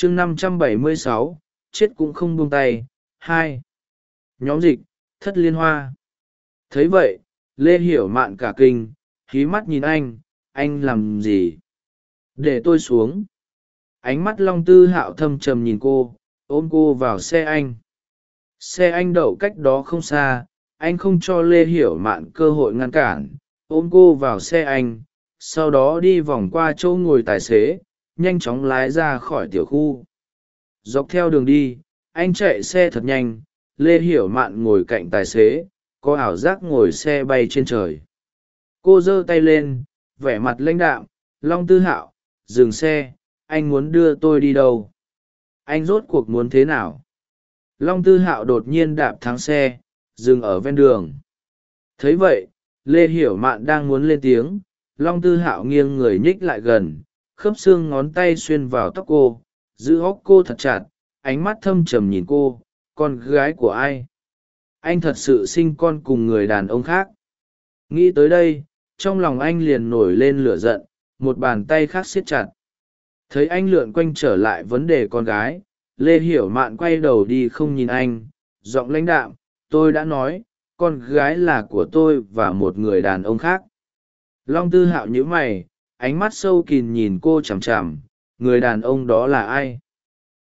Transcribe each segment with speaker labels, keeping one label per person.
Speaker 1: chương năm trăm bảy mươi sáu, chết cũng không buông tay, hai. Nhóm dịch, thất liên hoa. Thấy vậy, lê hiểu mạn cả kinh khí mắt nhìn anh anh làm gì? Để tôi xuống. Ánh mắt long tư hạo thâm trầm nhìn cô, ôm cô vào xe anh. Xe anh đậu cách đó không xa, anh không cho lê hiểu mạn cơ hội ngăn cản, ôm cô vào xe anh, sau đó đi vòng qua chỗ ngồi tài xế nhanh chóng lái ra khỏi tiểu khu. Dọc theo đường đi, anh chạy xe thật nhanh, lê hiểu mạn ngồi cạnh tài xế, có ảo giác ngồi xe bay trên trời. Cô giơ tay lên, vẻ mặt lãnh đạm, long tư hạo, dừng xe, anh muốn đưa tôi đi đâu? Anh rốt cuộc muốn thế nào? Long tư hạo đột nhiên đạp thắng xe, dừng ở ven đường. Thấy vậy, lê hiểu mạn đang muốn lên tiếng, long tư hạo nghiêng người nhích lại gần khớp xương ngón tay xuyên vào tóc cô, giữ hóc cô thật chặt, ánh mắt thâm trầm nhìn cô, con gái của ai? Anh thật sự sinh con cùng người đàn ông khác. Nghĩ tới đây, trong lòng anh liền nổi lên lửa giận, một bàn tay khác siết chặt. Thấy anh lượn quanh trở lại vấn đề con gái, lê hiểu mạn quay đầu đi không nhìn anh, giọng lãnh đạm, tôi đã nói, con gái là của tôi và một người đàn ông khác. Long tư hạo nhíu mày ánh mắt sâu kìn nhìn cô chằm chằm, người đàn ông đó là ai?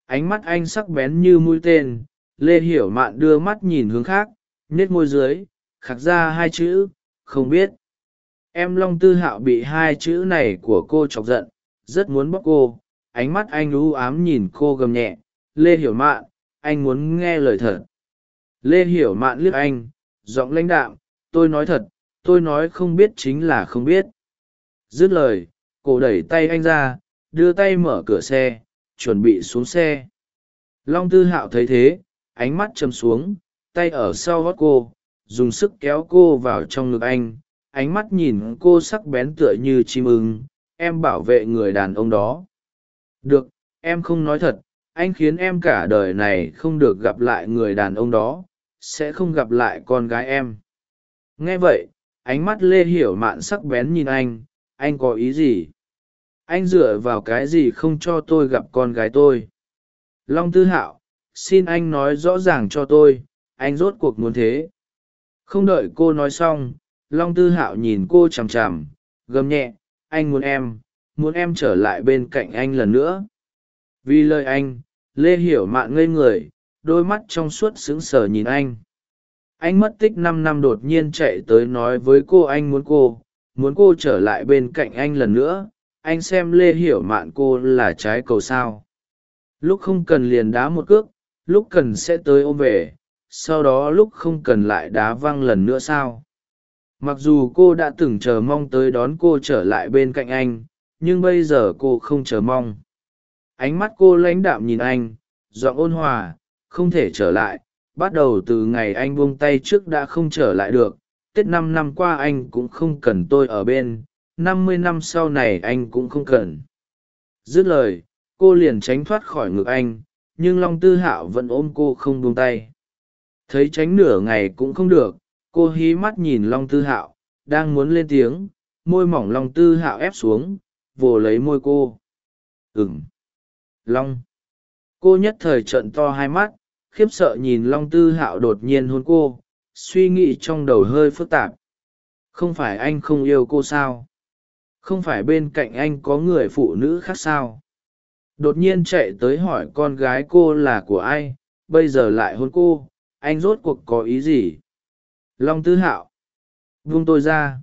Speaker 1: Ánh mắt anh sắc bén như mũi tên, lê hiểu mạn đưa mắt nhìn hướng khác nết môi dưới khắc ra hai chữ, không biết. Em long tư hạo bị hai chữ này của cô chọc giận, rất muốn bóc cô. Ánh mắt anh lú ám nhìn cô gầm nhẹ, lê hiểu mạn, anh muốn nghe lời thật. Lê hiểu mạn liếc anh, giọng lãnh đạm, tôi nói thật, tôi nói không biết chính là không biết dứt lời, cô đẩy tay anh ra, đưa tay mở cửa xe, chuẩn bị xuống xe. Long tư hạo thấy thế, ánh mắt châm xuống, tay ở sau gót cô, dùng sức kéo cô vào trong ngực anh, ánh mắt nhìn cô sắc bén tựa như chim ưng, em bảo vệ người đàn ông đó. Được, em không nói thật, anh khiến em cả đời này không được gặp lại người đàn ông đó, sẽ không gặp lại con gái em. Nghe vậy, ánh mắt lê hiểu mạn sắc bén nhìn anh anh có ý gì? Anh dựa vào cái gì không cho tôi gặp con gái tôi? Long tư hạo, xin anh nói rõ ràng cho tôi, anh rốt cuộc muốn thế. Không đợi cô nói xong, long tư hạo nhìn cô chằm chằm, gầm nhẹ, anh muốn em muốn em trở lại bên cạnh anh lần nữa. Vì lời anh, lê hiểu mạn ngây người, đôi mắt trong suốt sững sờ nhìn anh. Anh mất tích năm năm đột nhiên chạy tới nói với cô anh muốn cô muốn cô trở lại bên cạnh anh lần nữa, anh xem lê hiểu mạn cô là trái cầu sao. Lúc không cần liền đá một cước, lúc cần sẽ tới ôm về, sau đó lúc không cần lại đá văng lần nữa sao. Mặc dù cô đã từng chờ mong tới đón cô trở lại bên cạnh anh, nhưng bây giờ cô không chờ mong. Ánh mắt cô lãnh đạm nhìn anh, giọng ôn hòa, không thể trở lại, bắt đầu từ ngày anh buông tay trước đã không trở lại được tết năm năm qua anh cũng không cần tôi ở bên, năm mươi năm sau này anh cũng không cần. Dứt lời, cô liền tránh thoát khỏi ngực anh, nhưng long tư hạo vẫn ôm cô không buông tay. Thấy tránh nửa ngày cũng không được, cô hí mắt nhìn long tư hạo, đang muốn lên tiếng, môi mỏng long tư hạo ép xuống, vồ lấy môi cô. Ừng long. Cô nhất thời trợn to hai mắt, khiếp sợ nhìn long tư hạo đột nhiên hôn cô suy nghĩ trong đầu hơi phức tạp. Không phải anh không yêu cô sao? Không phải bên cạnh anh có người phụ nữ khác sao? Đột nhiên chạy tới hỏi con gái cô là của ai, bây giờ lại hôn cô, anh rốt cuộc có ý gì? Long tư hạo, vung tôi ra.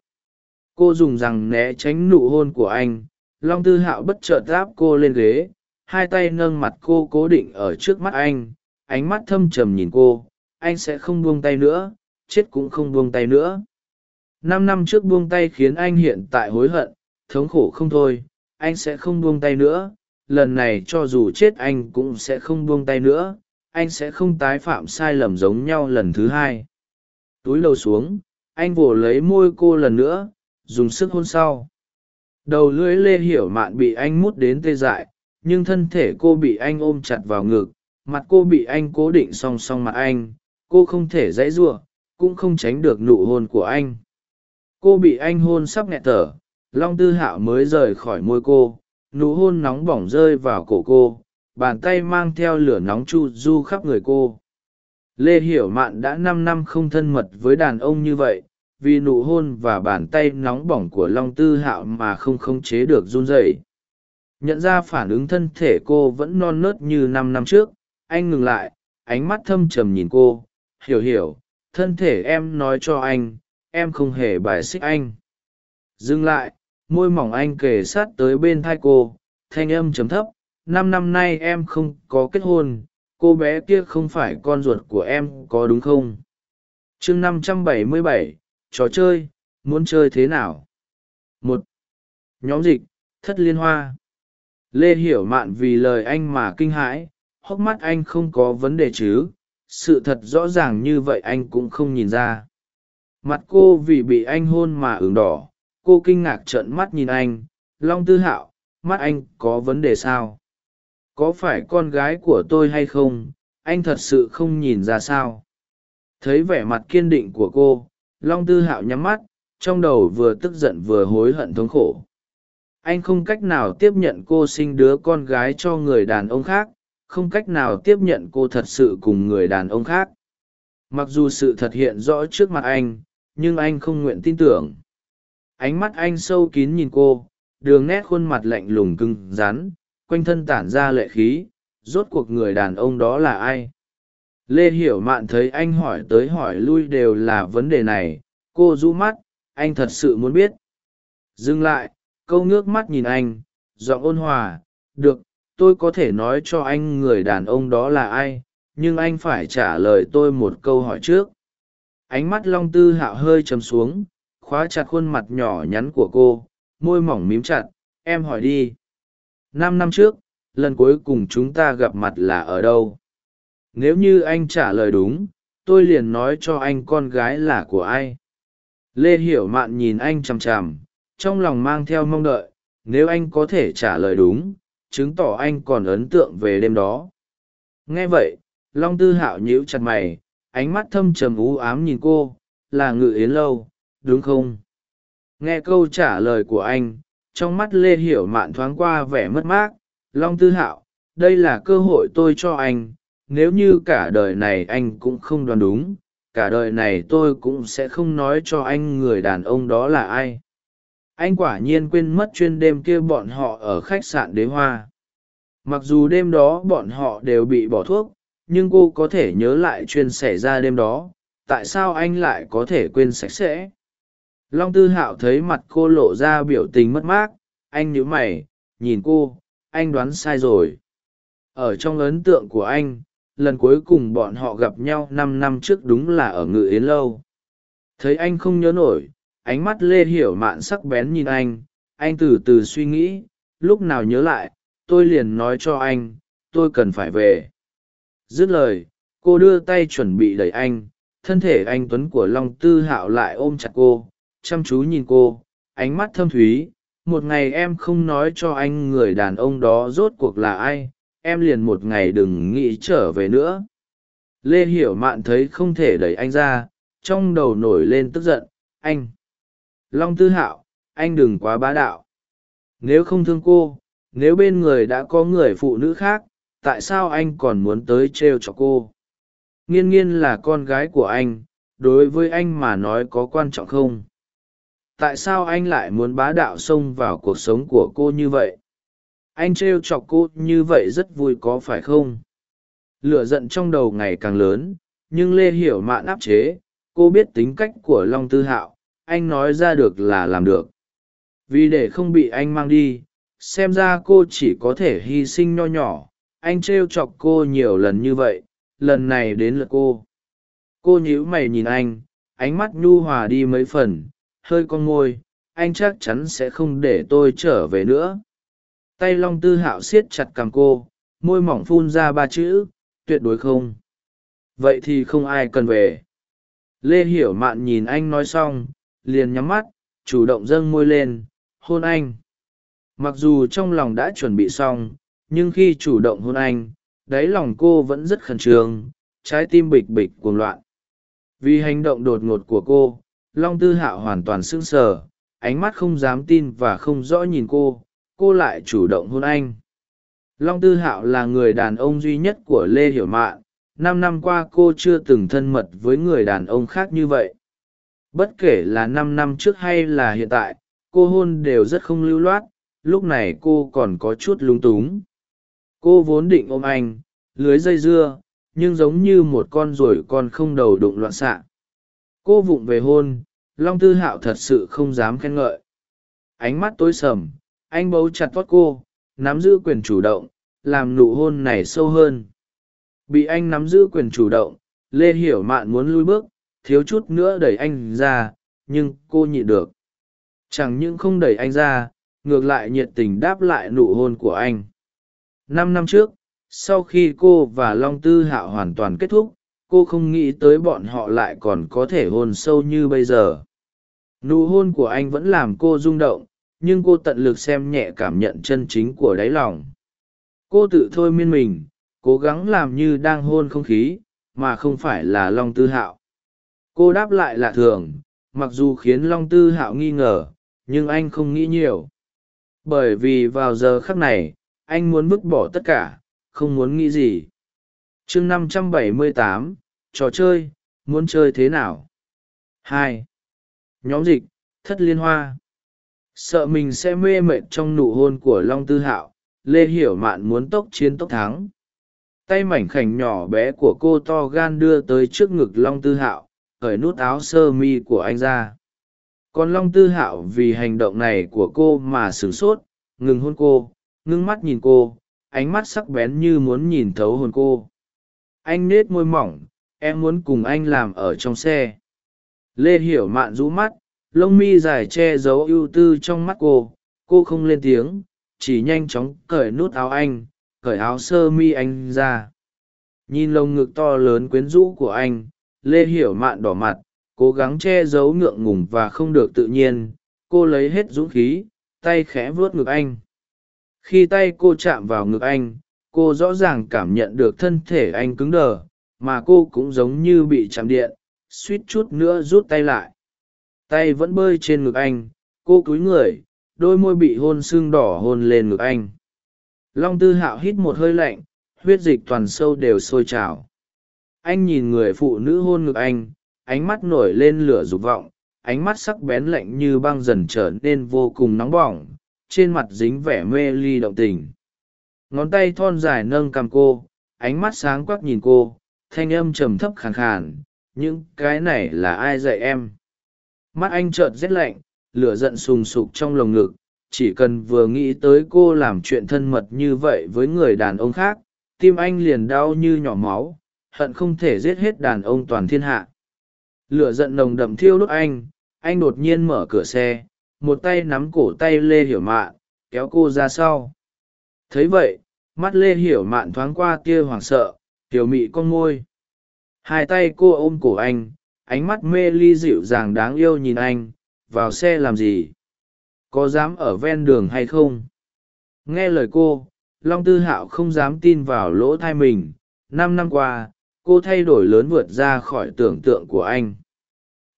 Speaker 1: Cô dùng rằng né tránh nụ hôn của anh, long tư hạo bất chợt đáp cô lên ghế, hai tay nâng mặt cô cố định ở trước mắt anh, ánh mắt thâm trầm nhìn cô, anh sẽ không buông tay nữa chết cũng không buông tay nữa. Năm năm trước buông tay khiến anh hiện tại hối hận, thống khổ không thôi, anh sẽ không buông tay nữa. Lần này cho dù chết anh cũng sẽ không buông tay nữa, anh sẽ không tái phạm sai lầm giống nhau lần thứ hai. Túi lầu xuống, anh vồ lấy môi cô lần nữa, dùng sức hôn sau. Đầu lưỡi lê hiểu mạn bị anh mút đến tê dại, nhưng thân thể cô bị anh ôm chặt vào ngực, mặt cô bị anh cố định song song mặt anh, cô không thể dãy giụa cũng không tránh được nụ hôn của anh. Cô bị anh hôn sắp nghẹt thở, long tư hạo mới rời khỏi môi cô, nụ hôn nóng bỏng rơi vào cổ cô, bàn tay mang theo lửa nóng chu du khắp người cô. Lê hiểu mạn đã năm năm không thân mật với đàn ông như vậy, vì nụ hôn và bàn tay nóng bỏng của long tư hạo mà không khống chế được run rẩy. Nhận ra phản ứng thân thể cô vẫn non nớt như năm năm trước, anh ngừng lại, ánh mắt thâm trầm nhìn cô, hiểu hiểu thân thể em nói cho anh, em không hề bài xích anh. Dừng lại, môi mỏng anh kề sát tới bên thai cô, thanh âm chấm thấp, năm năm nay em không có kết hôn, cô bé kia không phải con ruột của em, có đúng không? Chương năm trăm bảy mươi bảy, trò chơi, muốn chơi thế nào? Một, nhóm dịch, thất liên hoa. Lê hiểu mạn vì lời anh mà kinh hãi, hốc mắt anh không có vấn đề chứ? Sự thật rõ ràng như vậy anh cũng không nhìn ra. Mặt cô vì bị anh hôn mà ửng đỏ, cô kinh ngạc trợn mắt nhìn anh, long tư hạo, mắt anh có vấn đề sao? Có phải con gái của tôi hay không? Anh thật sự không nhìn ra sao? Thấy vẻ mặt kiên định của cô, long tư hạo nhắm mắt, trong đầu vừa tức giận vừa hối hận thống khổ. Anh không cách nào tiếp nhận cô sinh đứa con gái cho người đàn ông khác không cách nào tiếp nhận cô thật sự cùng người đàn ông khác. Mặc dù sự thật hiện rõ trước mặt anh, nhưng anh không nguyện tin tưởng. Ánh mắt anh sâu kín nhìn cô, đường nét khuôn mặt lạnh lùng cứng rắn, quanh thân tản ra lệ khí, rốt cuộc người đàn ông đó là ai? Lê hiểu mạn thấy anh hỏi tới hỏi lui đều là vấn đề này, cô rũ mắt, anh thật sự muốn biết. Dừng lại, câu ngước mắt nhìn anh, giọng ôn hòa, được tôi có thể nói cho anh người đàn ông đó là ai, nhưng anh phải trả lời tôi một câu hỏi trước. Ánh mắt long tư hạo hơi chấm xuống, khóa chặt khuôn mặt nhỏ nhắn của cô, môi mỏng mím chặt, em hỏi đi. Năm năm trước, lần cuối cùng chúng ta gặp mặt là ở đâu? Nếu như anh trả lời đúng, tôi liền nói cho anh con gái là của ai. Lê hiểu mạn nhìn anh chằm chằm, trong lòng mang theo mong đợi, nếu anh có thể trả lời đúng chứng tỏ anh còn ấn tượng về đêm đó. Nghe vậy, long tư hạo nhíu chặt mày, ánh mắt thâm trầm u ám nhìn cô, là ngự yến lâu, đúng không? Nghe câu trả lời của anh, trong mắt lê hiểu mạn thoáng qua vẻ mất mát, long tư hạo, đây là cơ hội tôi cho anh, nếu như cả đời này anh cũng không đoán đúng, cả đời này tôi cũng sẽ không nói cho anh người đàn ông đó là ai anh quả nhiên quên mất chuyên đêm kia bọn họ ở khách sạn đế hoa. Mặc dù đêm đó bọn họ đều bị bỏ thuốc, nhưng cô có thể nhớ lại chuyên xảy ra đêm đó, tại sao anh lại có thể quên sạch sẽ? Long tư hạo thấy mặt cô lộ ra biểu tình mất mát, anh nhíu mày, nhìn cô, anh đoán sai rồi. Ở trong ấn tượng của anh, lần cuối cùng bọn họ gặp nhau năm năm trước đúng là ở ngự yến lâu. Thấy anh không nhớ nổi ánh mắt lê hiểu mạn sắc bén nhìn anh. Anh từ từ suy nghĩ, lúc nào nhớ lại, tôi liền nói cho anh, tôi cần phải về. Dứt lời, cô đưa tay chuẩn bị đẩy anh. Thân thể anh tuấn của long tư hạo lại ôm chặt cô, chăm chú nhìn cô. Ánh mắt thâm thúy, một ngày em không nói cho anh người đàn ông đó rốt cuộc là ai, em liền một ngày đừng nghĩ trở về nữa. Lê hiểu mạn thấy không thể đẩy anh ra, trong đầu nổi lên tức giận, anh long tư hạo, anh đừng quá bá đạo. Nếu không thương cô, nếu bên người đã có người phụ nữ khác, tại sao anh còn muốn tới t r e o cho cô? Nghiên nghiên là con gái của anh, đối với anh mà nói có quan trọng không? Tại sao anh lại muốn bá đạo xông vào cuộc sống của cô như vậy? Anh t r e o chọc cô như vậy rất vui có phải không? Lửa giận trong đầu ngày càng lớn, nhưng lê hiểu mạn áp chế, cô biết tính cách của long tư hạo anh nói ra được là làm được. Vì để không bị anh mang đi, xem ra cô chỉ có thể hy sinh nho nhỏ. Anh t r e o chọc cô nhiều lần như vậy, lần này đến lượt cô. Cô nhíu mày nhìn anh, ánh mắt nhu hòa đi mấy phần, hơi con môi, anh chắc chắn sẽ không để tôi trở về nữa. Tay long tư hạo siết chặt cằm cô, môi mỏng phun ra ba chữ, tuyệt đối không. Vậy thì không ai cần về. Lê hiểu mạn nhìn anh nói xong liền nhắm mắt, chủ động dâng môi lên, hôn anh. Mặc dù trong lòng đã chuẩn bị xong, nhưng khi chủ động hôn anh, đáy lòng cô vẫn rất khẩn trương, trái tim bịch bịch cuồng loạn. Vì hành động đột ngột của cô, long tư hạo hoàn toàn sững sờ, ánh mắt không dám tin và không rõ nhìn cô cô lại chủ động hôn anh. Long tư hạo là người đàn ông duy nhất của lê hiểu mạn, năm năm qua cô chưa từng thân mật với người đàn ông khác như vậy bất kể là năm năm trước hay là hiện tại, cô hôn đều rất không lưu loát, lúc này cô còn có chút lúng túng. Cô vốn định ôm anh, lưới dây dưa, nhưng giống như một con ruồi con không đầu đụng loạn xạ. Cô vụng về hôn, long tư hạo thật sự không dám khen ngợi. Ánh mắt tối sầm, anh bấu chặt thoát cô, nắm giữ quyền chủ động, làm nụ hôn này sâu hơn. Bị anh nắm giữ quyền chủ động, lê hiểu mạn muốn lui bước thiếu chút nữa đẩy anh ra, nhưng cô nhịn được. Chẳng những không đẩy anh ra, ngược lại nhiệt tình đáp lại nụ hôn của anh. Năm năm trước, sau khi cô và long tư hạo hoàn toàn kết thúc, cô không nghĩ tới bọn họ lại còn có thể hôn sâu như bây giờ. Nụ hôn của anh vẫn làm cô rung động, nhưng cô tận lực xem nhẹ cảm nhận chân chính của đáy lòng. Cô tự thôi miên mình, cố gắng làm như đang hôn không khí, mà không phải là long tư hạo cô đáp lại lạ thường, mặc dù khiến long tư hạo nghi ngờ, nhưng anh không nghĩ nhiều. Bởi vì vào giờ khắc này, anh muốn vứt bỏ tất cả, không muốn nghĩ gì. Chương năm trăm bảy mươi tám, trò chơi, muốn chơi thế nào? Hai. Nhóm dịch, thất liên hoa. Sợ mình sẽ mê mệt trong nụ hôn của long tư hạo, lê hiểu mạn muốn tốc chiến tốc thắng. Tay mảnh khảnh nhỏ bé của cô to gan đưa tới trước ngực long tư hạo khởi nút áo sơ mi của anh ra. Còn long tư hạo vì hành động này của cô mà sửng sốt, ngừng hôn cô, ngưng mắt nhìn cô, ánh mắt sắc bén như muốn nhìn thấu hồn cô. Anh nết môi mỏng, em muốn cùng anh làm ở trong xe. Lê hiểu mạn rũ mắt, lông mi dài che giấu ưu tư trong mắt cô. Cô không lên tiếng, chỉ nhanh chóng cởi nút áo anh, cởi áo sơ mi anh ra. Nhìn lồng ngực to lớn quyến rũ của anh lê hiểu mạn đỏ mặt, cố gắng che giấu ngượng ngùng và không được tự nhiên. Cô lấy hết dũng khí, tay khẽ vuốt ngực anh. Khi tay cô chạm vào ngực anh, cô rõ ràng cảm nhận được thân thể anh cứng đờ, mà cô cũng giống như bị chạm điện, suýt chút nữa rút tay lại. Tay vẫn bơi trên ngực anh, cô cúi người, đôi môi bị hôn sưng đỏ hôn lên ngực anh. Long tư hạo hít một hơi lạnh, huyết dịch toàn sâu đều sôi trào anh nhìn người phụ nữ hôn ngực anh, ánh mắt nổi lên lửa dục vọng, ánh mắt sắc bén lạnh như băng dần trở nên vô cùng nóng bỏng, trên mặt dính vẻ mê ly động tình. Ngón tay thon dài nâng cằm cô, ánh mắt sáng quắc nhìn cô, thanh âm trầm thấp khàn khàn, những cái này là ai dạy em? Mắt anh chợt rét lạnh, lửa giận sùng sục trong lồng ngực, chỉ cần vừa nghĩ tới cô làm chuyện thân mật như vậy với người đàn ông khác, tim anh liền đau như nhỏ máu hận không thể giết hết đàn ông toàn thiên hạ. Lửa giận nồng đậm thiêu đốt anh anh đột nhiên mở cửa xe, một tay nắm cổ tay lê hiểu mạn, kéo cô ra sau. Thấy vậy, mắt lê hiểu mạn thoáng qua tia hoảng sợ, tiểu mị con môi hai tay cô ôm cổ anh, ánh mắt mê ly dịu dàng đáng yêu nhìn anh, vào xe làm gì? Có dám ở ven đường hay không? Nghe lời cô, long tư hạo không dám tin vào lỗ thai mình. Năm năm qua cô thay đổi lớn vượt ra khỏi tưởng tượng của anh.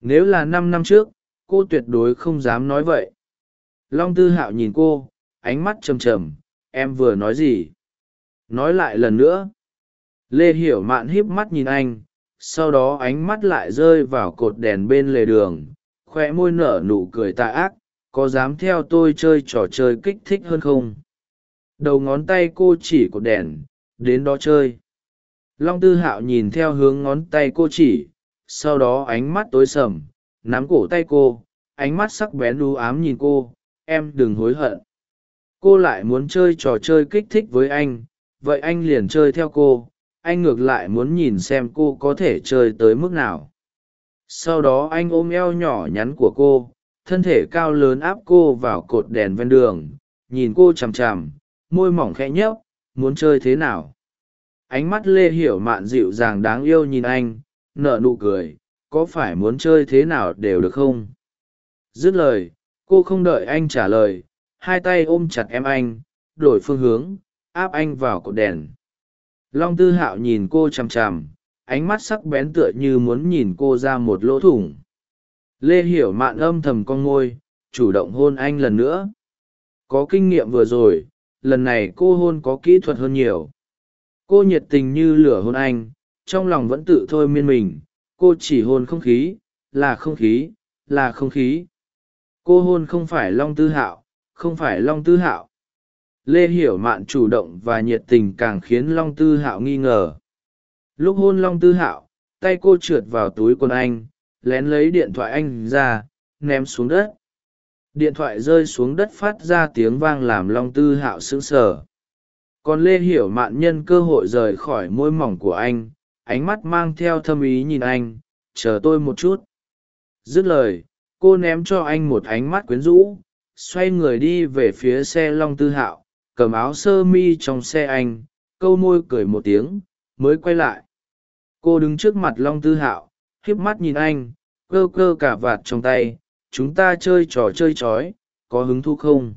Speaker 1: Nếu là năm năm trước, cô tuyệt đối không dám nói vậy. Long tư hạo nhìn cô, ánh mắt trầm trầm, em vừa nói gì? Nói lại lần nữa. Lê hiểu mạn híp mắt nhìn anh, sau đó ánh mắt lại rơi vào cột đèn bên lề đường, khoe môi nở nụ cười tạ ác, có dám theo tôi chơi trò chơi kích thích hơn không? Đầu ngón tay cô chỉ cột đèn, đến đó chơi long tư hạo nhìn theo hướng ngón tay cô chỉ, sau đó ánh mắt tối sầm, nắm cổ tay cô, ánh mắt sắc bén đu ám nhìn cô, em đừng hối hận. Cô lại muốn chơi trò chơi kích thích với anh, vậy anh liền chơi theo cô, anh ngược lại muốn nhìn xem cô có thể chơi tới mức nào. Sau đó anh ôm eo nhỏ nhắn của cô, thân thể cao lớn áp cô vào cột đèn ven đường, nhìn cô chằm chằm, môi mỏng khẽ nhấp muốn chơi thế nào? Ánh mắt lê hiểu mạn dịu dàng đáng yêu nhìn anh, nở nụ cười, có phải muốn chơi thế nào đều được không? Dứt lời, cô không đợi anh trả lời, hai tay ôm chặt em anh, đổi phương hướng, áp anh vào cột đèn. Long tư hạo nhìn cô chằm chằm, ánh mắt sắc bén tựa như muốn nhìn cô ra một lỗ thủng. Lê hiểu mạn âm thầm con ngôi, chủ động hôn anh lần nữa. Có kinh nghiệm vừa rồi, lần này cô hôn có kỹ thuật hơn nhiều cô nhiệt tình như lửa hôn anh, trong lòng vẫn tự thôi miên mình. Cô chỉ hôn không khí, là không khí, là không khí. Cô hôn không phải long tư hạo, không phải long tư hạo. Lê hiểu mạn chủ động và nhiệt tình càng khiến long tư hạo nghi ngờ. Lúc hôn long tư hạo, tay cô trượt vào túi quần anh, lén lấy điện thoại anh ra, ném xuống đất. Điện thoại rơi xuống đất phát ra tiếng vang làm long tư hạo sững sờ còn lê hiểu mạn nhân cơ hội rời khỏi môi mỏng của anh, ánh mắt mang theo thâm ý nhìn anh, chờ tôi một chút. Dứt lời, cô ném cho anh một ánh mắt quyến rũ, xoay người đi về phía xe long tư hạo, cầm áo sơ mi trong xe anh, câu môi cười một tiếng, mới quay lại. Cô đứng trước mặt long tư hạo, híp mắt nhìn anh, cơ cơ cả vạt trong tay, chúng ta chơi trò chơi chói, có hứng thú không?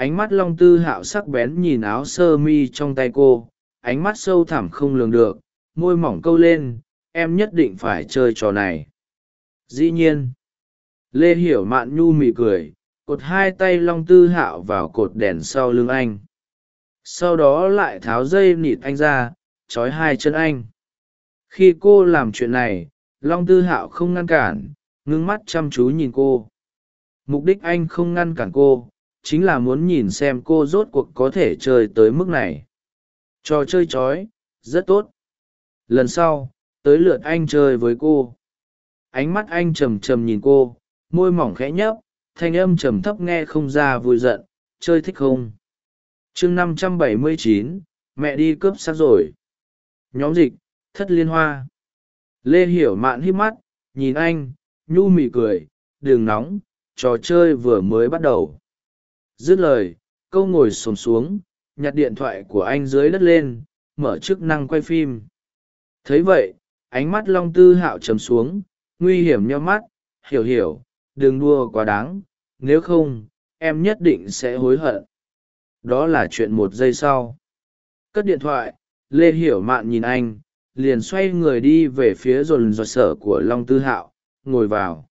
Speaker 1: Ánh mắt long tư hạo sắc bén nhìn áo sơ mi trong tay cô, ánh mắt sâu thẳm không lường được, môi mỏng câu lên, em nhất định phải chơi trò này. Dĩ nhiên, lê hiểu mạn nhu mị cười, cột hai tay long tư hạo vào cột đèn sau lưng anh. Sau đó lại tháo dây nịt anh ra, trói hai chân anh. Khi cô làm chuyện này, long tư hạo không ngăn cản, ngưng mắt chăm chú nhìn cô. Mục đích anh không ngăn cản cô chính là muốn nhìn xem cô rốt cuộc có thể chơi tới mức này. Trò chơi c h ó i rất tốt. Lần sau, tới lượt anh chơi với cô. Ánh mắt anh trầm trầm nhìn cô, môi mỏng khẽ nhấp, thanh âm trầm thấp nghe không ra vui giận, chơi thích không? Chương năm trăm bảy mươi chín, mẹ đi cướp xác rồi. Nhóm dịch, thất liên hoa. Lê hiểu mạn hít mắt, nhìn anh, nhu mị cười đường nóng, trò chơi vừa mới bắt đầu dứt lời, câu ngồi xổm xuống, nhặt điện thoại của anh dưới đất lên, mở chức năng quay phim. Thấy vậy, ánh mắt long tư hạo trầm xuống, nguy hiểm nheo mắt, hiểu hiểu, đừng đua quá đáng, nếu không, em nhất định sẽ hối hận. Đó là chuyện một giây sau. Cất điện thoại, lê hiểu mạn nhìn anh, liền xoay người đi về phía dồn dột sở của long tư hạo, ngồi vào.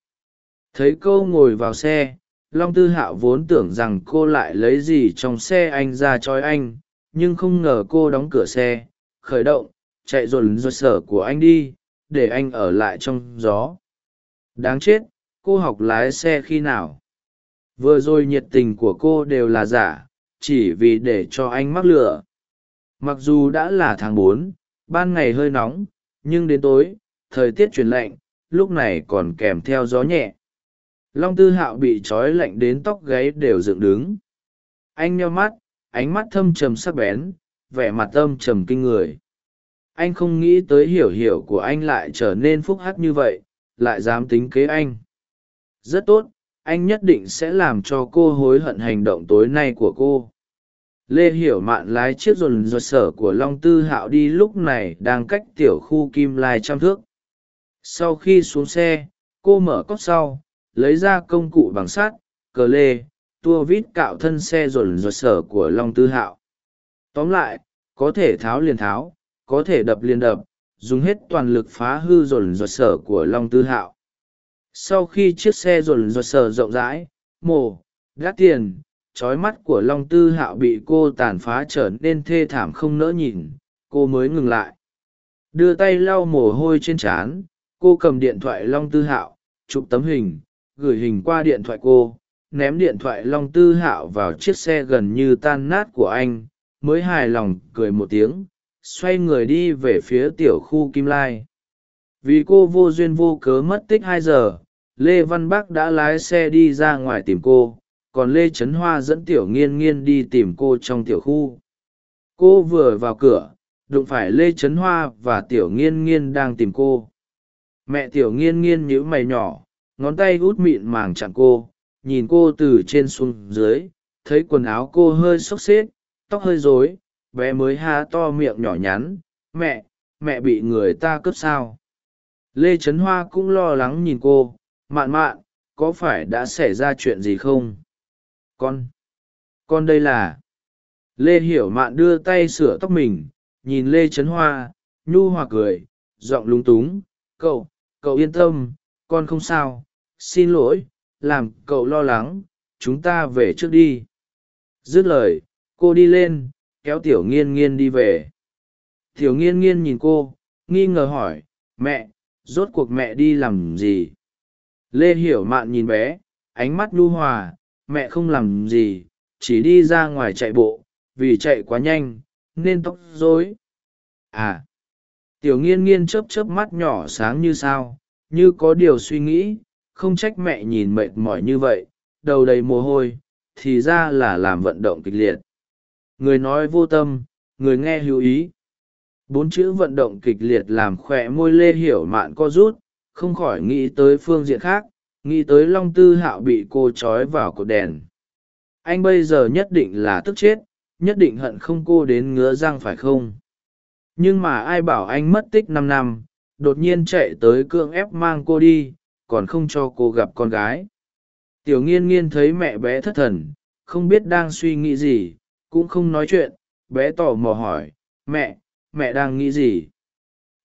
Speaker 1: Thấy câu ngồi vào xe long tư hạo vốn tưởng rằng cô lại lấy gì trong xe anh ra trói anh, nhưng không ngờ cô đóng cửa xe, khởi động, chạy dồn dồn sở của anh đi, để anh ở lại trong gió. Đáng chết, cô học lái xe khi nào? Vừa rồi nhiệt tình của cô đều là giả, chỉ vì để cho anh mắc lửa. Mặc dù đã là tháng bốn, ban ngày hơi nóng, nhưng đến tối, thời tiết chuyển lạnh, lúc này còn kèm theo gió nhẹ long tư hạo bị trói lạnh đến tóc gáy đều dựng đứng. Anh nheo mắt, ánh mắt thâm trầm sắc bén, vẻ mặt âm trầm kinh người. Anh không nghĩ tới hiểu hiểu của anh lại trở nên phúc hắc như vậy, lại dám tính kế anh. Rất tốt, anh nhất định sẽ làm cho cô hối hận hành động tối nay của cô. Lê hiểu mạn lái chiếc dồn dột sở của long tư hạo đi lúc này đang cách tiểu khu kim lai trăm thước. Sau khi xuống xe, cô mở cốc sau lấy ra công cụ bằng sắt, cờ lê, tua vít cạo thân xe dồn dồn sở của long tư hạo. Tóm lại, có thể tháo liền tháo, có thể đập liền đập, dùng hết toàn lực phá hư dồn dồn sở của long tư hạo. Sau khi chiếc xe dồn dồn sở rộng rãi, mồ gác tiền trói mắt của long tư hạo bị cô tàn phá trở nên thê thảm không nỡ nhìn, cô mới ngừng lại. Đưa tay lau mồ hôi trên trán, cô cầm điện thoại long tư hạo, chụp tấm hình gửi hình qua điện thoại cô, ném điện thoại long tư hạo vào chiếc xe gần như tan nát của anh, mới hài lòng cười một tiếng, xoay người đi về phía tiểu khu kim lai. Vì cô vô duyên vô cớ mất tích hai giờ, lê văn bắc đã lái xe đi ra ngoài tìm cô, còn lê trấn hoa dẫn tiểu nghiên nghiên đi tìm cô trong tiểu khu. Cô vừa vào cửa, đụng phải lê trấn hoa và tiểu nghiên nghiên đang tìm cô. Mẹ tiểu nghiên nghiên nhữ mày nhỏ ngón tay út mịn màng chặn cô, nhìn cô từ trên xuống dưới, thấy quần áo cô hơi xốc xếp tóc hơi rối, bé mới há to miệng nhỏ nhắn, mẹ mẹ bị người ta cướp sao? Lê trấn hoa cũng lo lắng nhìn cô, mạn mạn, có phải đã xảy ra chuyện gì không? Con con đây là lê hiểu mạn đưa tay sửa tóc mình, nhìn lê trấn hoa, nhu Hoa cười, giọng lúng túng, cậu cậu yên tâm, con không sao xin lỗi, làm cậu lo lắng, chúng ta về trước đi. Dứt lời, cô đi lên, kéo tiểu nghiên nghiên đi về. Tiểu nghiên nghiên nhìn cô, nghi ngờ hỏi, mẹ, rốt cuộc mẹ đi làm gì? Lê hiểu mạn nhìn bé, ánh mắt nhu hòa, mẹ không làm gì, chỉ đi ra ngoài chạy bộ, vì chạy quá nhanh, nên tóc rối. À. Tiểu nghiên nghiên chớp chớp mắt nhỏ sáng như sao, như có điều suy nghĩ không trách mẹ nhìn mệt mỏi như vậy, đầu đầy mồ hôi, thì ra là làm vận động kịch liệt. Người nói vô tâm, người nghe hữu ý. Bốn chữ vận động kịch liệt làm khỏe môi lê hiểu mạn co rút, không khỏi nghĩ tới phương diện khác, nghĩ tới long tư hạo bị cô trói vào cột đèn. Anh bây giờ nhất định là tức chết, nhất định hận không cô đến ngứa răng phải không? Nhưng mà ai bảo anh mất tích năm năm, đột nhiên chạy tới cưỡng ép mang cô đi còn không cho cô gặp con gái. Tiểu nghiên nghiên thấy mẹ bé thất thần, không biết đang suy nghĩ gì, cũng không nói chuyện, bé tò mò hỏi, mẹ mẹ đang nghĩ gì?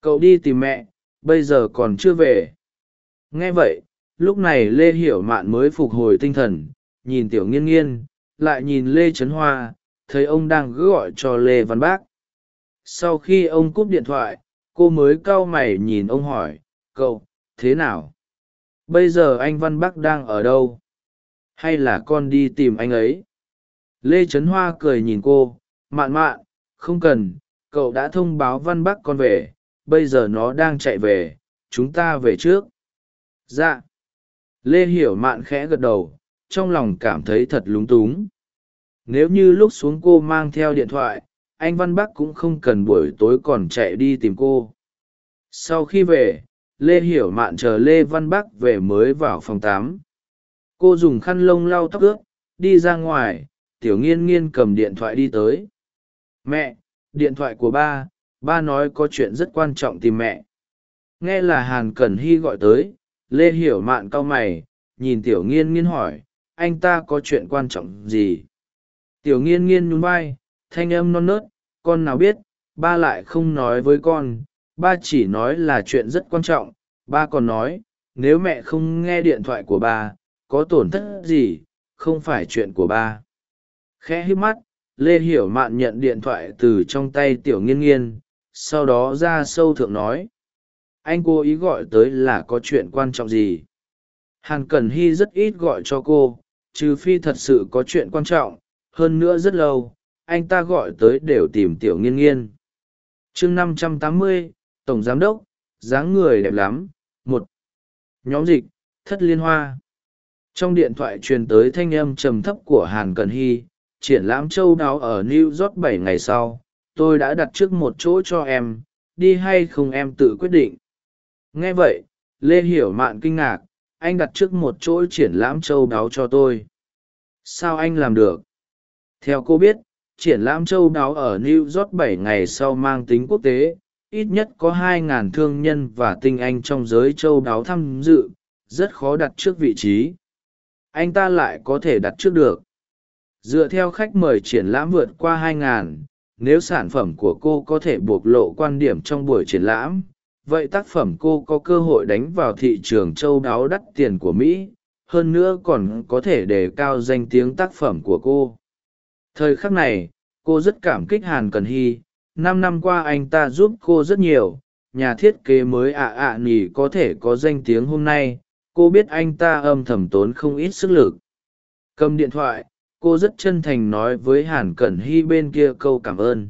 Speaker 1: Cậu đi tìm mẹ, bây giờ còn chưa về. Nghe vậy, lúc này lê hiểu mạn mới phục hồi tinh thần, nhìn tiểu nghiên nghiên, lại nhìn lê trấn hoa, thấy ông đang gỡ gọi cho lê văn bác. Sau khi ông cúp điện thoại, cô mới cau mày nhìn ông hỏi, cậu, thế nào? Bây giờ anh văn bắc đang ở đâu? Hay là con đi tìm anh ấy? Lê trấn hoa cười nhìn cô, mạn mạn, không cần, cậu đã thông báo văn bắc con về, bây giờ nó đang chạy về, chúng ta về trước. Dạ. Lê hiểu mạn khẽ gật đầu, trong lòng cảm thấy thật lúng túng. Nếu như lúc xuống cô mang theo điện thoại, anh văn bắc cũng không cần buổi tối còn chạy đi tìm cô. Sau khi về lê hiểu mạn chờ lê văn bắc về mới vào phòng tám. Cô dùng khăn lông lau tóc ướt, đi ra ngoài, tiểu nghiên nghiên cầm điện thoại đi tới. Mẹ, điện thoại của ba ba nói có chuyện rất quan trọng tìm mẹ. Nghe là hàn cẩn hy gọi tới, lê hiểu mạn cau mày, nhìn tiểu nghiên nghiên hỏi, anh ta có chuyện quan trọng gì? Tiểu nghiên nghiên nhún vai, thanh âm non nớt, con nào biết, ba lại không nói với con ba chỉ nói là chuyện rất quan trọng. Ba còn nói, nếu mẹ không nghe điện thoại của ba, có tổn thất gì, không phải chuyện của ba. Khẽ hít mắt, lê hiểu mạn nhận điện thoại từ trong tay tiểu nghiên nghiên, sau đó ra sâu thượng nói. Anh cố ý gọi tới là có chuyện quan trọng gì? Hàn cẩn hy rất ít gọi cho cô, trừ phi thật sự có chuyện quan trọng. Hơn nữa rất lâu, anh ta gọi tới đều tìm tiểu nghiên nghiên. Chương năm trăm tám mươi tổng giám đốc, dáng người đẹp lắm. Một, nhóm dịch, thất liên hoa. Trong điện thoại truyền tới thanh âm trầm thấp của hàn cần hy, triển lãm châu đáo ở new york bảy ngày sau. Tôi đã đặt trước một chỗ cho em, đi hay không em tự quyết định. Nghe vậy, lê hiểu mạn kinh ngạc, anh đặt trước một chỗ triển lãm châu đáo cho tôi. Sao anh làm được? Theo cô biết, triển lãm châu đáo ở new york bảy ngày sau mang tính quốc tế ít nhất có 2.000 thương nhân và tinh anh trong giới châu đáo tham dự rất khó đặt trước vị trí. Anh ta lại có thể đặt trước được. Dựa theo khách mời triển lãm vượt qua 2.000, nếu sản phẩm của cô có thể bộc lộ quan điểm trong buổi triển lãm vậy tác phẩm cô có cơ hội đánh vào thị trường châu đáo đắt tiền của mỹ hơn nữa còn có thể đề cao danh tiếng tác phẩm của cô. Thời khắc này cô rất cảm kích hàn cần hy năm năm qua anh ta giúp cô rất nhiều, nhà thiết kế mới ạ ạ à nỉ có thể có danh tiếng hôm nay, cô biết anh ta âm thầm tốn không ít sức lực. Cầm điện thoại, cô rất chân thành nói với hàn cẩn hy bên kia câu cảm ơn.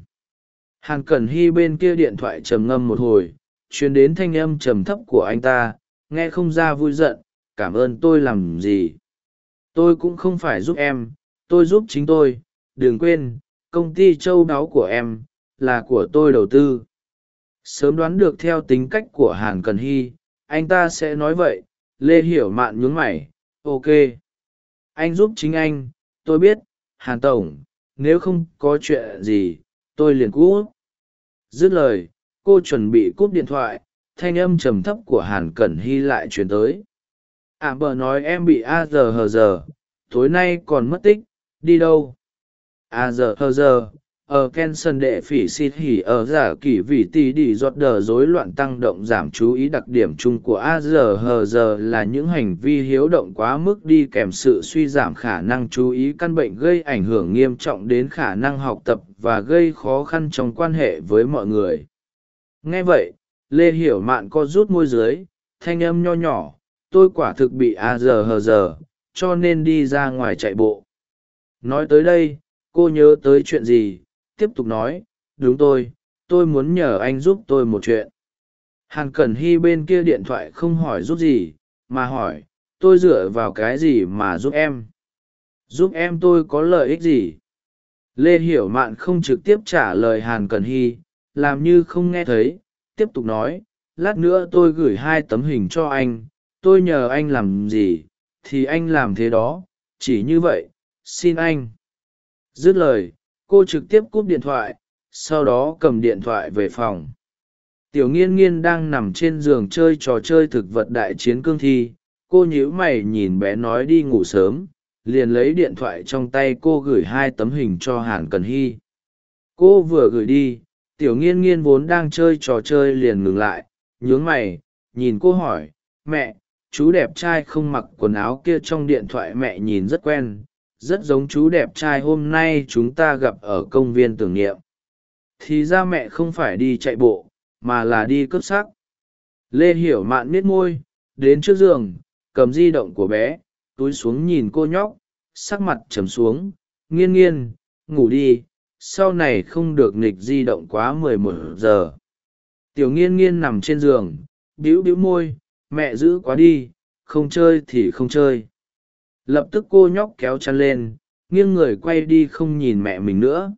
Speaker 1: Hàn cẩn hy bên kia điện thoại trầm ngâm một hồi chuyến đến thanh âm trầm thấp của anh ta, nghe không ra vui giận, cảm ơn tôi làm gì? Tôi cũng không phải giúp em, tôi giúp chính tôi, đừng quên, công ty châu đáo của em là của tôi đầu tư. Sớm đoán được theo tính cách của hàn cần hy, anh ta sẽ nói vậy, lê hiểu mạn nhún mày, ok. Anh giúp chính anh, tôi biết, hàn tổng, nếu không có chuyện gì, tôi liền cũ dứt lời, cô chuẩn bị cúp điện thoại, thanh âm trầm thấp của hàn cẩn hy lại chuyển tới. À bờ nói em bị a giờ hờ giờ tối nay còn mất tích, đi đâu? A giờ hờ giờ ở Kenson đệ phỉ xịt hỉ ở giả kỷ vì tỷ đi giọt đờ rối loạn tăng động giảm chú ý đặc điểm chung của AZHG là những hành vi hiếu động quá mức đi kèm sự suy giảm khả năng chú ý căn bệnh gây ảnh hưởng nghiêm trọng đến khả năng học tập và gây khó khăn trong quan hệ với mọi người. Nghe vậy, Lê Hiểu Mạn co rút môi dưới, thanh âm nho nhỏ, tôi quả thực bị AZHG, cho nên đi ra ngoài chạy bộ. Nói tới đây, cô nhớ tới chuyện gì? Tiếp tục nói, đúng tôi tôi muốn nhờ anh giúp tôi một chuyện. Hàn cẩn hy bên kia điện thoại không hỏi giúp gì, mà hỏi, tôi dựa vào cái gì mà giúp em? Giúp em tôi có lợi ích gì? Lê hiểu mạn không trực tiếp trả lời hàn cẩn hy, làm như không nghe thấy, tiếp tục nói, lát nữa tôi gửi hai tấm hình cho anh, tôi nhờ anh làm gì, thì anh làm thế đó, chỉ như vậy, xin anh. Dứt lời cô trực tiếp cúp điện thoại, sau đó cầm điện thoại về phòng. Tiểu nghiên nghiên đang nằm trên giường chơi trò chơi thực vật đại chiến cương thi. Cô nhíu mày nhìn bé nói đi ngủ sớm, liền lấy điện thoại trong tay cô gửi hai tấm hình cho hàn cần hy. Cô vừa gửi đi, tiểu nghiên nghiên vốn đang chơi trò chơi liền ngừng lại, nhướng mày, nhìn cô hỏi, mẹ, chú đẹp trai không mặc quần áo kia trong điện thoại mẹ nhìn rất quen rất giống chú đẹp trai hôm nay chúng ta gặp ở công viên tưởng niệm. Thì ra mẹ không phải đi chạy bộ, mà là đi cướp sắc lê hiểu mạn miết môi, đến trước giường, cầm di động của bé, túi xuống nhìn cô nhóc, sắc mặt trầm xuống nghiên nghiên ngủ đi, sau này không được nghịch di động quá mười một giờ. Tiểu nghiên nghiên nằm trên giường, bĩu bĩu môi, mẹ giữ quá đi, không chơi thì không chơi lập tức cô nhóc kéo chăn lên, nghiêng người quay đi không nhìn mẹ mình nữa.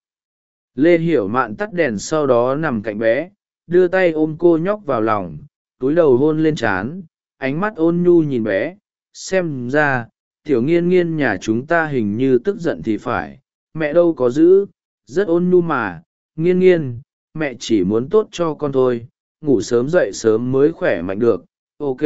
Speaker 1: Lê hiểu mạn tắt đèn sau đó nằm cạnh bé, đưa tay ôm cô nhóc vào lòng, túi đầu hôn lên trán, ánh mắt ôn nhu nhìn bé, xem ra, tiểu nghiên nghiên nhà chúng ta hình như tức giận thì phải, mẹ đâu có giữ, rất ôn nhu mà, nghiên nghiên, mẹ chỉ muốn tốt cho con thôi, ngủ sớm dậy sớm mới khỏe mạnh được, ok.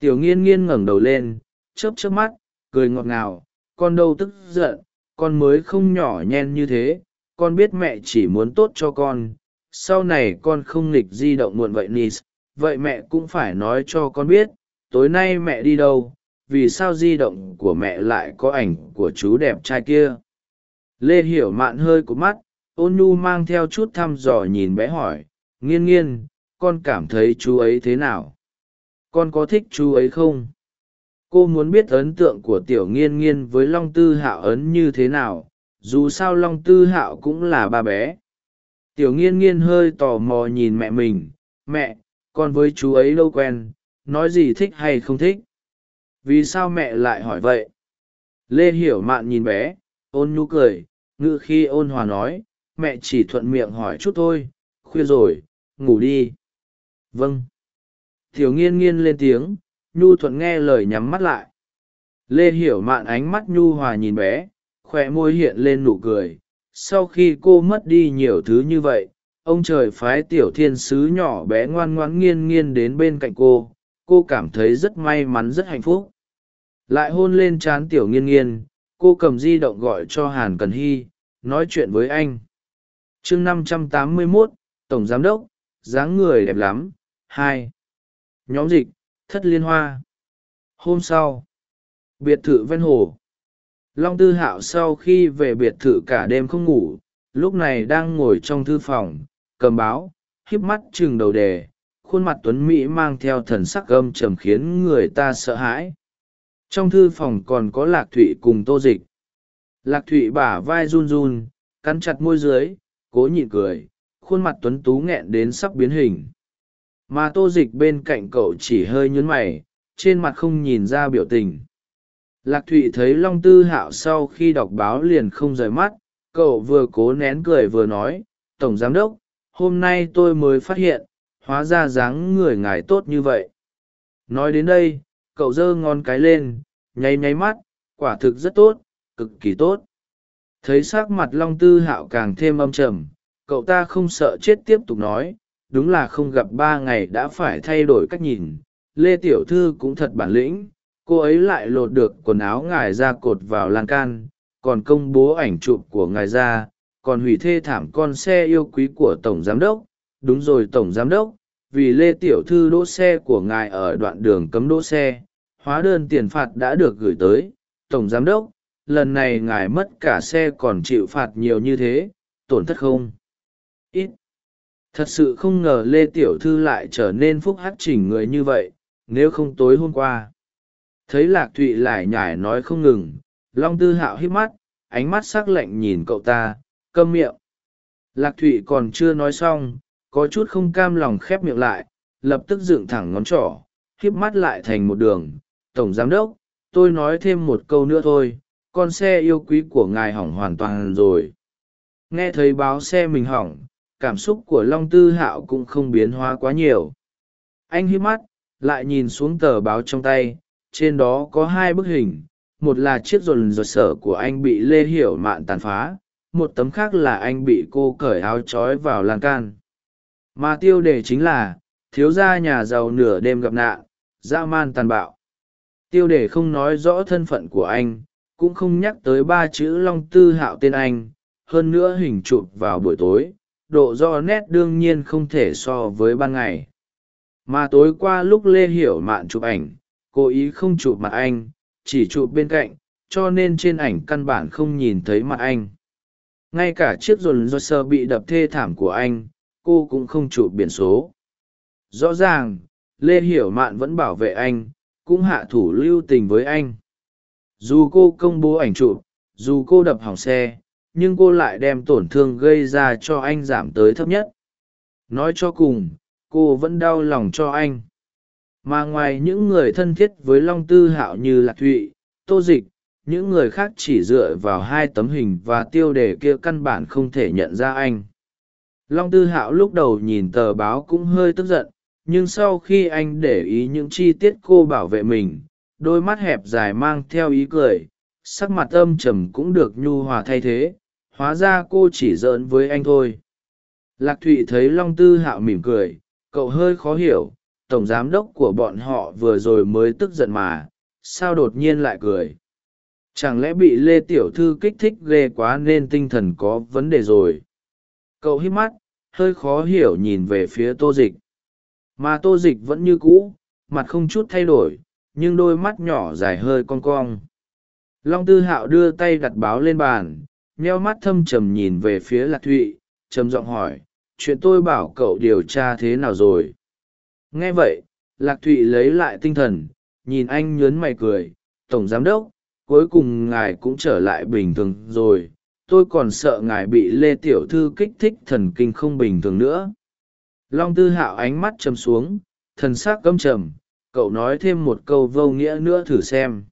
Speaker 1: Tiểu nghiên nghiên ngẩng đầu lên, chớp chớp mắt cười ngọt ngào, con đâu tức giận, con mới không nhỏ nhen như thế, con biết mẹ chỉ muốn tốt cho con, sau này con không nghịch di động muộn vậy nis vậy mẹ cũng phải nói cho con biết, tối nay mẹ đi đâu, vì sao di động của mẹ lại có ảnh của chú đẹp trai kia? Lê hiểu mạn hơi của mắt, ôn nhu mang theo chút thăm dò nhìn bé hỏi, nghiên nghiên, con cảm thấy chú ấy thế nào? Con có thích chú ấy không? Cô muốn biết ấn tượng của tiểu nghiên nghiên với long tư hạo ấn như thế nào, dù sao long tư hạo cũng là ba bé. Tiểu nghiên nghiên hơi tò mò nhìn mẹ mình, mẹ, con với chú ấy lâu quen, nói gì thích hay không thích? Vì sao mẹ lại hỏi vậy? Lê hiểu mạn nhìn bé, ôn nhu cười ngự khi ôn hòa nói, mẹ chỉ thuận miệng hỏi chút thôi, khuya rồi, ngủ đi. Vâng. Tiểu nghiên nghiên lên tiếng nhu thuận nghe lời nhắm mắt lại. Lê hiểu mạn ánh mắt nhu hòa nhìn bé khoe môi hiện lên nụ cười. Sau khi cô mất đi nhiều thứ như vậy, ông trời phái tiểu thiên sứ nhỏ bé ngoan ngoãn nghiên nghiên đến bên cạnh cô. Cô cảm thấy rất may mắn, rất hạnh phúc. Lại hôn lên trán tiểu nghiên nghiên, cô cầm di động gọi cho hàn cần hy, nói chuyện với anh. Chương năm trăm tám mươi mốt, tổng giám đốc, dáng người đẹp lắm. Hai. Nhóm dịch thất liên hoa. Hôm sau, biệt thự ven hồ. Long tư hạo sau khi về biệt thự cả đêm không ngủ, lúc này đang ngồi trong thư phòng, cầm báo, híp mắt chừng đầu đề, khuôn mặt tuấn mỹ mang theo thần sắc gâm trầm khiến người ta sợ hãi. Trong thư phòng còn có lạc thụy cùng tô dịch. Lạc thụy bả vai run run, cắn chặt môi dưới, cố nhịn cười, khuôn mặt tuấn tú nghẹn đến sắp biến hình mà tô dịch bên cạnh cậu chỉ hơi nhún mày, trên mặt không nhìn ra biểu tình. Lạc thụy thấy long tư hạo sau khi đọc báo liền không rời mắt, cậu vừa cố nén cười vừa nói, tổng giám đốc, hôm nay tôi mới phát hiện, hóa ra dáng người ngài tốt như vậy. Nói đến đây, cậu giơ ngon cái lên, nháy nháy mắt, quả thực rất tốt, cực kỳ tốt. Thấy s ắ c mặt long tư hạo càng thêm âm trầm, cậu ta không sợ chết tiếp tục nói đúng là không gặp ba ngày đã phải thay đổi cách nhìn. Lê tiểu thư cũng thật bản lĩnh, cô ấy lại lột được quần áo ngài ra cột vào lan can, còn công bố ảnh chụp của ngài ra, còn hủy thê thảm con xe yêu quý của tổng giám đốc. Đúng rồi, tổng giám đốc, vì lê tiểu thư đỗ xe của ngài ở đoạn đường cấm đỗ xe, hóa đơn tiền phạt đã được gửi tới. Tổng giám đốc, lần này ngài mất cả xe còn chịu phạt nhiều như thế, tổn thất không? Ít thật sự không ngờ lê tiểu thư lại trở nên phúc hát chỉnh người như vậy, nếu không tối hôm qua. Thấy lạc thụy lại nhải nói không ngừng, long tư hạo hít mắt, ánh mắt s ắ c lạnh nhìn cậu ta, câm miệng. Lạc thụy còn chưa nói xong, có chút không cam lòng khép miệng lại, lập tức dựng thẳng ngón trỏ, híp mắt lại thành một đường. Tổng giám đốc, tôi nói thêm một câu nữa thôi, con xe yêu quý của ngài hỏng hoàn toàn rồi. Nghe thấy báo xe mình hỏng cảm xúc của long tư hạo cũng không biến hóa quá nhiều. Anh hít mắt, lại nhìn xuống tờ báo trong tay, trên đó có hai bức hình, một là chiếc dồn dột sở của anh bị lê hiểu mạn tàn phá, một tấm khác là anh bị cô cởi áo trói vào lan can. Mà tiêu đề chính là, thiếu gia nhà giàu nửa đêm gặp nạn, dã man tàn bạo. Tiêu đề không nói rõ thân phận của anh, cũng không nhắc tới ba chữ long tư hạo tên anh, hơn nữa hình chụp vào buổi tối độ do nét đương nhiên không thể so với ban ngày. Mà tối qua lúc lê hiểu mạn chụp ảnh, cố ý không chụp mặt anh, chỉ chụp bên cạnh, cho nên trên ảnh căn bản không nhìn thấy mặt anh. Ngay cả chiếc dồn do sơ bị đập thê thảm của anh, cô cũng không chụp biển số. Rõ ràng, lê hiểu mạn vẫn bảo vệ anh, cũng hạ thủ lưu tình với anh. Dù cô công bố ảnh chụp, dù cô đập hỏng xe nhưng cô lại đem tổn thương gây ra cho anh giảm tới thấp nhất. Nói cho cùng, cô vẫn đau lòng cho anh. Mà ngoài những người thân thiết với long tư hạo như lạc thụy, tô dịch, những người khác chỉ dựa vào hai tấm hình và tiêu đề kia căn bản không thể nhận ra anh. Long tư hạo lúc đầu nhìn tờ báo cũng hơi tức giận, nhưng sau khi anh để ý những chi tiết cô bảo vệ mình, đôi mắt hẹp dài mang theo ý cười, sắc mặt âm trầm cũng được nhu hòa thay thế hóa ra cô chỉ giỡn với anh thôi. Lạc thụy thấy long tư hạo mỉm cười, cậu hơi khó hiểu, tổng giám đốc của bọn họ vừa rồi mới tức giận mà, sao đột nhiên lại cười? Chẳng lẽ bị lê tiểu thư kích thích ghê quá nên tinh thần có vấn đề rồi? Cậu hít mắt, hơi khó hiểu nhìn về phía tô dịch. Mà tô dịch vẫn như cũ, mặt không chút thay đổi, nhưng đôi mắt nhỏ dài hơi con cong. Long tư hạo đưa tay đặt báo lên bàn nheo mắt thâm trầm nhìn về phía lạc thụy, trầm giọng hỏi, chuyện tôi bảo cậu điều tra thế nào rồi? Nghe vậy, lạc thụy lấy lại tinh thần, nhìn anh nhớn mày cười, tổng giám đốc, cuối cùng ngài cũng trở lại bình thường rồi, tôi còn sợ ngài bị lê tiểu thư kích thích thần kinh không bình thường nữa. Long tư hạo ánh mắt châm xuống, thần s ắ c câm trầm, cậu nói thêm một câu vô nghĩa nữa thử xem.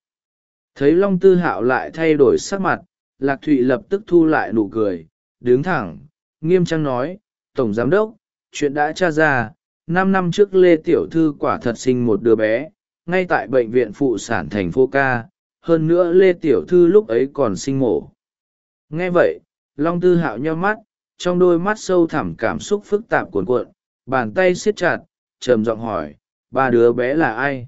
Speaker 1: Thấy long tư hạo lại thay đổi sắc mặt lạc thụy lập tức thu lại nụ cười, đứng thẳng, nghiêm trang nói, tổng giám đốc, chuyện đã tra ra, năm năm trước lê tiểu thư quả thật sinh một đứa bé, ngay tại bệnh viện phụ sản thành phố ca hơn nữa lê tiểu thư lúc ấy còn sinh mổ. Nghe vậy, long tư hạo nho mắt, trong đôi mắt sâu thẳm cảm xúc phức tạp cuồn cuộn, bàn tay siết chặt, trầm giọng hỏi, ba đứa bé là ai?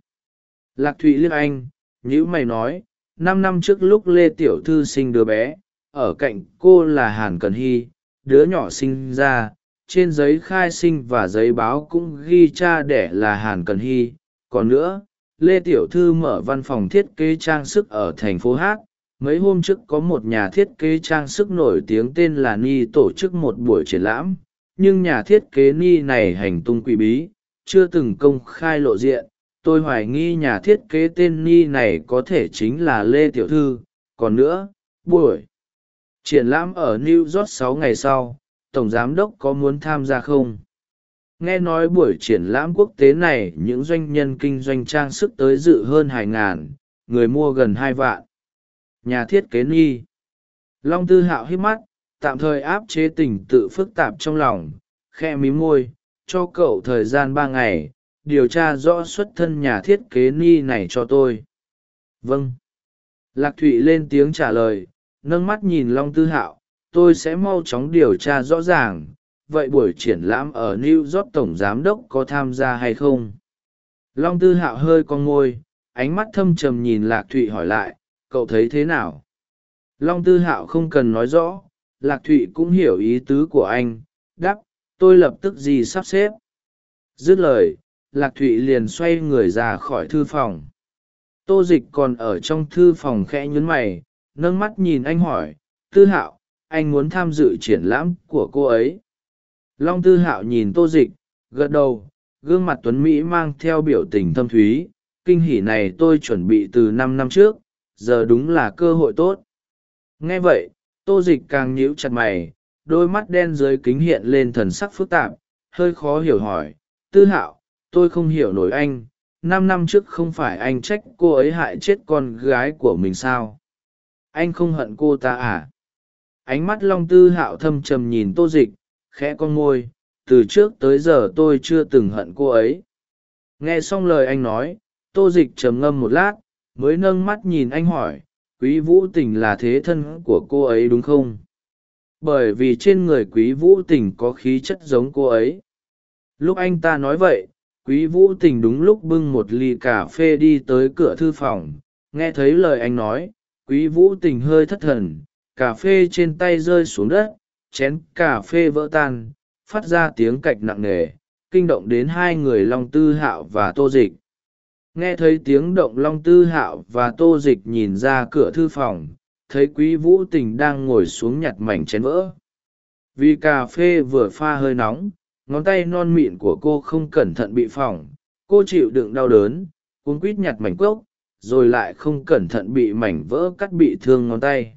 Speaker 1: Lạc thụy liếc anh nhữ mày nói năm năm trước lúc lê tiểu thư sinh đứa bé, ở cạnh cô là hàn cần hy, đứa nhỏ sinh ra, trên giấy khai sinh và giấy báo cũng ghi cha đẻ là hàn cần hy. Còn nữa, lê tiểu thư mở văn phòng thiết kế trang sức ở thành phố hát. Mấy hôm trước có một nhà thiết kế trang sức nổi tiếng tên là ni tổ chức một buổi triển lãm, nhưng nhà thiết kế ni này hành tung quỷ bí, chưa từng công khai lộ diện tôi hoài nghi nhà thiết kế tên ni này có thể chính là lê tiểu thư. Còn nữa, buổi triển lãm ở new york sáu ngày sau, tổng giám đốc có muốn tham gia không? Nghe nói buổi triển lãm quốc tế này, những doanh nhân kinh doanh trang sức tới dự hơn hai ngàn, người mua gần hai vạn. Nhà thiết kế ni. Long tư hạo hít mắt, tạm thời áp chế tình tự phức tạp trong lòng khe mí môi, cho cậu thời gian ba ngày điều tra rõ xuất thân nhà thiết kế ni này cho tôi. Vâng. Lạc thụy lên tiếng trả lời nâng mắt nhìn long tư hạo tôi sẽ mau chóng điều tra rõ ràng vậy buổi triển lãm ở new york tổng giám đốc có tham gia hay không? Long tư hạo hơi con ngôi ánh mắt thâm trầm nhìn lạc thụy hỏi lại cậu thấy thế nào? Long tư hạo không cần nói rõ lạc thụy cũng hiểu ý tứ của anh Đáp, tôi lập tức gì sắp xếp. Dứt lời lạc thụy liền xoay người ra khỏi thư phòng. Tô dịch còn ở trong thư phòng khẽ nhún mày, nâng mắt nhìn anh hỏi, tư hạo, anh muốn tham dự triển lãm của cô ấy? Long tư hạo nhìn tô dịch, gật đầu, gương mặt tuấn mỹ mang theo biểu tình thâm thúy, kinh hỷ này tôi chuẩn bị từ năm năm trước, giờ đúng là cơ hội tốt. Nghe vậy, tô dịch càng nhíu chặt mày, đôi mắt đen dưới kính hiện lên thần sắc phức tạp, hơi khó hiểu hỏi, tư hạo tôi không hiểu nổi anh, năm năm trước không phải anh trách cô ấy hại chết con gái của mình sao? Anh không hận cô ta à? Ánh mắt long tư hạo thâm trầm nhìn tô dịch, khẽ con môi, từ trước tới giờ tôi chưa từng hận cô ấy. Nghe xong lời anh nói, tô dịch trầm ngâm một lát, mới nâng mắt nhìn anh hỏi, quý vũ tình là thế thân của cô ấy đúng không? Bởi vì trên người quý vũ tình có khí chất giống cô ấy. Lúc anh ta nói vậy quý vũ tình đúng lúc bưng một ly cà phê đi tới cửa thư phòng, nghe thấy lời anh nói, quý vũ tình hơi thất thần, cà phê trên tay rơi xuống đất, chén cà phê vỡ tan, phát ra tiếng cạch nặng nề, kinh động đến hai người long tư hạo và tô dịch. Nghe thấy tiếng động long tư hạo và tô dịch nhìn ra cửa thư phòng, thấy quý vũ tình đang ngồi xuống nhặt mảnh chén vỡ. Vì cà phê vừa pha hơi nóng ngón tay non mịn của cô không cẩn thận bị phỏng, cô chịu đựng đau đớn cuốn quít nhặt mảnh cốc, rồi lại không cẩn thận bị mảnh vỡ cắt bị thương ngón tay.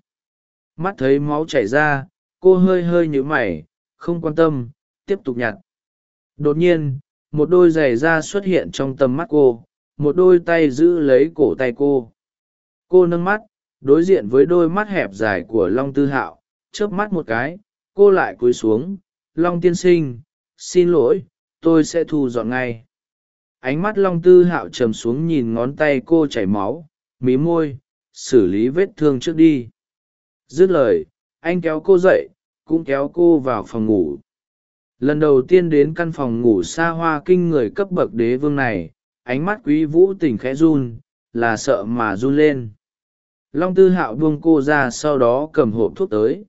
Speaker 1: Mắt thấy máu chảy ra, cô hơi hơi nhữ mày, không quan tâm, tiếp tục nhặt. Đột nhiên, một đôi giày da xuất hiện trong tầm mắt cô, một đôi tay giữ lấy cổ tay cô. Cô nâng mắt, đối diện với đôi mắt hẹp dài của long tư hạo, chớp mắt một cái, cô lại cúi xuống, long tiên sinh xin lỗi, tôi sẽ thu dọn ngay. Ánh mắt long tư hạo trầm xuống nhìn ngón tay cô chảy máu, mí môi, xử lý vết thương trước đi. Dứt lời, anh kéo cô dậy, cũng kéo cô vào phòng ngủ. Lần đầu tiên đến căn phòng ngủ xa hoa kinh người cấp bậc đế vương này, ánh mắt quý vũ tình khẽ run, là sợ mà run lên. Long tư hạo buông cô ra sau đó cầm hộp thuốc tới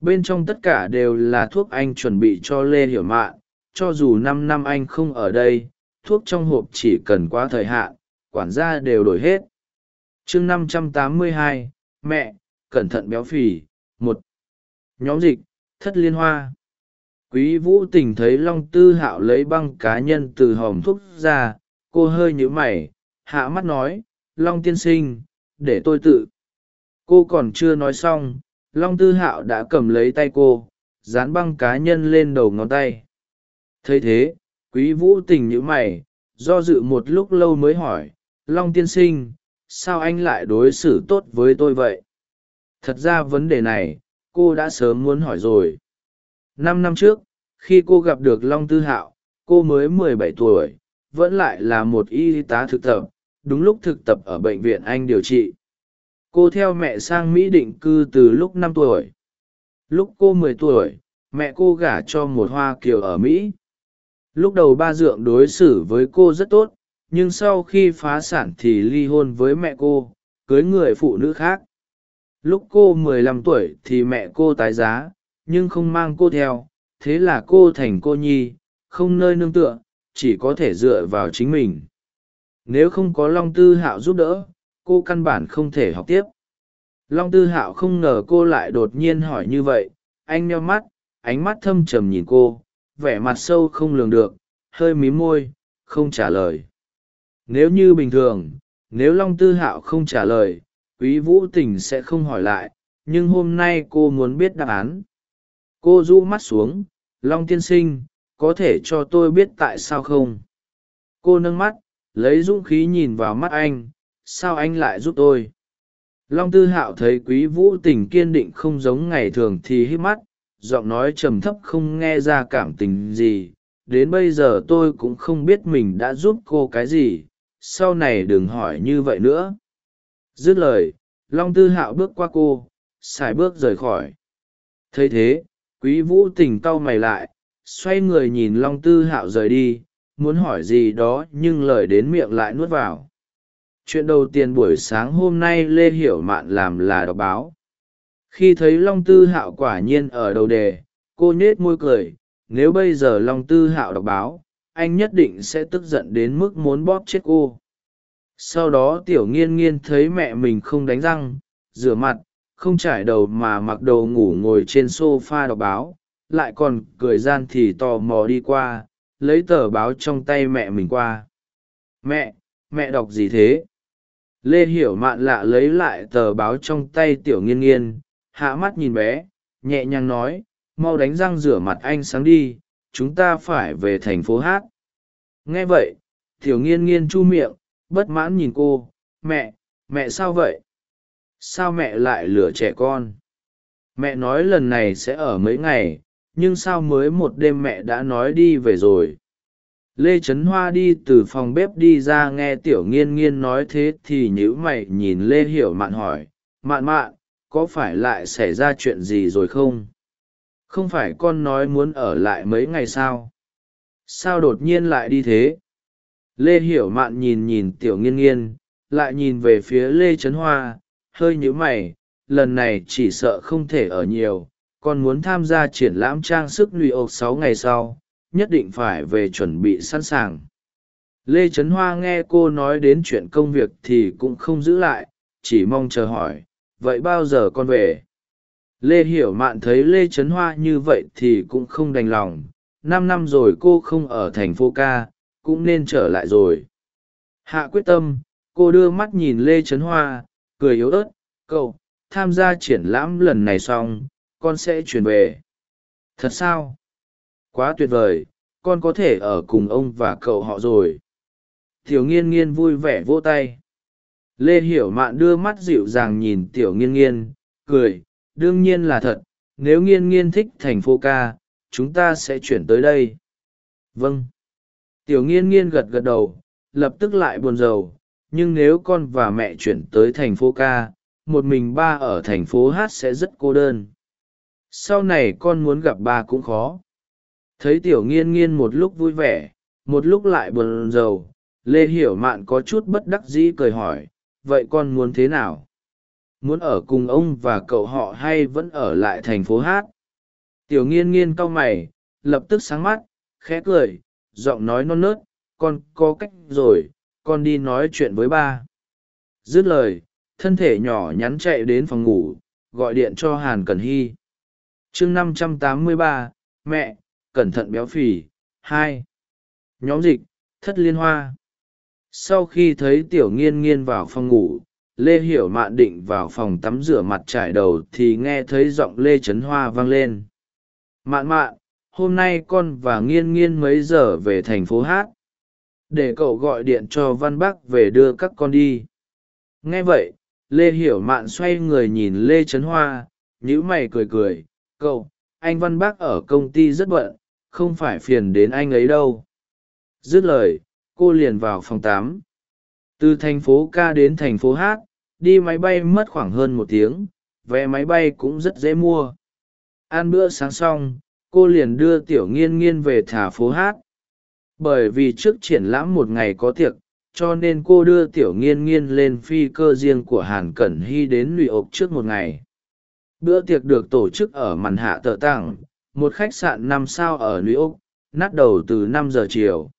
Speaker 1: bên trong tất cả đều là thuốc anh chuẩn bị cho lê hiểu mạn, cho dù năm năm anh không ở đây, thuốc trong hộp chỉ cần quá thời hạn, quản gia đều đổi hết. Chương năm trăm tám mươi hai, mẹ, cẩn thận béo phì, một. Nhóm dịch, thất liên hoa. Quý vũ tình thấy long tư hạo lấy băng cá nhân từ hòm thuốc ra, cô hơi nhữ mày, hạ mắt nói, long tiên sinh, để tôi tự. Cô còn chưa nói xong long tư hạo đã cầm lấy tay cô, dán băng cá nhân lên đầu ngón tay. Thấy thế, quý vũ tình nhíu mày, do dự một lúc lâu mới hỏi, long tiên sinh, sao anh lại đối xử tốt với tôi vậy? Thật ra vấn đề này, cô đã sớm muốn hỏi rồi. Năm năm trước, khi cô gặp được long tư hạo, cô mới mười bảy tuổi, vẫn lại là một y tá thực tập, đúng lúc thực tập ở bệnh viện anh điều trị cô theo mẹ sang mỹ định cư từ lúc năm tuổi. Lúc cô mười tuổi, mẹ cô gả cho một hoa kiều ở mỹ. Lúc đầu ba dượng đối xử với cô rất tốt, nhưng sau khi phá sản thì ly hôn với mẹ cô, cưới người phụ nữ khác. Lúc cô mười lăm tuổi thì mẹ cô tái giá, nhưng không mang cô theo. Thế là cô thành cô nhi, không nơi nương tựa, chỉ có thể dựa vào chính mình. Nếu không có long tư hạo giúp đỡ cô căn bản không thể học tiếp. Long tư hạo không ngờ cô lại đột nhiên hỏi như vậy, anh meo mắt, ánh mắt thâm trầm nhìn cô, vẻ mặt sâu không lường được, hơi mím môi, không trả lời. Nếu như bình thường, nếu long tư hạo không trả lời, quý vũ tình sẽ không hỏi lại, nhưng hôm nay cô muốn biết đáp án. Cô rũ mắt xuống, long tiên sinh, có thể cho tôi biết tại sao không? Cô nâng mắt, lấy dũng khí nhìn vào mắt anh sao anh lại giúp tôi? Long tư hạo thấy quý vũ tình kiên định không giống ngày thường thì hít mắt, giọng nói trầm thấp không nghe ra cảm tình gì. Đến bây giờ tôi cũng không biết mình đã giúp cô cái gì, sau này đừng hỏi như vậy nữa. Dứt lời, long tư hạo bước qua cô, xài bước rời khỏi. Thấy thế, quý vũ tình cau mày lại, xoay người nhìn long tư hạo rời đi, muốn hỏi gì đó nhưng lời đến miệng lại nuốt vào chuyện đầu tiên buổi sáng hôm nay lê hiểu mạn làm là đọc báo. Khi thấy long tư hạo quả nhiên ở đầu đề, cô nhết môi cười, nếu bây giờ long tư hạo đọc báo, anh nhất định sẽ tức giận đến mức muốn bóp chết cô. Sau đó tiểu nghiên nghiên thấy mẹ mình không đánh răng, rửa mặt, không trải đầu mà mặc đồ ngủ ngồi trên s o f a đọc báo, lại còn cười gian thì tò mò đi qua, lấy tờ báo trong tay mẹ mình qua. Mẹ mẹ đọc gì thế? Lê hiểu mạn lạ lấy lại tờ báo trong tay tiểu nghiên nghiên, hạ mắt nhìn bé, nhẹ nhàng nói, mau đánh răng rửa mặt anh sáng đi, chúng ta phải về thành phố hát. Nghe vậy, tiểu nghiên nghiên chu miệng, bất mãn nhìn cô, mẹ mẹ sao vậy? Sao mẹ lại lừa trẻ con? Mẹ nói lần này sẽ ở mấy ngày, nhưng sao mới một đêm mẹ đã nói đi về rồi? Lê trấn hoa đi từ phòng bếp đi ra nghe tiểu nghiên nghiên nói thế thì nhữ mày nhìn lê hiểu mạn hỏi, mạn mạn, có phải lại xảy ra chuyện gì rồi không? Không phải con nói muốn ở lại mấy ngày sao? Sao đột nhiên lại đi thế? Lê hiểu mạn nhìn nhìn tiểu nghiên nghiên, lại nhìn về phía lê trấn hoa, hơi nhữ mày, lần này chỉ sợ không thể ở nhiều, con muốn tham gia triển lãm trang sức lụy ộc sáu ngày sau nhất định phải về chuẩn bị sẵn sàng. Lê trấn hoa nghe cô nói đến chuyện công việc thì cũng không giữ lại, chỉ mong chờ hỏi, vậy bao giờ con về? Lê hiểu mạn thấy lê trấn hoa như vậy thì cũng không đành lòng, năm năm rồi cô không ở thành phố ca, cũng nên trở lại rồi. Hạ quyết tâm, cô đưa mắt nhìn lê trấn hoa, cười yếu ớt, cậu, tham gia triển lãm lần này xong, con sẽ chuyển về. Thật sao? Quá tuyệt vời, con có thể ở cùng ông và cậu họ rồi. Tiểu nghiên nghiên vui vẻ vỗ tay. Lê hiểu mạn đưa mắt dịu dàng nhìn tiểu nghiên nghiên, cười, đương nhiên là thật, nếu nghiên nghiên thích thành phố ca, chúng ta sẽ chuyển tới đây. Vâng. Tiểu nghiên nghiên gật gật đầu, lập tức lại buồn rầu, nhưng nếu con và mẹ chuyển tới thành phố ca, một mình ba ở thành phố hát sẽ rất cô đơn. Sau này con muốn gặp ba cũng khó thấy tiểu nghiên nghiên một lúc vui vẻ, một lúc lại buồn rầu, lê hiểu mạn có chút bất đắc dĩ cười hỏi, vậy con muốn thế nào? Muốn ở cùng ông và cậu họ hay vẫn ở lại thành phố hát? Tiểu nghiên nghiên cau mày, lập tức sáng mắt, khẽ cười, giọng nói non nớt, con có cách rồi, con đi nói chuyện với ba. Dứt lời, thân thể nhỏ nhắn chạy đến phòng ngủ, gọi điện cho hàn cần hy. Chương năm trăm tám mươi ba, mẹ cẩn thận béo phì. Hai, nhóm dịch, thất liên hoa. Sau khi thấy tiểu nghiên nghiên vào phòng ngủ, lê hiểu mạn định vào phòng tắm rửa mặt trải đầu thì nghe thấy giọng lê trấn hoa vang lên. Mạn mạn, hôm nay con và nghiên nghiên mấy giờ về thành phố hát? Để cậu gọi điện cho văn bắc về đưa các con đi. Nghe vậy, lê hiểu mạn xoay người nhìn lê trấn hoa nhữ mày cười cười. Cậu, anh văn bác ở công ty rất bận không phải phiền đến anh ấy đâu. Dứt lời, cô liền vào phòng tám từ thành phố ca đến thành phố hát đi máy bay mất khoảng hơn một tiếng, vé máy bay cũng rất dễ mua. Ăn bữa sáng xong, cô liền đưa tiểu nghiên nghiên về thả phố hát bởi vì trước triển lãm một ngày có tiệc, cho nên cô đưa tiểu nghiên nghiên lên phi cơ riêng của hàn cẩn hy đến lụy ộc trước một ngày. Bữa tiệc được tổ chức ở màn hạ tờ tặng một khách sạn năm sao ở New York, nát đầu từ năm giờ chiều.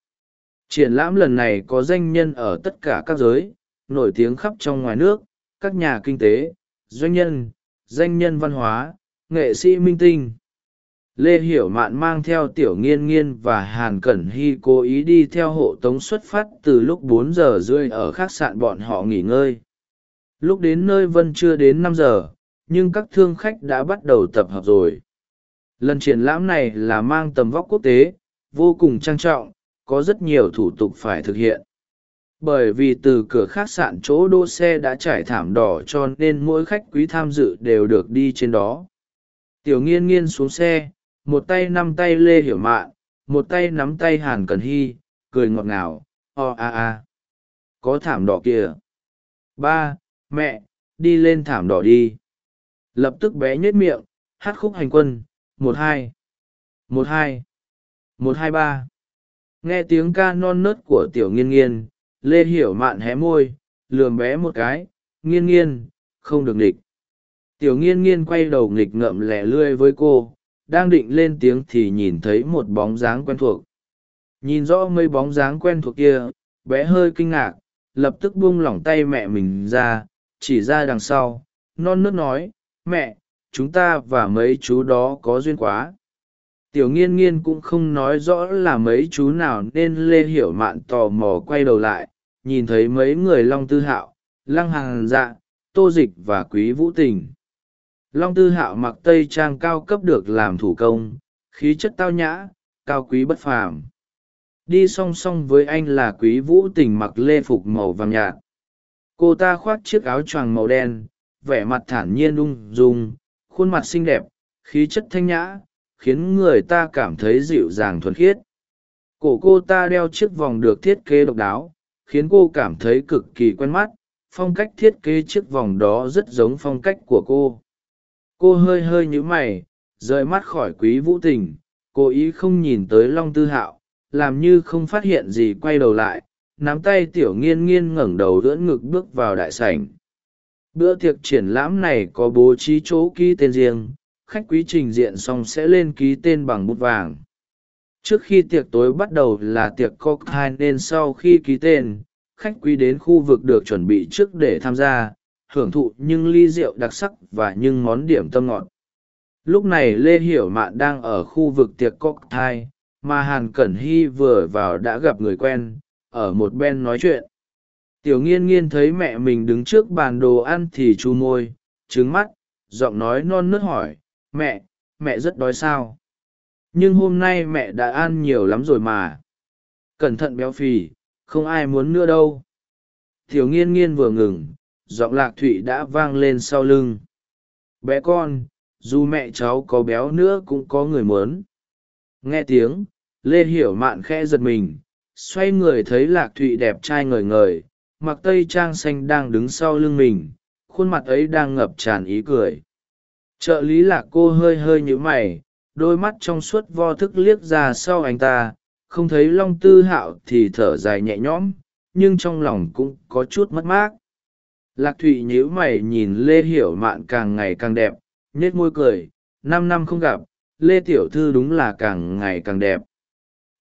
Speaker 1: Triển lãm lần này có danh nhân ở tất cả các giới nổi tiếng khắp trong ngoài nước các nhà kinh tế doanh nhân danh nhân văn hóa nghệ sĩ minh tinh. Lê hiểu mạn mang theo tiểu nghiên nghiên và hàn cẩn hy cố ý đi theo hộ tống xuất phát từ lúc bốn giờ rưỡi ở khách sạn bọn họ nghỉ ngơi. Lúc đến nơi vân chưa đến năm giờ nhưng các thương khách đã bắt đầu tập hợp rồi lần triển lãm này là mang tầm vóc quốc tế, vô cùng trang trọng, có rất nhiều thủ tục phải thực hiện. Bởi vì từ cửa khách sạn chỗ đỗ xe đã trải thảm đỏ cho nên mỗi khách quý tham dự đều được đi trên đó. Tiểu nghiên nghiên xuống xe, một tay nắm tay lê hiểu mạn, một tay nắm tay hàn cần hy, cười ngọt ngào, o a a, có thảm đỏ kìa. Ba, mẹ, đi lên thảm đỏ đi. Lập tức bé nhếch miệng, hát khúc hành quân một hai. Một hai. Một hai ba. Nghe tiếng ca non nớt của tiểu nghiên nghiên, lê hiểu mạn hé môi, lườm bé một cái, nghiên nghiên, không được nghịch. Tiểu nghiên nghiên quay đầu nghịch ngợm lẻ lươi với cô, đang định lên tiếng thì nhìn thấy một bóng dáng quen thuộc. Nhìn rõ mấy bóng dáng quen thuộc kia, bé hơi kinh ngạc, lập tức buông lỏng tay mẹ mình ra, chỉ ra đằng sau, non nớt nói, mẹ chúng ta và mấy chú đó có duyên quá. Tiểu nghiên nghiên cũng không nói rõ là mấy chú nào nên lê hiểu mạn tò mò quay đầu lại, nhìn thấy mấy người long tư hạo, lăng hàng dạ tô dịch và quý vũ tình. Long tư hạo mặc tây trang cao cấp được làm thủ công, khí chất tao nhã, cao quý bất phàm. Đi song song với anh là quý vũ tình mặc lê phục màu vàng nhạt. Cô ta khoác chiếc áo choàng màu đen, vẻ mặt thản nhiên ung dung khuôn mặt xinh đẹp, khí chất thanh nhã, khiến người ta cảm thấy dịu dàng thuần khiết. Cổ cô ta đeo chiếc vòng được thiết kế độc đáo, khiến cô cảm thấy cực kỳ quen mắt. Phong cách thiết kế chiếc vòng đó rất giống phong cách của cô. Cô hơi hơi nhíu mày, rời mắt khỏi quý vũ tình. Cố ý không nhìn tới long tư hạo, làm như không phát hiện gì quay đầu lại. Nắm tay tiểu nghiên nghiên ngẩng đầu đỡ ngực bước vào đại sảnh bữa tiệc triển lãm này có bố trí chỗ ký tên riêng, khách quý trình diện xong sẽ lên ký tên bằng bút vàng. Trước khi tiệc tối bắt đầu là tiệc cocktail nên sau khi ký tên, khách quý đến khu vực được chuẩn bị trước để tham gia, hưởng thụ những ly rượu đặc sắc và những món điểm tâm ngọt. Lúc này lê hiểu mạn đang ở khu vực tiệc cocktail, mà hàn cẩn hy vừa vào đã gặp người quen, ở một bên nói chuyện tiểu nghiên nghiên thấy mẹ mình đứng trước bàn đồ ăn thì chu môi, trứng mắt, giọng nói non nớt hỏi, mẹ mẹ rất đói sao? Nhưng hôm nay mẹ đã ăn nhiều lắm rồi mà. Cẩn thận béo phì, không ai muốn nữa đâu. Tiểu nghiên nghiên vừa ngừng, giọng lạc thụy đã vang lên sau lưng. Bé con, dù mẹ cháu có béo nữa cũng có người muốn. Nghe tiếng, lê hiểu mạn khẽ giật mình, xoay người thấy lạc thụy đẹp trai ngời ngời mặc tây trang xanh đang đứng sau lưng mình, khuôn mặt ấy đang ngập tràn ý cười. Trợ lý lạc cô hơi hơi nhíu mày, đôi mắt trong suốt vo thức liếc ra sau anh ta, không thấy long tư hạo thì thở dài nhẹ nhõm, nhưng trong lòng cũng có chút mất mát. Lạc thụy nhíu mày nhìn lê hiểu mạn càng ngày càng đẹp nhết môi cười, năm năm không gặp, lê tiểu thư đúng là càng ngày càng đẹp.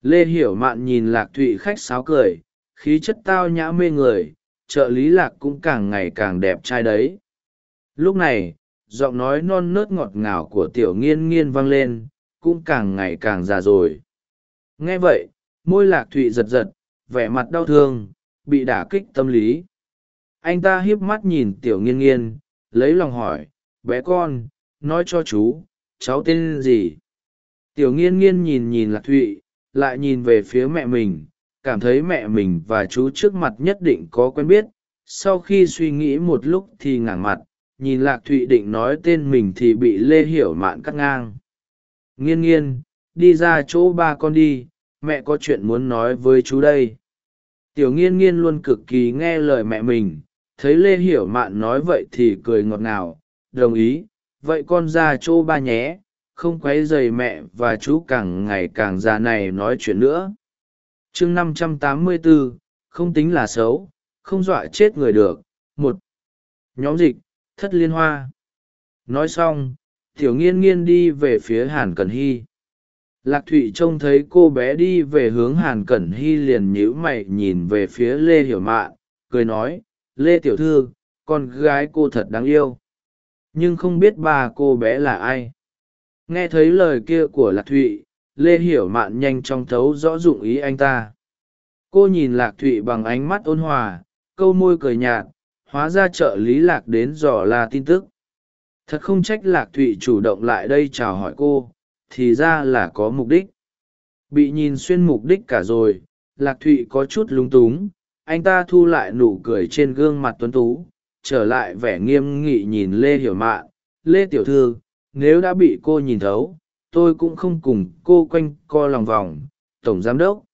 Speaker 1: Lê hiểu mạn nhìn lạc thụy khách sáo cười khí chất tao nhã mê người, trợ lý lạc cũng càng ngày càng đẹp trai đấy. Lúc này, giọng nói non nớt ngọt ngào của tiểu nghiên nghiên vang lên, cũng càng ngày càng già rồi. Nghe vậy, môi lạc thụy giật giật, vẻ mặt đau thương, bị đả kích tâm lý. Anh ta hiếp mắt nhìn tiểu nghiên nghiên, lấy lòng hỏi, bé con, nói cho chú, cháu tên gì? Tiểu nghiên nghiên nhìn nhìn lạc thụy, lại nhìn về phía mẹ mình cảm thấy mẹ mình và chú trước mặt nhất định có quen biết. Sau khi suy nghĩ một lúc thì ngảng mặt, nhìn lạc thụy định nói tên mình thì bị lê hiểu mạn cắt ngang. Nghiên nghiên, đi ra chỗ ba con đi, mẹ có chuyện muốn nói với chú đây. Tiểu nghiên nghiên luôn cực kỳ nghe lời mẹ mình, thấy lê hiểu mạn nói vậy thì cười ngọt ngào. Đồng ý, vậy con ra chỗ ba nhé, không q u ấ y dày mẹ và chú càng ngày càng già này nói chuyện nữa chương năm trăm tám mươi bốn không tính là xấu, không dọa chết người được. Một, nhóm dịch, thất liên hoa. Nói xong, tiểu nghiên nghiên đi về phía hàn cẩn hy. Lạc thụy trông thấy cô bé đi về hướng hàn cẩn hy liền nhíu mày nhìn về phía lê hiểu mạn cười nói, lê tiểu thư, con gái cô thật đáng yêu. Nhưng không biết ba cô bé là ai. Nghe thấy lời kia của lạc thụy lê hiểu mạn nhanh chóng thấu rõ dụng ý anh ta. Cô nhìn lạc thụy bằng ánh mắt ôn hòa, câu môi cười nhạt, hóa ra trợ lý lạc đến dò la tin tức. Thật không trách lạc thụy chủ động lại đây chào hỏi cô, thì ra là có mục đích. Bị nhìn xuyên mục đích cả rồi, lạc thụy có chút lúng túng, anh ta thu lại nụ cười trên gương mặt tuấn tú, trở lại vẻ nghiêm nghị nhìn lê hiểu mạn. Lê tiểu thư, nếu đã bị cô nhìn thấu tôi cũng không cùng cô quanh co lòng vòng, tổng giám đốc.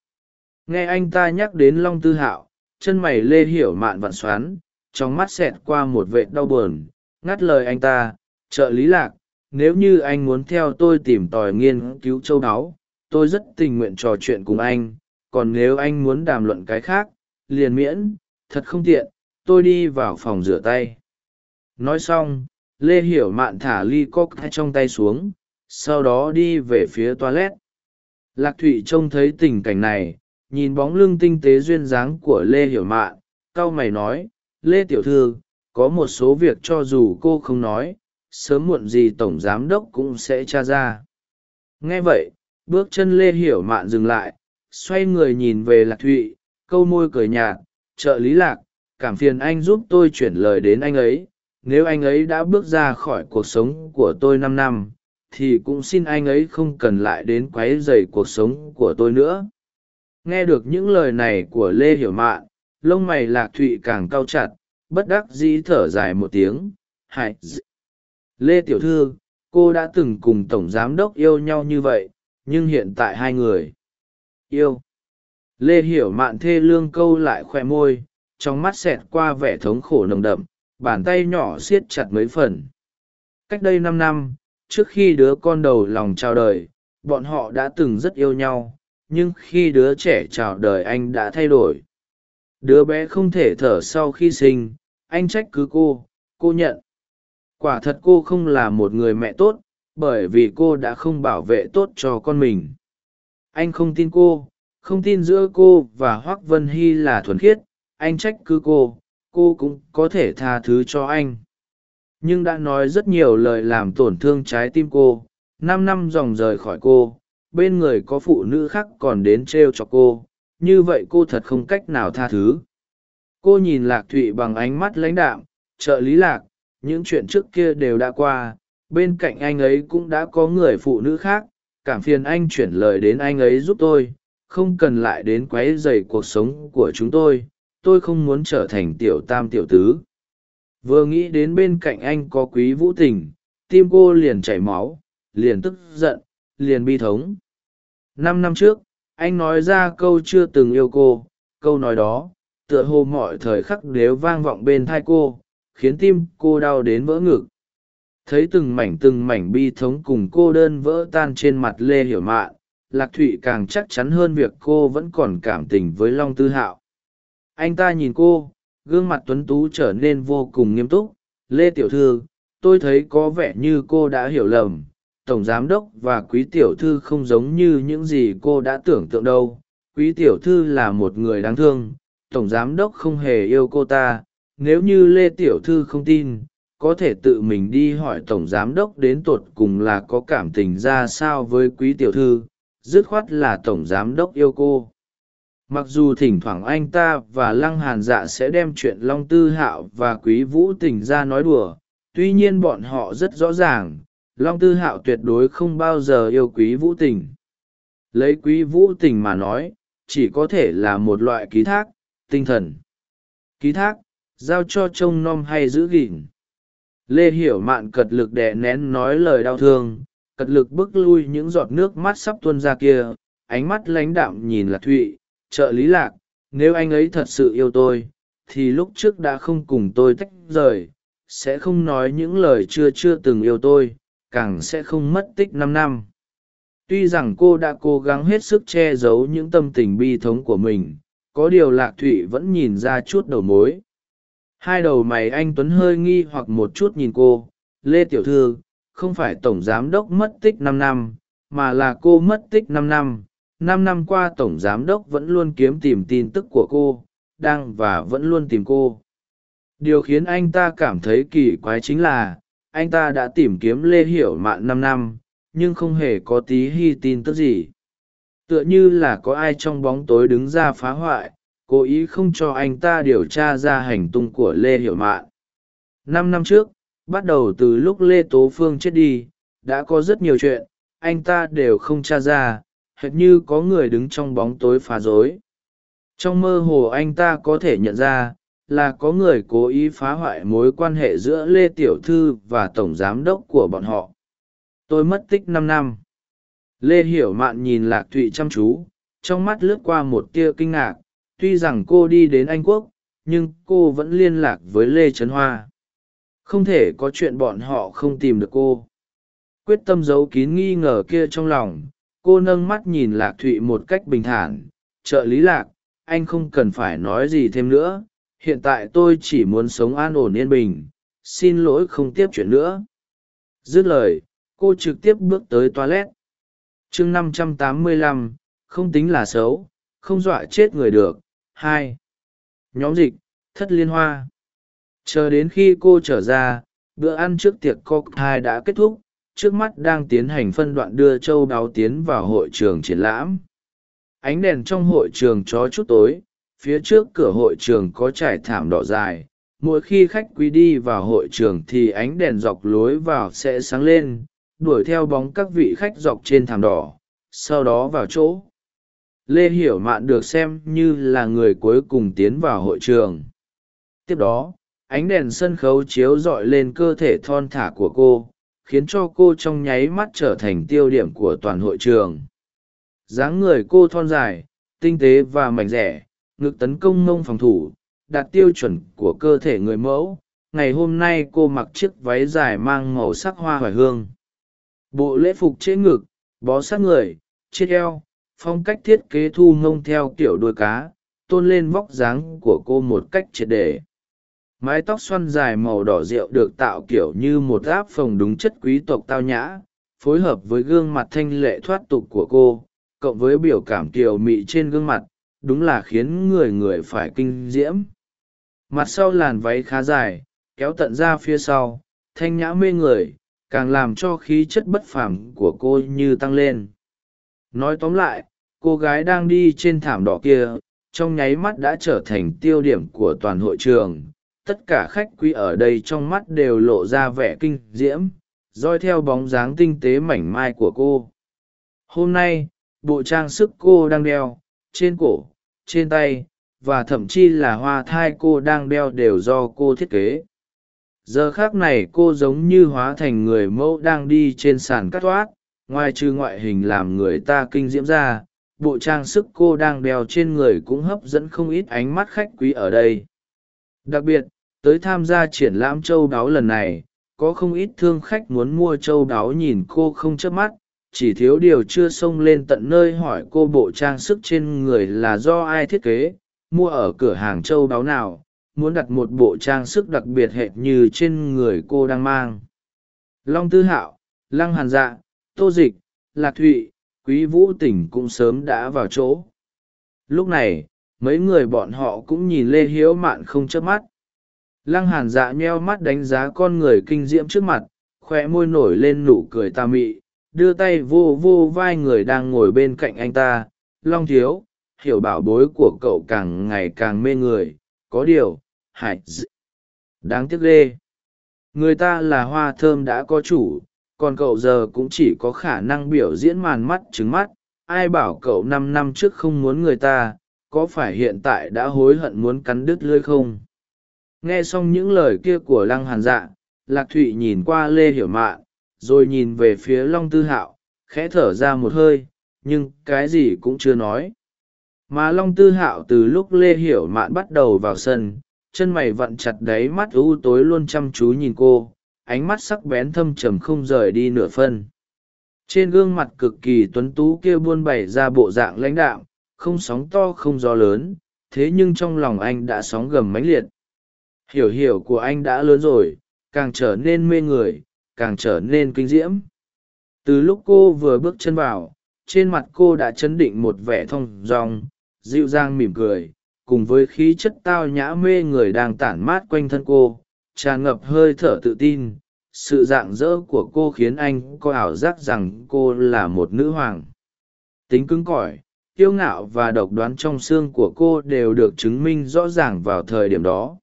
Speaker 1: Nghe anh ta nhắc đến long tư hạo, chân mày lê hiểu mạn vặn xoắn, trong mắt xẹt qua một vệ đau buồn, ngắt lời anh ta, trợ lý lạc, nếu như anh muốn theo tôi tìm tòi nghiên cứu châu báu, tôi rất tình nguyện trò chuyện cùng anh, còn nếu anh muốn đàm luận cái khác, liền miễn, thật không tiện, tôi đi vào phòng rửa tay. Nói xong, lê hiểu mạn thả ly coc trong tay xuống sau đó đi về phía toilet. Lạc thụy trông thấy tình cảnh này, nhìn bóng lưng tinh tế duyên dáng của lê hiểu mạn c a o mày nói, lê tiểu thư, có một số việc cho dù cô không nói, sớm muộn gì tổng giám đốc cũng sẽ tra ra. Nghe vậy, bước chân lê hiểu mạn dừng lại, xoay người nhìn về lạc thụy, câu môi cười nhạt, trợ lý lạc, cảm phiền anh giúp tôi chuyển lời đến anh ấy, nếu anh ấy đã bước ra khỏi cuộc sống của tôi năm năm thì cũng xin anh ấy không cần lại đến q u ấ y dày cuộc sống của tôi nữa. Nghe được những lời này của lê hiểu mạn, lông mày lạc thụy càng cau chặt, bất đắc dĩ thở dài một tiếng. Hại lê tiểu thư, cô đã từng cùng tổng giám đốc yêu nhau như vậy, nhưng hiện tại hai người yêu. Lê hiểu mạn thê lương câu lại khoe môi, trong mắt xẹt qua vẻ thống khổ nồng đậm, bàn tay nhỏ siết chặt mấy phần. Cách đây năm năm trước khi đứa con đầu lòng chào đời, bọn họ đã từng rất yêu nhau, nhưng khi đứa trẻ chào đời anh đã thay đổi. Đứa bé không thể thở sau khi sinh, anh trách cứ cô cô nhận. Quả thật cô không là một người mẹ tốt, bởi vì cô đã không bảo vệ tốt cho con mình. Anh không tin cô, không tin giữa cô và hoác vân hy là thuần khiết, anh trách cứ cô cô cũng có thể tha thứ cho anh nhưng đã nói rất nhiều lời làm tổn thương trái tim cô. Năm năm dòng rời khỏi cô, bên người có phụ nữ khác còn đến t r e o cho cô. Như vậy cô thật không cách nào tha thứ. Cô nhìn lạc thụy bằng ánh mắt lãnh đạm, trợ lý lạc, những chuyện trước kia đều đã qua. Bên cạnh anh ấy cũng đã có người phụ nữ khác. Cảm phiền anh chuyển lời đến anh ấy giúp tôi. Không cần lại đến q u ấ y dày cuộc sống của chúng tôi. Tôi không muốn trở thành tiểu tam tiểu tứ vừa nghĩ đến bên cạnh anh có quý vũ tình, tim cô liền chảy máu, liền tức giận, liền bi thống. Năm năm trước, anh nói ra câu chưa từng yêu cô, câu nói đó, tựa hồ mọi thời khắc nếu vang vọng bên thai cô, khiến tim cô đau đến vỡ ngực. Thấy từng mảnh từng mảnh bi thống cùng cô đơn vỡ tan trên mặt lê hiểu mạn, lạc thụy càng chắc chắn hơn việc cô vẫn còn cảm tình với long tư hạo. Anh ta nhìn cô gương mặt tuấn tú trở nên vô cùng nghiêm túc. Lê tiểu thư, tôi thấy có vẻ như cô đã hiểu lầm. Tổng giám đốc và quý tiểu thư không giống như những gì cô đã tưởng tượng đâu. Quý tiểu thư là một người đáng thương. Tổng giám đốc không hề yêu cô ta. Nếu như lê tiểu thư không tin, có thể tự mình đi hỏi tổng giám đốc đến tột cùng là có cảm tình ra sao với quý tiểu thư. Dứt khoát là tổng giám đốc yêu cô mặc dù thỉnh thoảng anh ta và lăng hàn dạ sẽ đem chuyện long tư hạo và quý vũ tình ra nói đùa, tuy nhiên bọn họ rất rõ ràng, long tư hạo tuyệt đối không bao giờ yêu quý vũ tình. Lấy quý vũ tình mà nói, chỉ có thể là một loại ký thác, tinh thần. Ký thác, giao cho trông nom hay giữ gìn. Lê hiểu mạn cật lực đè nén nói lời đau thương, cật lực bước lui những giọt nước mắt sắp tuôn ra kia, ánh mắt lãnh đạm nhìn lạc thụy trợ lý lạc, nếu anh ấy thật sự yêu tôi, thì lúc trước đã không cùng tôi tách rời, sẽ không nói những lời chưa chưa từng yêu tôi, càng sẽ không mất tích năm năm. Tuy rằng cô đã cố gắng hết sức che giấu những tâm tình bi thống của mình, có điều lạc thụy vẫn nhìn ra chút đầu mối. Hai đầu mày anh tuấn hơi nghi hoặc một chút nhìn cô. Lê tiểu thư, không phải tổng giám đốc mất tích năm năm, mà là cô mất tích năm năm năm năm qua tổng giám đốc vẫn luôn kiếm tìm tin tức của cô, đang và vẫn luôn tìm cô. Điều khiến anh ta cảm thấy kỳ quái chính là, anh ta đã tìm kiếm lê hiểu mạn năm năm, nhưng không hề có tí hy tin tức gì. Tựa như là có ai trong bóng tối đứng ra phá hoại, cố ý không cho anh ta điều tra ra hành tung của lê hiểu mạn. Năm năm trước, bắt đầu từ lúc lê tố phương chết đi, đã có rất nhiều chuyện, anh ta đều không tra ra hệt như có người đứng trong bóng tối phá rối. Trong mơ hồ anh ta có thể nhận ra là có người cố ý phá hoại mối quan hệ giữa lê tiểu thư và tổng giám đốc của bọn họ. Tôi mất tích năm năm. Lê hiểu mạn nhìn lạc thụy chăm chú, trong mắt lướt qua một tia kinh ngạc. Tuy rằng cô đi đến anh quốc, nhưng cô vẫn liên lạc với lê trấn hoa. Không thể có chuyện bọn họ không tìm được cô. Quyết tâm giấu kín nghi ngờ kia trong lòng cô nâng mắt nhìn lạc thụy một cách bình thản. Trợ lý lạc, anh không cần phải nói gì thêm nữa. Hiện tại tôi chỉ muốn sống an ổn yên bình. Xin lỗi không tiếp chuyện nữa. Dứt lời, cô trực tiếp bước tới toilet. Chương năm trăm tám mươi lăm, không tính là xấu, không dọa chết người được. Hai. Nhóm dịch, thất liên hoa. Chờ đến khi cô trở ra, bữa ăn trước tiệc cocktail đã kết thúc trước mắt đang tiến hành phân đoạn đưa châu đáo tiến vào hội trường triển lãm. Ánh đèn trong hội trường chó chút tối, phía trước cửa hội trường có trải thảm đỏ dài. Mỗi khi khách quý đi vào hội trường thì ánh đèn dọc lối vào sẽ sáng lên, đuổi theo bóng các vị khách dọc trên thảm đỏ, sau đó vào chỗ. Lê hiểu mạn được xem như là người cuối cùng tiến vào hội trường. Tiếp đó, ánh đèn sân khấu chiếu rọi lên cơ thể thon thả của cô khiến cho cô trong nháy mắt trở thành tiêu điểm của toàn hội trường. Dáng người cô thon dài, tinh tế và mảnh rẻ, ngực tấn công mông phòng thủ, đạt tiêu chuẩn của cơ thể người mẫu. Ngày hôm nay cô mặc chiếc váy dài mang màu sắc hoa hoài hương. Bộ lễ phục chế ngực, bó sát người, chiếc eo, phong cách thiết kế thu ngông theo kiểu đuôi cá, tôn lên vóc dáng của cô một cách triệt đề mái tóc xoăn dài màu đỏ rượu được tạo kiểu như một áp phồng đúng chất quý tộc tao nhã, phối hợp với gương mặt thanh lệ thoát tục của cô, cộng với biểu cảm kiều mị trên gương mặt, đúng là khiến người người phải kinh diễm. Mặt sau làn váy khá dài, kéo tận ra phía sau, thanh nhã mê người, càng làm cho khí chất bất phẳng của cô như tăng lên. Nói tóm lại, cô gái đang đi trên thảm đỏ kia, trong nháy mắt đã trở thành tiêu điểm của toàn hội trường tất cả khách quý ở đây trong mắt đều lộ ra vẻ kinh diễm roi theo bóng dáng tinh tế mảnh mai của cô. Hôm nay, bộ trang sức cô đang đeo, trên cổ, trên tay, và thậm chí là hoa thai cô đang đeo đều do cô thiết kế. Giờ khác này cô giống như hóa thành người mẫu đang đi trên sàn cắt toát, ngoài trừ ngoại hình làm người ta kinh diễm ra, bộ trang sức cô đang đeo trên người cũng hấp dẫn không ít ánh mắt khách quý ở đây. Đặc biệt tới tham gia triển lãm châu đáo lần này, có không ít thương khách muốn mua châu đáo nhìn cô không chớp mắt, chỉ thiếu điều chưa xông lên tận nơi hỏi cô bộ trang sức trên người là do ai thiết kế, mua ở cửa hàng châu đáo nào, muốn đặt một bộ trang sức đặc biệt hệt như trên người cô đang mang. Long tư hạo, lăng hàn dạ tô dịch, lạc thụy, quý vũ tỉnh cũng sớm đã vào chỗ. Lúc này, mấy người bọn họ cũng nhìn lê hiếu mạn không chớp mắt lăng hàn dạ nheo mắt đánh giá con người kinh diễm trước mặt khoe môi nổi lên nụ cười tà mị, đưa tay vô vô vai người đang ngồi bên cạnh anh ta. Long thiếu, hiểu bảo bối của cậu càng ngày càng mê người, có điều, hại đáng tiếc ghê. Người ta là hoa thơm đã có chủ, còn cậu giờ cũng chỉ có khả năng biểu diễn màn mắt trứng mắt. Ai bảo cậu năm năm trước không muốn người ta, có phải hiện tại đã hối hận muốn cắn đứt lưới không? Nghe xong những lời kia của lăng hàn dạ lạc thụy nhìn qua lê hiểu mạn rồi nhìn về phía long tư hạo, khẽ thở ra một hơi, nhưng cái gì cũng chưa nói. Mà long tư hạo từ lúc lê hiểu mạn bắt đầu vào sân, chân mày vặn chặt đáy mắt u tối luôn chăm chú nhìn cô, ánh mắt sắc bén thâm trầm không rời đi nửa phân. Trên gương mặt cực kỳ tuấn tú kia buôn bày ra bộ dạng lãnh đạo không sóng to không gió lớn, thế nhưng trong lòng anh đã sóng gầm mãnh liệt hiểu hiểu của anh đã lớn rồi, càng trở nên mê người, càng trở nên kinh diễm. Từ lúc cô vừa bước chân vào, trên mặt cô đã chấn định một vẻ thong dong, dịu dàng mỉm cười, cùng với khí chất tao nhã mê người đang tản mát quanh thân cô, tràn ngập hơi thở tự tin. Sự rạng rỡ của cô khiến anh có ảo giác rằng cô là một nữ hoàng. Tính cứng cỏi, kiêu ngạo và độc đoán trong xương của cô đều được chứng minh rõ ràng vào thời điểm đó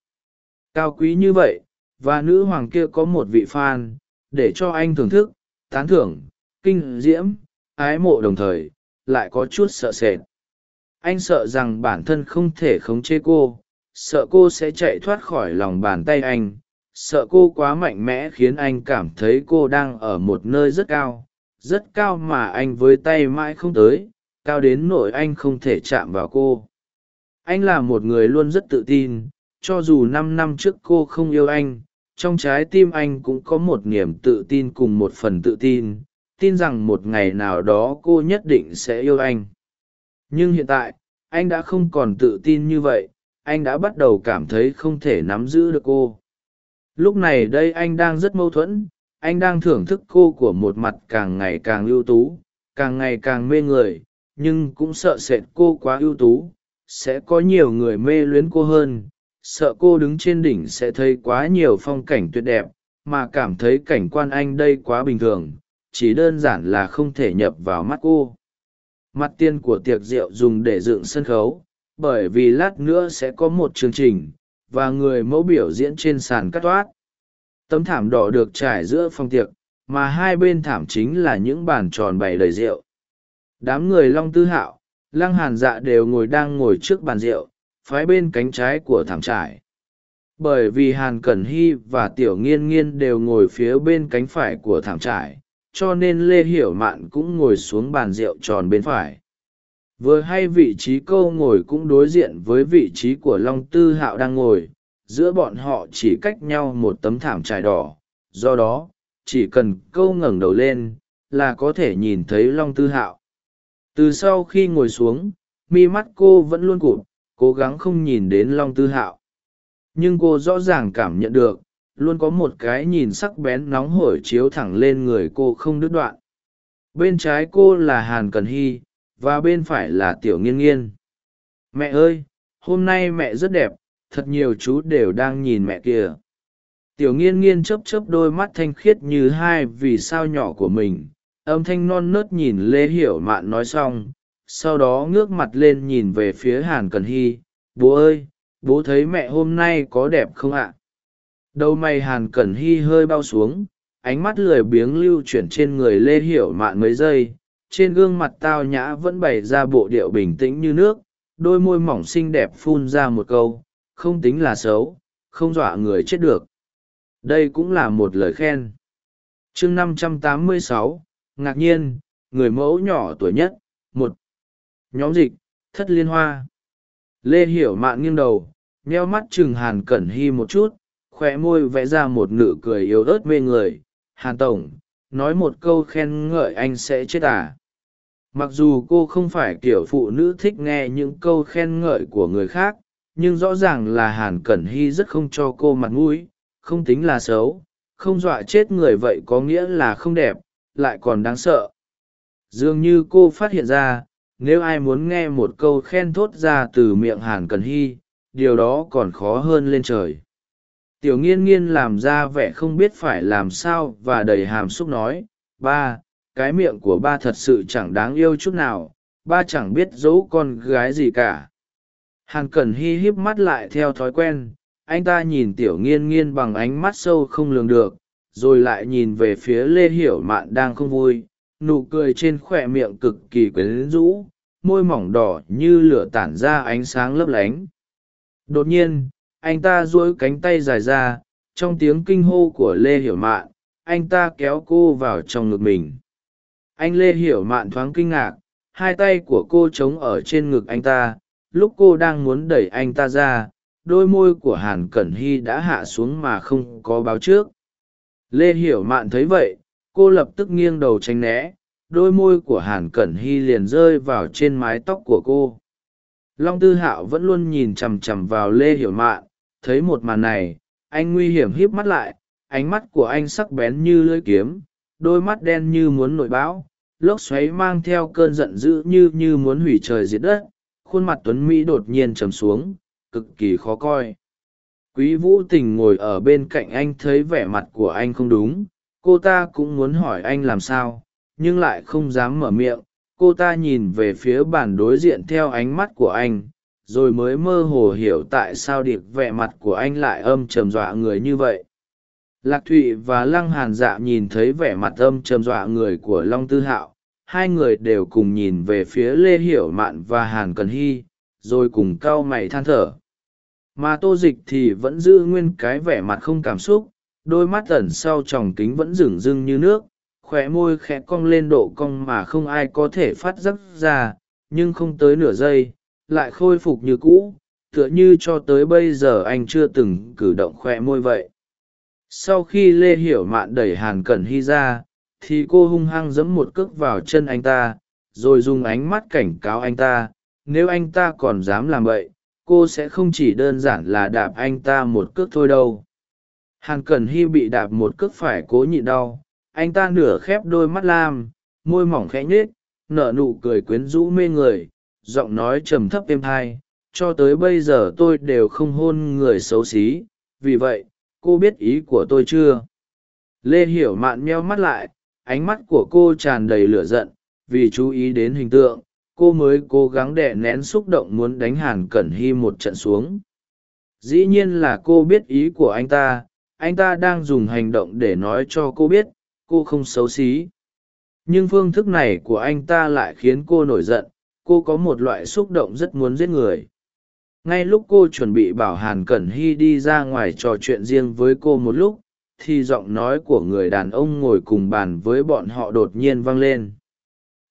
Speaker 1: cao quý như vậy, và nữ hoàng kia có một vị fan, để cho anh thưởng thức, tán thưởng, kinh diễm, ái mộ đồng thời, lại có chút sợ sệt. Anh sợ rằng bản thân không thể khống chế cô, sợ cô sẽ chạy thoát khỏi lòng bàn tay anh, sợ cô quá mạnh mẽ khiến anh cảm thấy cô đang ở một nơi rất cao rất cao mà anh với tay mãi không tới, cao đến nỗi anh không thể chạm vào cô. Anh là một người luôn rất tự tin cho dù năm năm trước cô không yêu anh, trong trái tim anh cũng có một niềm tự tin cùng một phần tự tin tin rằng một ngày nào đó cô nhất định sẽ yêu anh. Nhưng hiện tại, anh đã không còn tự tin như vậy, anh đã bắt đầu cảm thấy không thể nắm giữ được cô. Lúc này đây anh đang rất mâu thuẫn, anh đang thưởng thức cô của một mặt càng ngày càng ưu tú, càng ngày càng mê người, nhưng cũng sợ sệt cô quá ưu tú, sẽ có nhiều người mê luyến cô hơn sợ cô đứng trên đỉnh sẽ thấy quá nhiều phong cảnh tuyệt đẹp, mà cảm thấy cảnh quan anh đây quá bình thường, chỉ đơn giản là không thể nhập vào mắt cô. Mặt tiền của tiệc rượu dùng để dựng sân khấu, bởi vì lát nữa sẽ có một chương trình, và người mẫu biểu diễn trên sàn cắt toát. Tấm thảm đỏ được trải giữa phòng tiệc, mà hai bên thảm chính là những bàn tròn bày đầy rượu. Đám người long tư hạo, lăng hàn dạ đều ngồi đang ngồi trước bàn rượu phái bên cánh trái của thảm trải bởi vì hàn cẩn hy và tiểu nghiên nghiên đều ngồi phía bên cánh phải của thảm trải cho nên lê hiểu mạn cũng ngồi xuống bàn rượu tròn bên phải. Vừa hay vị trí câu ngồi cũng đối diện với vị trí của long tư hạo đang ngồi, giữa bọn họ chỉ cách nhau một tấm thảm trải đỏ. Do đó, chỉ cần câu ngẩng đầu lên là có thể nhìn thấy long tư hạo. Từ sau khi ngồi xuống, mi mắt cô vẫn luôn cụt cố gắng không nhìn đến long tư hạo. Nhưng cô rõ ràng cảm nhận được, luôn có một cái nhìn sắc bén nóng hổi chiếu thẳng lên người cô không đứt đoạn. Bên trái cô là hàn cần hy, và bên phải là tiểu nghiên nghiên. Mẹ ơi, hôm nay mẹ rất đẹp, thật nhiều chú đều đang nhìn mẹ kìa. Tiểu nghiên nghiên chấp chấp đôi mắt thanh khiết như hai vì sao nhỏ của mình, âm thanh non nớt nhìn lê hiểu mạn nói xong sau đó ngước mặt lên nhìn về phía hàn cần hy, bố ơi, bố thấy mẹ hôm nay có đẹp không ạ? Đầu mày hàn cẩn hy hơi bao xuống, ánh mắt lười biếng lưu chuyển trên người lê hiểu mạn mấy giây, trên gương mặt tao nhã vẫn bày ra bộ điệu bình tĩnh như nước, đôi môi mỏng xinh đẹp phun ra một câu, không tính là xấu, không dọa người chết được. Đây cũng là một lời khen. Chương năm trăm tám mươi sáu, ngạc nhiên, người mẫu nhỏ tuổi nhất, một nhóm dịch, thất liên hoa. Lê hiểu mạn nghiêng đầu, nheo mắt chừng hàn cẩn hy một chút khoe môi vẽ ra một nụ cười yếu ớt mê người. Hàn tổng, nói một câu khen ngợi anh sẽ chết à? Mặc dù cô không phải kiểu phụ nữ thích nghe những câu khen ngợi của người khác, nhưng rõ ràng là hàn cẩn hy rất không cho cô mặt mũi, không tính là xấu. Không dọa chết người vậy có nghĩa là không đẹp, lại còn đáng sợ. Dường như cô phát hiện ra nếu ai muốn nghe một câu khen thốt ra từ miệng hàn Cần hy, điều đó còn khó hơn lên trời. Tiểu nghiên nghiên làm ra vẻ không biết phải làm sao và đầy hàm xúc nói, ba, cái miệng của ba thật sự chẳng đáng yêu chút nào, ba chẳng biết giấu con gái gì cả. Hàn cẩn hy híp mắt lại theo thói quen, anh ta nhìn tiểu nghiên nghiên bằng ánh mắt sâu không lường được, rồi lại nhìn về phía lê hiểu mạn đang không vui nụ cười trên khỏe miệng cực kỳ quyến rũ, môi mỏng đỏ như lửa tản ra ánh sáng lấp lánh. Đột nhiên, anh ta duỗi cánh tay dài ra, trong tiếng kinh hô của lê hiểu mạn, anh ta kéo cô vào trong ngực mình. Anh lê hiểu mạn thoáng kinh ngạc, hai tay của cô trống ở trên ngực anh ta, lúc cô đang muốn đẩy anh ta ra, đôi môi của hàn cẩn hy đã hạ xuống mà không có báo trước. Lê hiểu mạn thấy vậy cô lập tức nghiêng đầu tránh né, đôi môi của hàn cẩn hy liền rơi vào trên mái tóc của cô. Long tư hạo vẫn luôn nhìn chằm chằm vào lê hiểu mạn, thấy một màn này, anh nguy hiểm híp mắt lại, ánh mắt của anh sắc bén như lưỡi kiếm, đôi mắt đen như muốn nổi bão, lốc xoáy mang theo cơn giận dữ như như muốn hủy trời diệt đất, khuôn mặt tuấn mỹ đột nhiên trầm xuống, cực kỳ khó coi. Quý vũ tình ngồi ở bên cạnh anh thấy vẻ mặt của anh không đúng cô ta cũng muốn hỏi anh làm sao, nhưng lại không dám mở miệng. Cô ta nhìn về phía bàn đối diện theo ánh mắt của anh, rồi mới mơ hồ hiểu tại sao điệp vẻ mặt của anh lại âm trầm dọa người như vậy. Lạc thụy và lăng hàn dạ nhìn thấy vẻ mặt âm trầm dọa người của long tư hạo. Hai người đều cùng nhìn về phía lê hiểu mạn và hàn cần hy, rồi cùng cau mày than thở. Mà tô dịch thì vẫn giữ nguyên cái vẻ mặt không cảm xúc đôi mắt ẩn sau tròng kính vẫn rừng rưng như nước, khóe môi khẽ cong lên độ cong mà không ai có thể phát giác ra, nhưng không tới nửa giây, lại khôi phục như cũ, tựa như cho tới bây giờ anh chưa từng cử động khóe môi vậy. Sau khi lê hiểu mạn đẩy hàn cẩn hy ra, thì cô hung hăng giẫm một cước vào chân anh ta, rồi dùng ánh mắt cảnh cáo anh ta, nếu anh ta còn dám làm vậy, cô sẽ không chỉ đơn giản là đạp anh ta một cước thôi đâu hàn cẩn hy bị đạp một cước phải cố nhịn đau, anh ta nửa khép đôi mắt lam, môi mỏng khẽ nhết nở nụ cười quyến rũ mê người, giọng nói trầm thấp êm thai, cho tới bây giờ tôi đều không hôn người xấu xí, vì vậy, cô biết ý của tôi chưa? Lê hiểu mạn meo mắt lại, ánh mắt của cô tràn đầy lửa giận, vì chú ý đến hình tượng, cô mới cố gắng đè nén xúc động muốn đánh hàn cẩn hy một trận xuống. Dĩ nhiên là cô biết ý của anh ta anh ta đang dùng hành động để nói cho cô biết, cô không xấu xí. Nhưng phương thức này của anh ta lại khiến cô nổi giận, cô có một loại xúc động rất muốn giết người. Ngay lúc cô chuẩn bị bảo hàn cẩn hy đi ra ngoài trò chuyện riêng với cô một lúc, thì giọng nói của người đàn ông ngồi cùng bàn với bọn họ đột nhiên vang lên.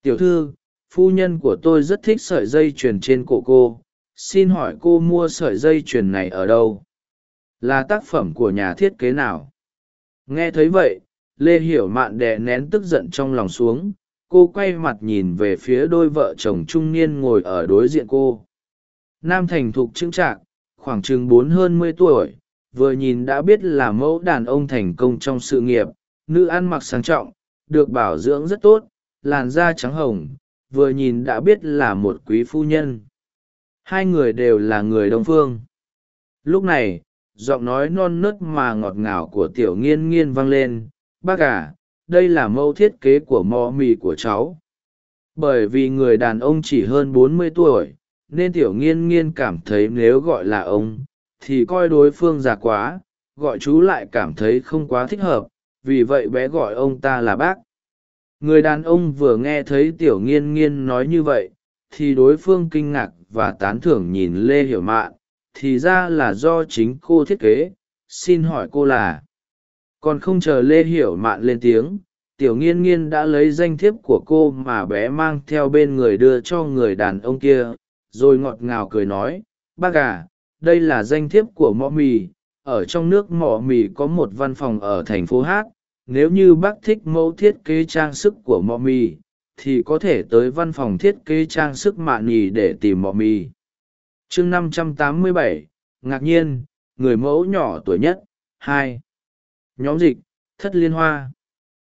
Speaker 1: Tiểu thư, phu nhân của tôi rất thích sợi dây chuyền trên cổ cô. Xin hỏi cô mua sợi dây chuyền này ở đâu? Là tác phẩm của nhà thiết kế nào? Nghe thấy vậy, lê hiểu mạn đè nén tức giận trong lòng xuống, cô quay mặt nhìn về phía đôi vợ chồng trung niên ngồi ở đối diện cô. Nam thành thục trưng trạc khoảng chừng bốn hơn mươi tuổi, vừa nhìn đã biết là mẫu đàn ông thành công trong sự nghiệp, nữ ăn mặc sang trọng, được bảo dưỡng rất tốt, làn da trắng hồng, vừa nhìn đã biết là một quý phu nhân. Hai người đều là người đông phương. Lúc này giọng nói non nớt mà ngọt ngào của tiểu nghiên nghiên vang lên, bác à đây là mẫu thiết kế của mò mì của cháu. Bởi vì người đàn ông chỉ hơn bốn mươi tuổi, nên tiểu nghiên nghiên cảm thấy nếu gọi là ông, thì coi đối phương già quá, gọi chú lại cảm thấy không quá thích hợp, vì vậy bé gọi ông ta là bác. Người đàn ông vừa nghe thấy tiểu nghiên nghiên nói như vậy, thì đối phương kinh ngạc và tán thưởng nhìn lê hiểu mạn thì ra là do chính cô thiết kế, xin hỏi cô là? Còn không chờ lê hiểu mạn lên tiếng, tiểu nghiên nghiên đã lấy danh thiếp của cô mà bé mang theo bên người đưa cho người đàn ông kia, rồi ngọt ngào cười nói, bác à đây là danh thiếp của mõ mì. Ở trong nước mỏ mì có một văn phòng ở thành phố hát. Nếu như bác thích mẫu thiết kế trang sức của mỏ mì, thì có thể tới văn phòng thiết kế trang sức mạ nhì để tìm mỏ mì chương 587, ngạc nhiên người mẫu nhỏ tuổi nhất hai. Nhóm dịch thất liên hoa.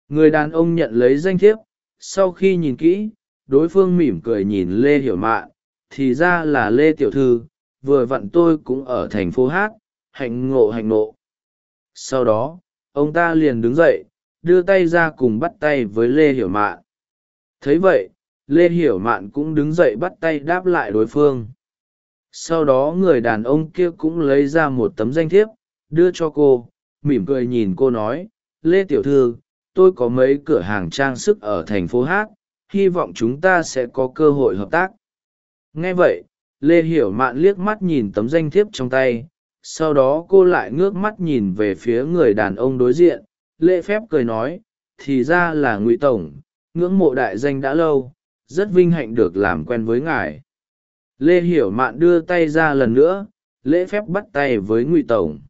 Speaker 1: Người đàn ông nhận lấy danh thiếp sau khi nhìn kỹ đối phương mỉm cười nhìn lê hiểu mạn thì ra là lê tiểu thư vừa vặn tôi cũng ở thành phố hát hạnh ngộ hạnh ngộ. sau đó ông ta liền đứng dậy đưa tay ra cùng bắt tay với lê hiểu mạn thấy vậy lê hiểu mạn cũng đứng dậy bắt tay đáp lại đối phương sau đó người đàn ông kia cũng lấy ra một tấm danh thiếp, đưa cho cô, mỉm cười nhìn cô nói, lê tiểu thư, tôi có mấy cửa hàng trang sức ở thành phố hát, hy vọng chúng ta sẽ có cơ hội hợp tác. Nghe vậy, lê hiểu mạn liếc mắt nhìn tấm danh thiếp trong tay, sau đó cô lại ngước mắt nhìn về phía người đàn ông đối diện, lễ phép cười nói, thì ra là ngụy tổng, ngưỡng mộ đại danh đã lâu, rất vinh hạnh được làm quen với ngài lê hiểu mạn đưa tay ra lần nữa, lễ phép bắt tay với ngụy tổng.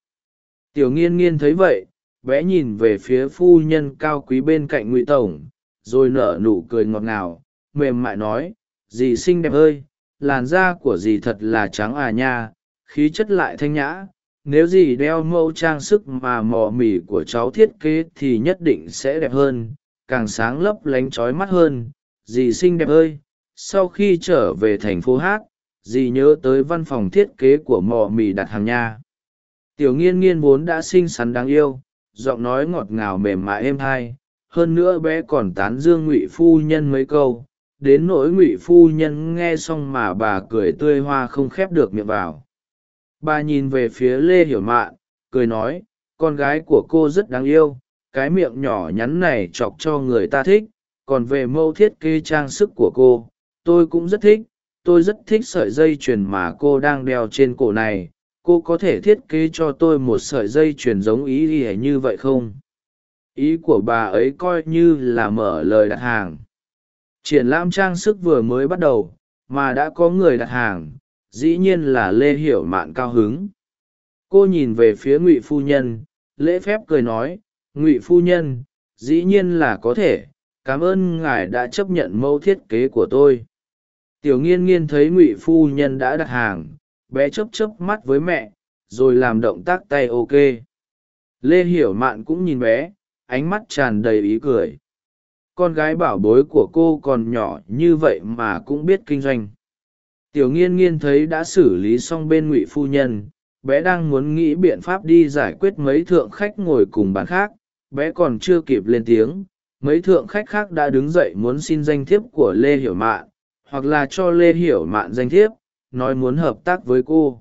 Speaker 1: Tiểu nghiên nghiên thấy vậy, bé nhìn về phía phu nhân cao quý bên cạnh ngụy tổng, rồi nở nụ cười ngọt ngào, mềm mại nói, dì xinh đẹp ơi, làn da của dì thật là trắng à nha, khí chất lại thanh nhã, nếu dì đeo mẫu trang sức mà mò mỉ của cháu thiết kế thì nhất định sẽ đẹp hơn, càng sáng lấp lánh trói mắt hơn. Dì xinh đẹp ơi, sau khi trở về thành phố hát dì nhớ tới văn phòng thiết kế của mò mì đặt hàng nha. Tiểu nghiên nghiên vốn đã xinh xắn đáng yêu, giọng nói ngọt ngào mềm mại êm hai hơn nữa bé còn tán dương ngụy phu nhân mấy câu, đến nỗi ngụy phu nhân nghe xong mà bà cười tươi hoa không khép được miệng vào. Bà nhìn về phía lê hiểu mạn, cười nói, con gái của cô rất đáng yêu, cái miệng nhỏ nhắn này chọc cho người ta thích, còn về mẫu thiết kế trang sức của cô, tôi cũng rất thích tôi rất thích sợi dây chuyền mà cô đang đeo trên cổ này. Cô có thể thiết kế cho tôi một sợi dây chuyền giống ý ỉa như vậy không? Ý của bà ấy coi như là mở lời đặt hàng. Triển lãm trang sức vừa mới bắt đầu, mà đã có người đặt hàng. Dĩ nhiên là lê hiểu mạn cao hứng. Cô nhìn về phía ngụy phu nhân, lễ phép cười nói, ngụy phu nhân, dĩ nhiên là có thể. Cảm ơn ngài đã chấp nhận mẫu thiết kế của tôi tiểu nghiên nghiên thấy ngụy phu nhân đã đặt hàng, bé chấp chấp mắt với mẹ, rồi làm động tác tay ok. Lê hiểu mạn cũng nhìn bé, ánh mắt tràn đầy ý cười. Con gái bảo bối của cô còn nhỏ như vậy mà cũng biết kinh doanh. Tiểu nghiên nghiên thấy đã xử lý xong bên ngụy phu nhân, bé đang muốn nghĩ biện pháp đi giải quyết mấy thượng khách ngồi cùng bàn khác. Bé còn chưa kịp lên tiếng, mấy thượng khách khác đã đứng dậy muốn xin danh thiếp của lê hiểu mạn hoặc là cho lê hiểu mạn danh thiếp, nói muốn hợp tác với cô.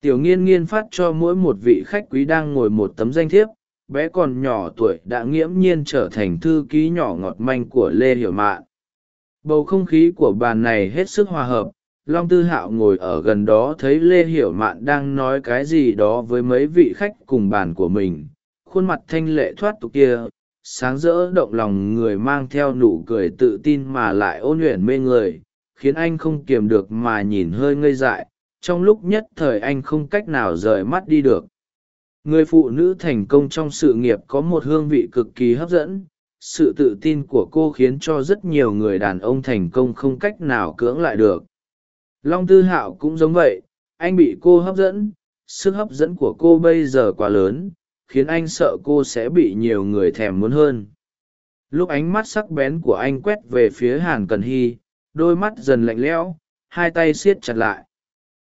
Speaker 1: Tiểu nghiên nghiên phát cho mỗi một vị khách quý đang ngồi một tấm danh thiếp, bé còn nhỏ tuổi đã nghiễm nhiên trở thành thư ký nhỏ ngọt manh của lê hiểu mạn. Bầu không khí của bàn này hết sức hòa hợp, long tư hạo ngồi ở gần đó thấy lê hiểu mạn đang nói cái gì đó với mấy vị khách cùng bàn của mình. Khuôn mặt thanh lệ thoát tục kia sáng rỡ động lòng người mang theo nụ cười tự tin mà lại ôn luyện mê người, khiến anh không kiềm được mà nhìn hơi ngây dại, trong lúc nhất thời anh không cách nào rời mắt đi được. Người phụ nữ thành công trong sự nghiệp có một hương vị cực kỳ hấp dẫn, sự tự tin của cô khiến cho rất nhiều người đàn ông thành công không cách nào cưỡng lại được. Long tư hạo cũng giống vậy, anh bị cô hấp dẫn, sức hấp dẫn của cô bây giờ quá lớn khiến anh sợ cô sẽ bị nhiều người thèm muốn hơn. Lúc ánh mắt sắc bén của anh quét về phía hàn cần hy, đôi mắt dần lạnh lẽo, hai tay siết chặt lại.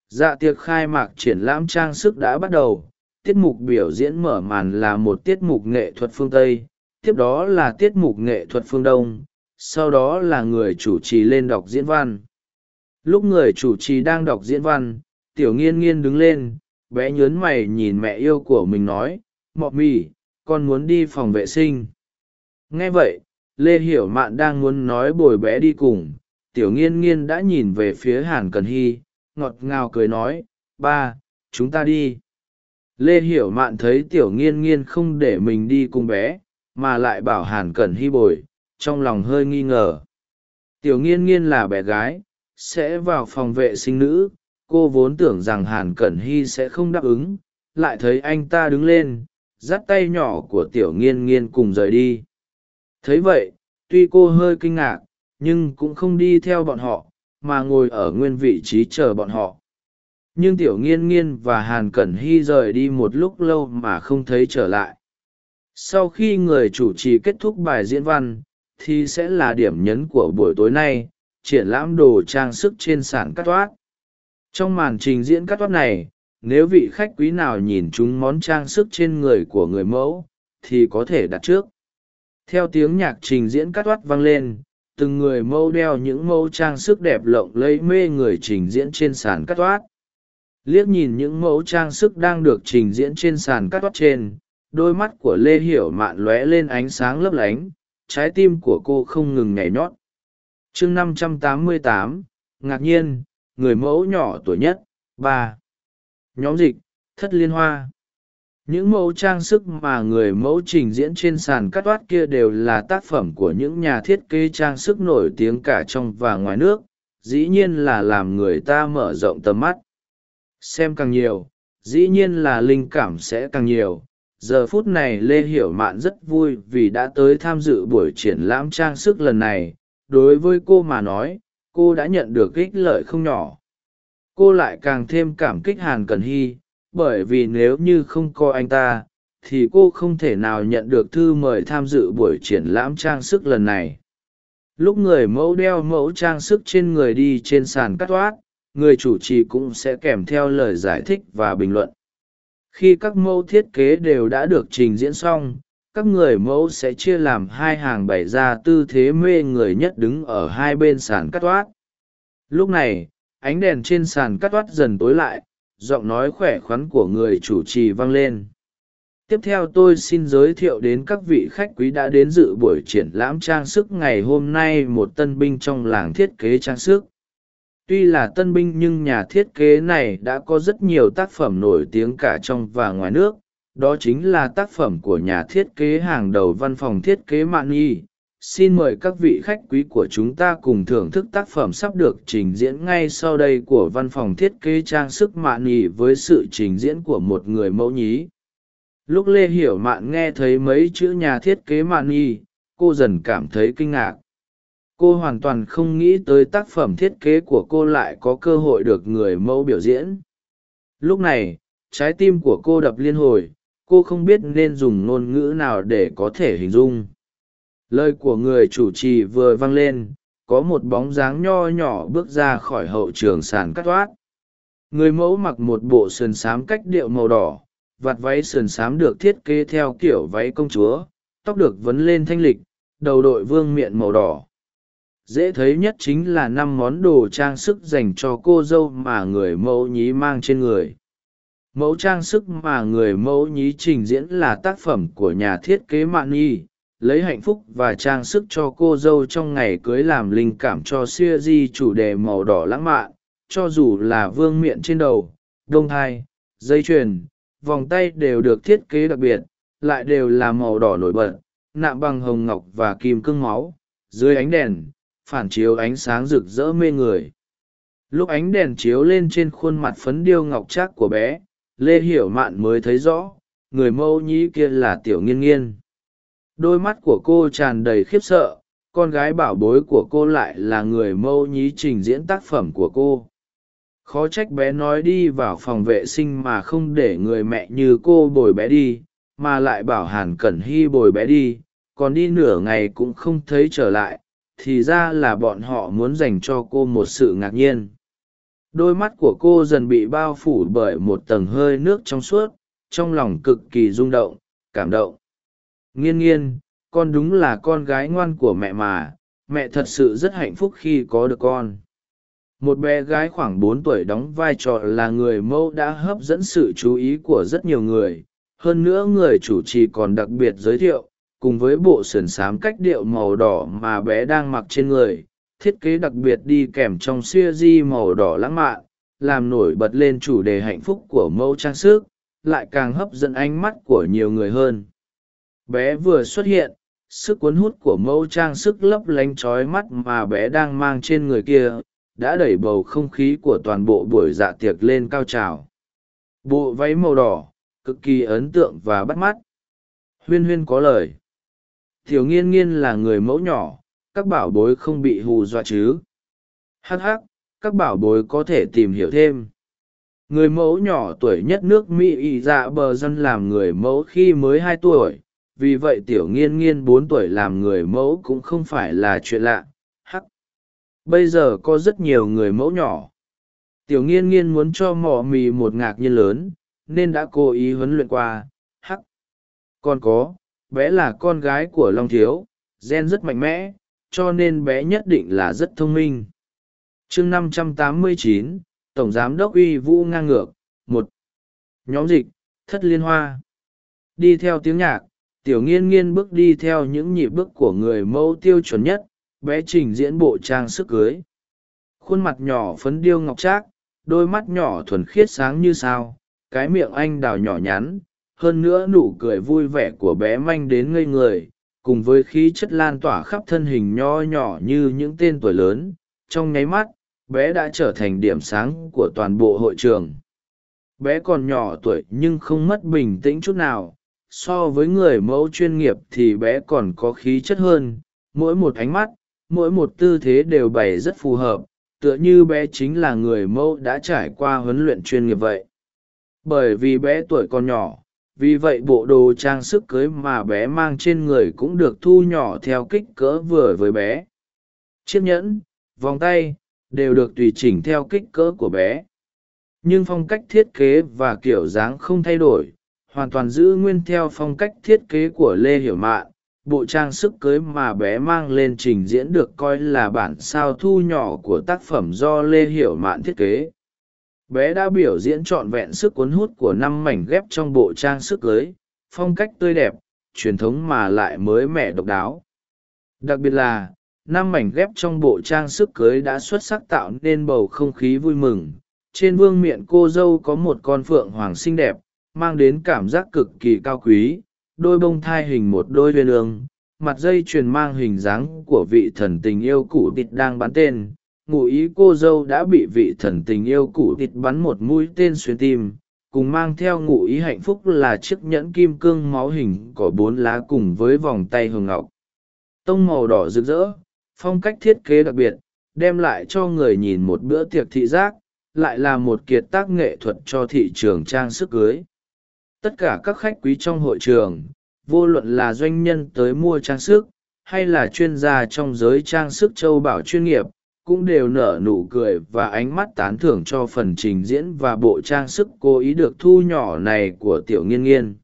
Speaker 1: Dạ tiệc khai mạc triển lãm trang sức đã bắt đầu, tiết mục biểu diễn mở màn là một tiết mục nghệ thuật phương tây, tiếp đó là tiết mục nghệ thuật phương đông, sau đó là người chủ trì lên đọc diễn văn. Lúc người chủ trì đang đọc diễn văn, tiểu nghiên nghiên đứng lên, bé nhớn mày nhìn mẹ yêu của mình nói mọ mì, con muốn đi phòng vệ sinh. Nghe vậy, lê hiểu mạn đang muốn nói bồi bé đi cùng, tiểu nghiên nghiên đã nhìn về phía hàn cần hy, ngọt ngào cười nói, ba, chúng ta đi. Lê hiểu mạn thấy tiểu nghiên nghiên không để mình đi cùng bé, mà lại bảo hàn cẩn hy bồi, trong lòng hơi nghi ngờ. Tiểu nghiên nghiên là bé gái, sẽ vào phòng vệ sinh nữ, cô vốn tưởng rằng hàn cẩn hy sẽ không đáp ứng, lại thấy anh ta đứng lên dắt tay nhỏ của tiểu nghiên nghiên cùng rời đi. Thấy vậy, tuy cô hơi kinh ngạc, nhưng cũng không đi theo bọn họ, mà ngồi ở nguyên vị trí chờ bọn họ. Nhưng tiểu nghiên nghiên và hàn cẩn hy rời đi một lúc lâu mà không thấy trở lại. Sau khi người chủ trì kết thúc bài diễn văn, thì sẽ là điểm nhấn của buổi tối nay, triển lãm đồ trang sức trên sàn cắt toát. Trong màn trình diễn cắt toát này nếu vị khách quý nào nhìn chúng món trang sức trên người của người mẫu, thì có thể đặt trước. Theo tiếng nhạc trình diễn cắt toát vang lên, từng người mẫu đeo những mẫu trang sức đẹp lộng lẫy mê người trình diễn trên sàn cắt toát. Liếc nhìn những mẫu trang sức đang được trình diễn trên sàn cắt toát trên, đôi mắt của lê hiểu mạn lóe lên ánh sáng lấp lánh, trái tim của cô không ngừng nhảy nhót. Chương năm trăm tám mươi tám, ngạc nhiên, người mẫu nhỏ tuổi nhất, ba nhóm dịch, thất liên hoa. Những mẫu trang sức mà người mẫu trình diễn trên sàn cắt toát kia đều là tác phẩm của những nhà thiết kế trang sức nổi tiếng cả trong và ngoài nước, dĩ nhiên là làm người ta mở rộng tầm mắt. Xem càng nhiều, dĩ nhiên là linh cảm sẽ càng nhiều. Giờ phút này lê hiểu mạn rất vui vì đã tới tham dự buổi triển lãm trang sức lần này. Đối với cô mà nói, cô đã nhận được ích lợi không nhỏ cô lại càng thêm cảm kích hàn cần hy, bởi vì nếu như không có anh ta, thì cô không thể nào nhận được thư mời tham dự buổi triển lãm trang sức lần này. Lúc người mẫu đeo mẫu trang sức trên người đi trên sàn cắt toát, người chủ trì cũng sẽ kèm theo lời giải thích và bình luận. Khi các mẫu thiết kế đều đã được trình diễn xong, các người mẫu sẽ chia làm hai hàng bày ra tư thế mê người nhất đứng ở hai bên sàn cắt toát. Lúc này ánh đèn trên sàn cắt toát dần tối lại, giọng nói khỏe khoắn của người chủ trì vang lên. Tiếp theo tôi xin giới thiệu đến các vị khách quý đã đến dự buổi triển lãm trang sức ngày hôm nay một tân binh trong làng thiết kế trang sức. Tuy là tân binh nhưng nhà thiết kế này đã có rất nhiều tác phẩm nổi tiếng cả trong và ngoài nước. Đó chính là tác phẩm của nhà thiết kế hàng đầu văn phòng thiết kế mạn nhi xin mời các vị khách quý của chúng ta cùng thưởng thức tác phẩm sắp được trình diễn ngay sau đây của văn phòng thiết kế trang sức mạn nhi với sự trình diễn của một người mẫu nhí. Lúc lê hiểu mạn nghe thấy mấy chữ nhà thiết kế mạn nhi cô dần cảm thấy kinh ngạc. Cô hoàn toàn không nghĩ tới tác phẩm thiết kế của cô lại có cơ hội được người mẫu biểu diễn. Lúc này, trái tim của cô đập liên hồi, cô không biết nên dùng ngôn ngữ nào để có thể hình dung lời của người chủ trì vừa vang lên, có một bóng dáng nho nhỏ bước ra khỏi hậu trường sàn cắt toát người mẫu mặc một bộ sườn xám cách điệu màu đỏ, vạt váy sườn xám được thiết kế theo kiểu váy công chúa, tóc được vấn lên thanh lịch, đầu đội vương miện màu đỏ. Dễ thấy nhất chính là năm món đồ trang sức dành cho cô dâu mà người mẫu nhí mang trên người. Mẫu trang sức mà người mẫu nhí trình diễn là tác phẩm của nhà thiết kế mạn nhi lấy hạnh phúc và trang sức cho cô dâu trong ngày cưới làm linh cảm cho siêu di chủ đề màu đỏ lãng mạn, cho dù là vương miện trên đầu, đông thai, dây chuyền, vòng tay đều được thiết kế đặc biệt, lại đều là màu đỏ nổi bật, nạm bằng hồng ngọc và kim cương máu, dưới ánh đèn, phản chiếu ánh sáng rực rỡ mê người. Lúc ánh đèn chiếu lên trên khuôn mặt phấn điêu ngọc trác của bé, lê hiểu mạn mới thấy rõ, người mẫu nhí kia là tiểu nghiên nghiên đôi mắt của cô tràn đầy khiếp sợ, con gái bảo bối của cô lại là người mâu nhí trình diễn tác phẩm của cô. Khó trách bé nói đi vào phòng vệ sinh mà không để người mẹ như cô bồi bé đi, mà lại bảo hàn cẩn hy bồi bé đi, còn đi nửa ngày cũng không thấy trở lại, thì ra là bọn họ muốn dành cho cô một sự ngạc nhiên. Đôi mắt của cô dần bị bao phủ bởi một tầng hơi nước trong suốt, trong lòng cực kỳ rung động, cảm động nghiên nghiên, con đúng là con gái ngoan của mẹ mà, mẹ thật sự rất hạnh phúc khi có được con. Một bé gái khoảng bốn tuổi đóng vai trò là người mẫu đã hấp dẫn sự chú ý của rất nhiều người. Hơn nữa người chủ trì còn đặc biệt giới thiệu, cùng với bộ sườn xám cách điệu màu đỏ mà bé đang mặc trên người, thiết kế đặc biệt đi kèm trong siêu di màu đỏ lãng mạn, làm nổi bật lên chủ đề hạnh phúc của mẫu trang sức, lại càng hấp dẫn ánh mắt của nhiều người hơn bé vừa xuất hiện, sức cuốn hút của mẫu trang sức lấp lánh trói mắt mà bé đang mang trên người kia, đã đẩy bầu không khí của toàn bộ buổi dạ tiệc lên cao trào. Bộ váy màu đỏ, cực kỳ ấn tượng và bắt mắt. Huyên huyên có lời. Thiểu nghiên nghiên là người mẫu nhỏ, các bảo bối không bị hù dọa chứ. Hh các bảo bối có thể tìm hiểu thêm. Người mẫu nhỏ tuổi nhất nước mỹ ỵ dạ bờ dân làm người mẫu khi mới hai tuổi vì vậy tiểu nghiên nghiên bốn tuổi làm người mẫu cũng không phải là chuyện lạ. Hắc. Bây giờ có rất nhiều người mẫu nhỏ. Tiểu nghiên nghiên muốn cho mỏ mì một ngạc nhiên lớn, nên đã cố ý huấn luyện qua. Hắc. Còn có, bé là con gái của long thiếu, gen rất mạnh mẽ, cho nên bé nhất định là rất thông minh. Chương năm trăm tám mươi chín, tổng giám đốc uy vũ ngang ngược. Một. Nhóm dịch, thất liên hoa. Đi theo tiếng nhạc tiểu nghiên nghiên bước đi theo những nhịp bước của người mẫu tiêu chuẩn nhất, bé trình diễn bộ trang sức cưới. Khuôn mặt nhỏ phấn điêu ngọc trác, đôi mắt nhỏ thuần khiết sáng như sao, cái miệng anh đào nhỏ nhắn, hơn nữa nụ cười vui vẻ của bé manh đến ngây người, cùng với khí chất lan tỏa khắp thân hình nho nhỏ như những tên tuổi lớn. Trong nháy mắt, bé đã trở thành điểm sáng của toàn bộ hội trường. Bé còn nhỏ tuổi nhưng không mất bình tĩnh chút nào so với người mẫu chuyên nghiệp thì bé còn có khí chất hơn, mỗi một ánh mắt, mỗi một tư thế đều bày rất phù hợp, tựa như bé chính là người mẫu đã trải qua huấn luyện chuyên nghiệp vậy. Bởi vì bé tuổi còn nhỏ, vì vậy bộ đồ trang sức cưới mà bé mang trên người cũng được thu nhỏ theo kích cỡ vừa với bé. Chiếc nhẫn, vòng tay đều được tùy chỉnh theo kích cỡ của bé. Nhưng phong cách thiết kế và kiểu dáng không thay đổi hoàn toàn giữ nguyên theo phong cách thiết kế của lê hiểu mạn, bộ trang sức cưới mà bé mang lên trình diễn được coi là bản sao thu nhỏ của tác phẩm do lê hiểu mạn thiết kế. Bé đã biểu diễn trọn vẹn sức cuốn hút của năm mảnh ghép trong bộ trang sức cưới, phong cách tươi đẹp, truyền thống mà lại mới mẻ độc đáo. Đặc biệt là, năm mảnh ghép trong bộ trang sức cưới đã xuất sắc tạo nên bầu không khí vui mừng. Trên vương miện cô dâu có một con phượng hoàng xinh đẹp mang đến cảm giác cực kỳ cao quý, đôi bông thai hình một đôi huyên ương, mặt dây chuyền mang hình dáng của vị thần tình yêu cũ tịt đang bắn tên, ngụ ý cô dâu đã bị vị thần tình yêu cũ tịt bắn một mũi tên xuyên tim, cùng mang theo ngụ ý hạnh phúc là chiếc nhẫn kim cương máu hình có bốn lá cùng với vòng tay hường ngọc. Tông màu đỏ rực rỡ, phong cách thiết kế đặc biệt, đem lại cho người nhìn một bữa tiệc thị giác, lại là một kiệt tác nghệ thuật cho thị trường trang sức cưới tất cả các khách quý trong hội trường, vô luận là doanh nhân tới mua trang sức, hay là chuyên gia trong giới trang sức châu bảo chuyên nghiệp, cũng đều nở nụ cười và ánh mắt tán thưởng cho phần trình diễn và bộ trang sức cố ý được thu nhỏ này của tiểu nghiên nghiên.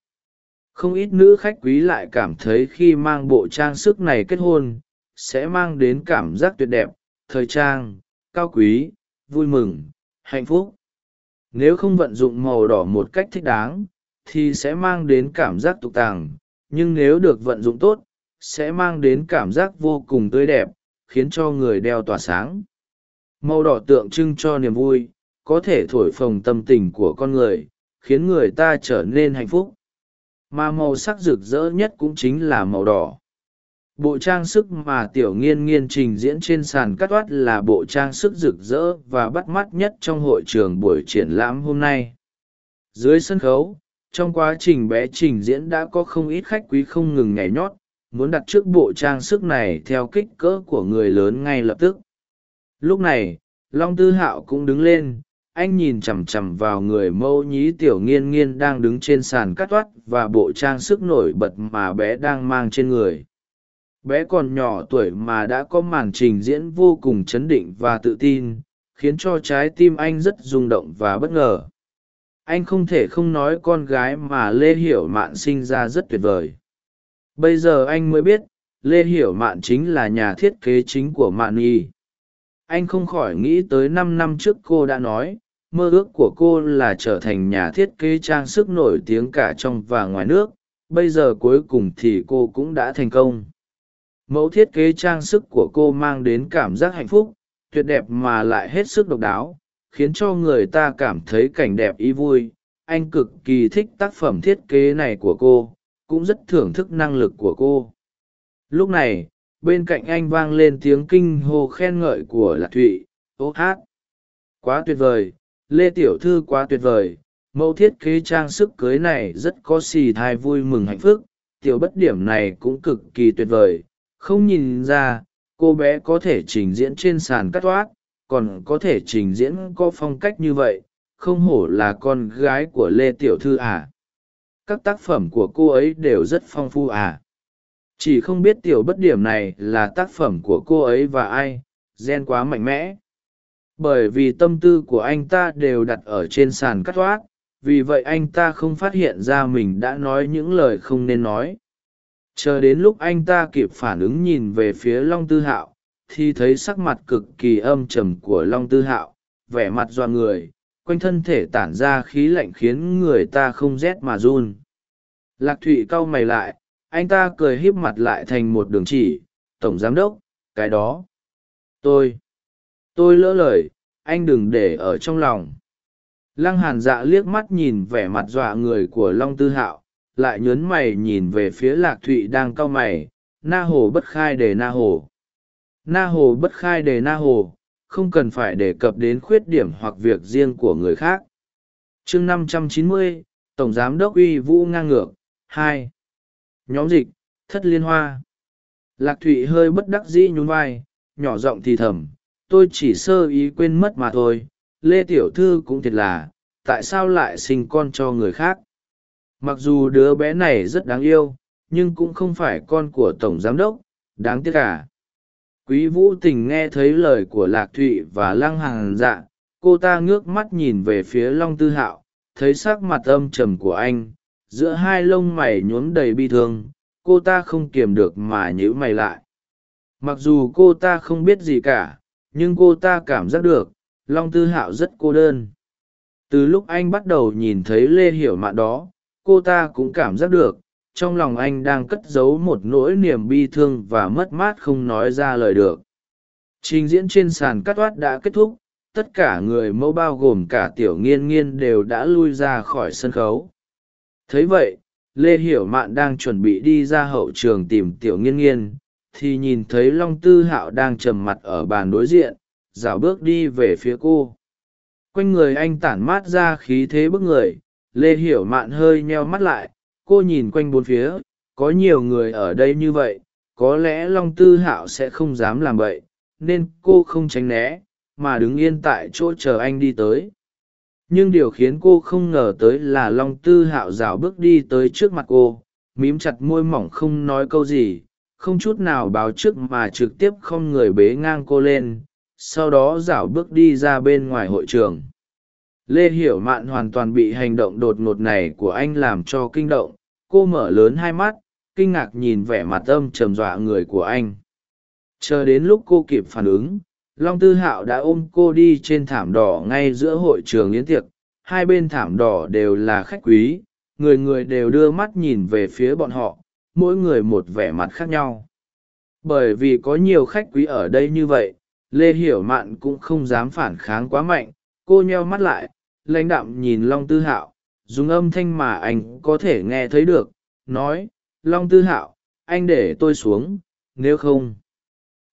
Speaker 1: Không ít nữ khách quý lại cảm thấy khi mang bộ trang sức này kết hôn, sẽ mang đến cảm giác tuyệt đẹp, thời trang, cao quý, vui mừng, hạnh phúc. Nếu không vận dụng màu đỏ một cách thích đáng thì sẽ mang đến cảm giác tục tàng, nhưng nếu được vận dụng tốt, sẽ mang đến cảm giác vô cùng tươi đẹp, khiến cho người đeo tỏa sáng. Màu đỏ tượng trưng cho niềm vui, có thể thổi phồng tâm tình của con người, khiến người ta trở nên hạnh phúc. Mà màu sắc rực rỡ nhất cũng chính là màu đỏ. Bộ trang sức mà tiểu nghiên nghiên trình diễn trên sàn cắt toát là bộ trang sức rực rỡ và bắt mắt nhất trong hội trường buổi triển lãm hôm nay. Dưới sân khấu trong quá trình bé trình diễn đã có không ít khách quý không ngừng nhảy nhót, muốn đặt trước bộ trang sức này theo kích cỡ của người lớn ngay lập tức. Lúc này, long tư hạo cũng đứng lên, anh nhìn chằm chằm vào người mâu nhí tiểu nghiên nghiên đang đứng trên sàn cắt toắt và bộ trang sức nổi bật mà bé đang mang trên người. Bé còn nhỏ tuổi mà đã có màn trình diễn vô cùng chấn định và tự tin, khiến cho trái tim anh rất rung động và bất ngờ anh không thể không nói con gái mà lê hiểu mạn sinh ra rất tuyệt vời. Bây giờ anh mới biết, lê hiểu mạn chính là nhà thiết kế chính của mạn nhi anh không khỏi nghĩ tới năm năm trước cô đã nói, mơ ước của cô là trở thành nhà thiết kế trang sức nổi tiếng cả trong và ngoài nước, bây giờ cuối cùng thì cô cũng đã thành công. Mẫu thiết kế trang sức của cô mang đến cảm giác hạnh phúc, tuyệt đẹp mà lại hết sức độc đáo khiến cho người ta cảm thấy cảnh đẹp ý vui. Anh cực kỳ thích tác phẩm thiết kế này của cô, cũng rất thưởng thức năng lực của cô. Lúc này, bên cạnh anh vang lên tiếng kinh hô khen ngợi của lạc thụy. Ô hát! Quá tuyệt vời! Lê tiểu thư quá tuyệt vời! Mẫu thiết kế trang sức cưới này rất có xì thai vui mừng hạnh phúc. Tiểu bất điểm này cũng cực kỳ tuyệt vời. Không nhìn ra, cô bé có thể trình diễn trên sàn cắt toát còn có thể trình diễn có phong cách như vậy, không hổ là con gái của lê tiểu thư à. các tác phẩm của cô ấy đều rất phong phú à. chỉ không biết tiểu bất điểm này là tác phẩm của cô ấy và ai, gen quá mạnh mẽ bởi vì tâm tư của anh ta đều đặt ở trên sàn cắt toát vì vậy anh ta không phát hiện ra mình đã nói những lời không nên nói chờ đến lúc anh ta kịp phản ứng nhìn về phía long tư hạo thì thấy sắc mặt cực kỳ âm trầm của long tư hạo, vẻ mặt do người, quanh thân thể tản ra khí lạnh khiến người ta không rét mà run. Lạc thụy cau mày lại, anh ta cười híp mặt lại thành một đường chỉ, tổng giám đốc, cái đó. Tôi tôi lỡ lời, anh đừng để ở trong lòng. Lăng hàn dạ liếc mắt nhìn vẻ mặt dọa người của long tư hạo, lại nhớn mày nhìn về phía lạc thụy đang cau mày, na hồ bất khai để na hồ na hồ bất khai đề na hồ, không cần phải đề cập đến khuyết điểm hoặc việc riêng của người khác. Chương năm trăm chín mươi, tổng giám đốc uy vũ ngang ngược, hai. Nhóm dịch, thất liên hoa. Lạc thụy hơi bất đắc dĩ nhún vai, nhỏ giọng thì thầm, tôi chỉ sơ ý quên mất mà thôi, lê tiểu thư cũng thiệt là, tại sao lại sinh con cho người khác? Mặc dù đứa bé này rất đáng yêu, nhưng cũng không phải con của tổng giám đốc, đáng tiếc cả quý vũ tình nghe thấy lời của lạc thụy và lăng hàng dạ cô ta ngước mắt nhìn về phía long tư hạo, thấy sắc mặt âm trầm của anh, giữa hai lông mày nhuốm đầy bi thương, cô ta không kiềm được mà nhíu mày lại. Mặc dù cô ta không biết gì cả, nhưng cô ta cảm giác được, long tư hạo rất cô đơn. Từ lúc anh bắt đầu nhìn thấy lê hiểu mạn đó, cô ta cũng cảm giác được trong lòng anh đang cất giấu một nỗi niềm bi thương và mất mát không nói ra lời được. Trình diễn trên sàn cắt toát đã kết thúc, tất cả người mẫu bao gồm cả tiểu nghiên nghiên đều đã lui ra khỏi sân khấu. Thấy vậy, lê hiểu mạn đang chuẩn bị đi ra hậu trường tìm tiểu nghiên nghiên, thì nhìn thấy long tư hạo đang trầm mặt ở bàn đối diện rảo bước đi về phía cô. Quanh người anh tản mát ra khí thế bức người, lê hiểu mạn hơi nheo mắt lại cô nhìn quanh bốn phía, có nhiều người ở đây như vậy, có lẽ long tư hạo sẽ không dám làm vậy, nên cô không tránh né, mà đứng yên tại chỗ chờ anh đi tới. Nhưng điều khiến cô không ngờ tới là long tư hạo rào bước đi tới trước mặt cô, mím chặt môi mỏng không nói câu gì, không chút nào báo trước mà trực tiếp không người bế ngang cô lên, sau đó rảo bước đi ra bên ngoài hội trường. Lê hiểu mạn hoàn toàn bị hành động đột ngột này của anh làm cho kinh động cô mở lớn hai mắt, kinh ngạc nhìn vẻ mặt âm trầm dọa người của anh. Chờ đến lúc cô kịp phản ứng, long tư hạo đã ôm cô đi trên thảm đỏ ngay giữa hội trường yến tiệc. Hai bên thảm đỏ đều là khách quý, người người đều đưa mắt nhìn về phía bọn họ, mỗi người một vẻ mặt khác nhau. Bởi vì có nhiều khách quý ở đây như vậy, lê hiểu mạn cũng không dám phản kháng quá mạnh. Cô nheo mắt lại, lãnh đạm nhìn long tư hạo dùng âm thanh mà anh có thể nghe thấy được, nói, long tư hạo, anh để tôi xuống, nếu không.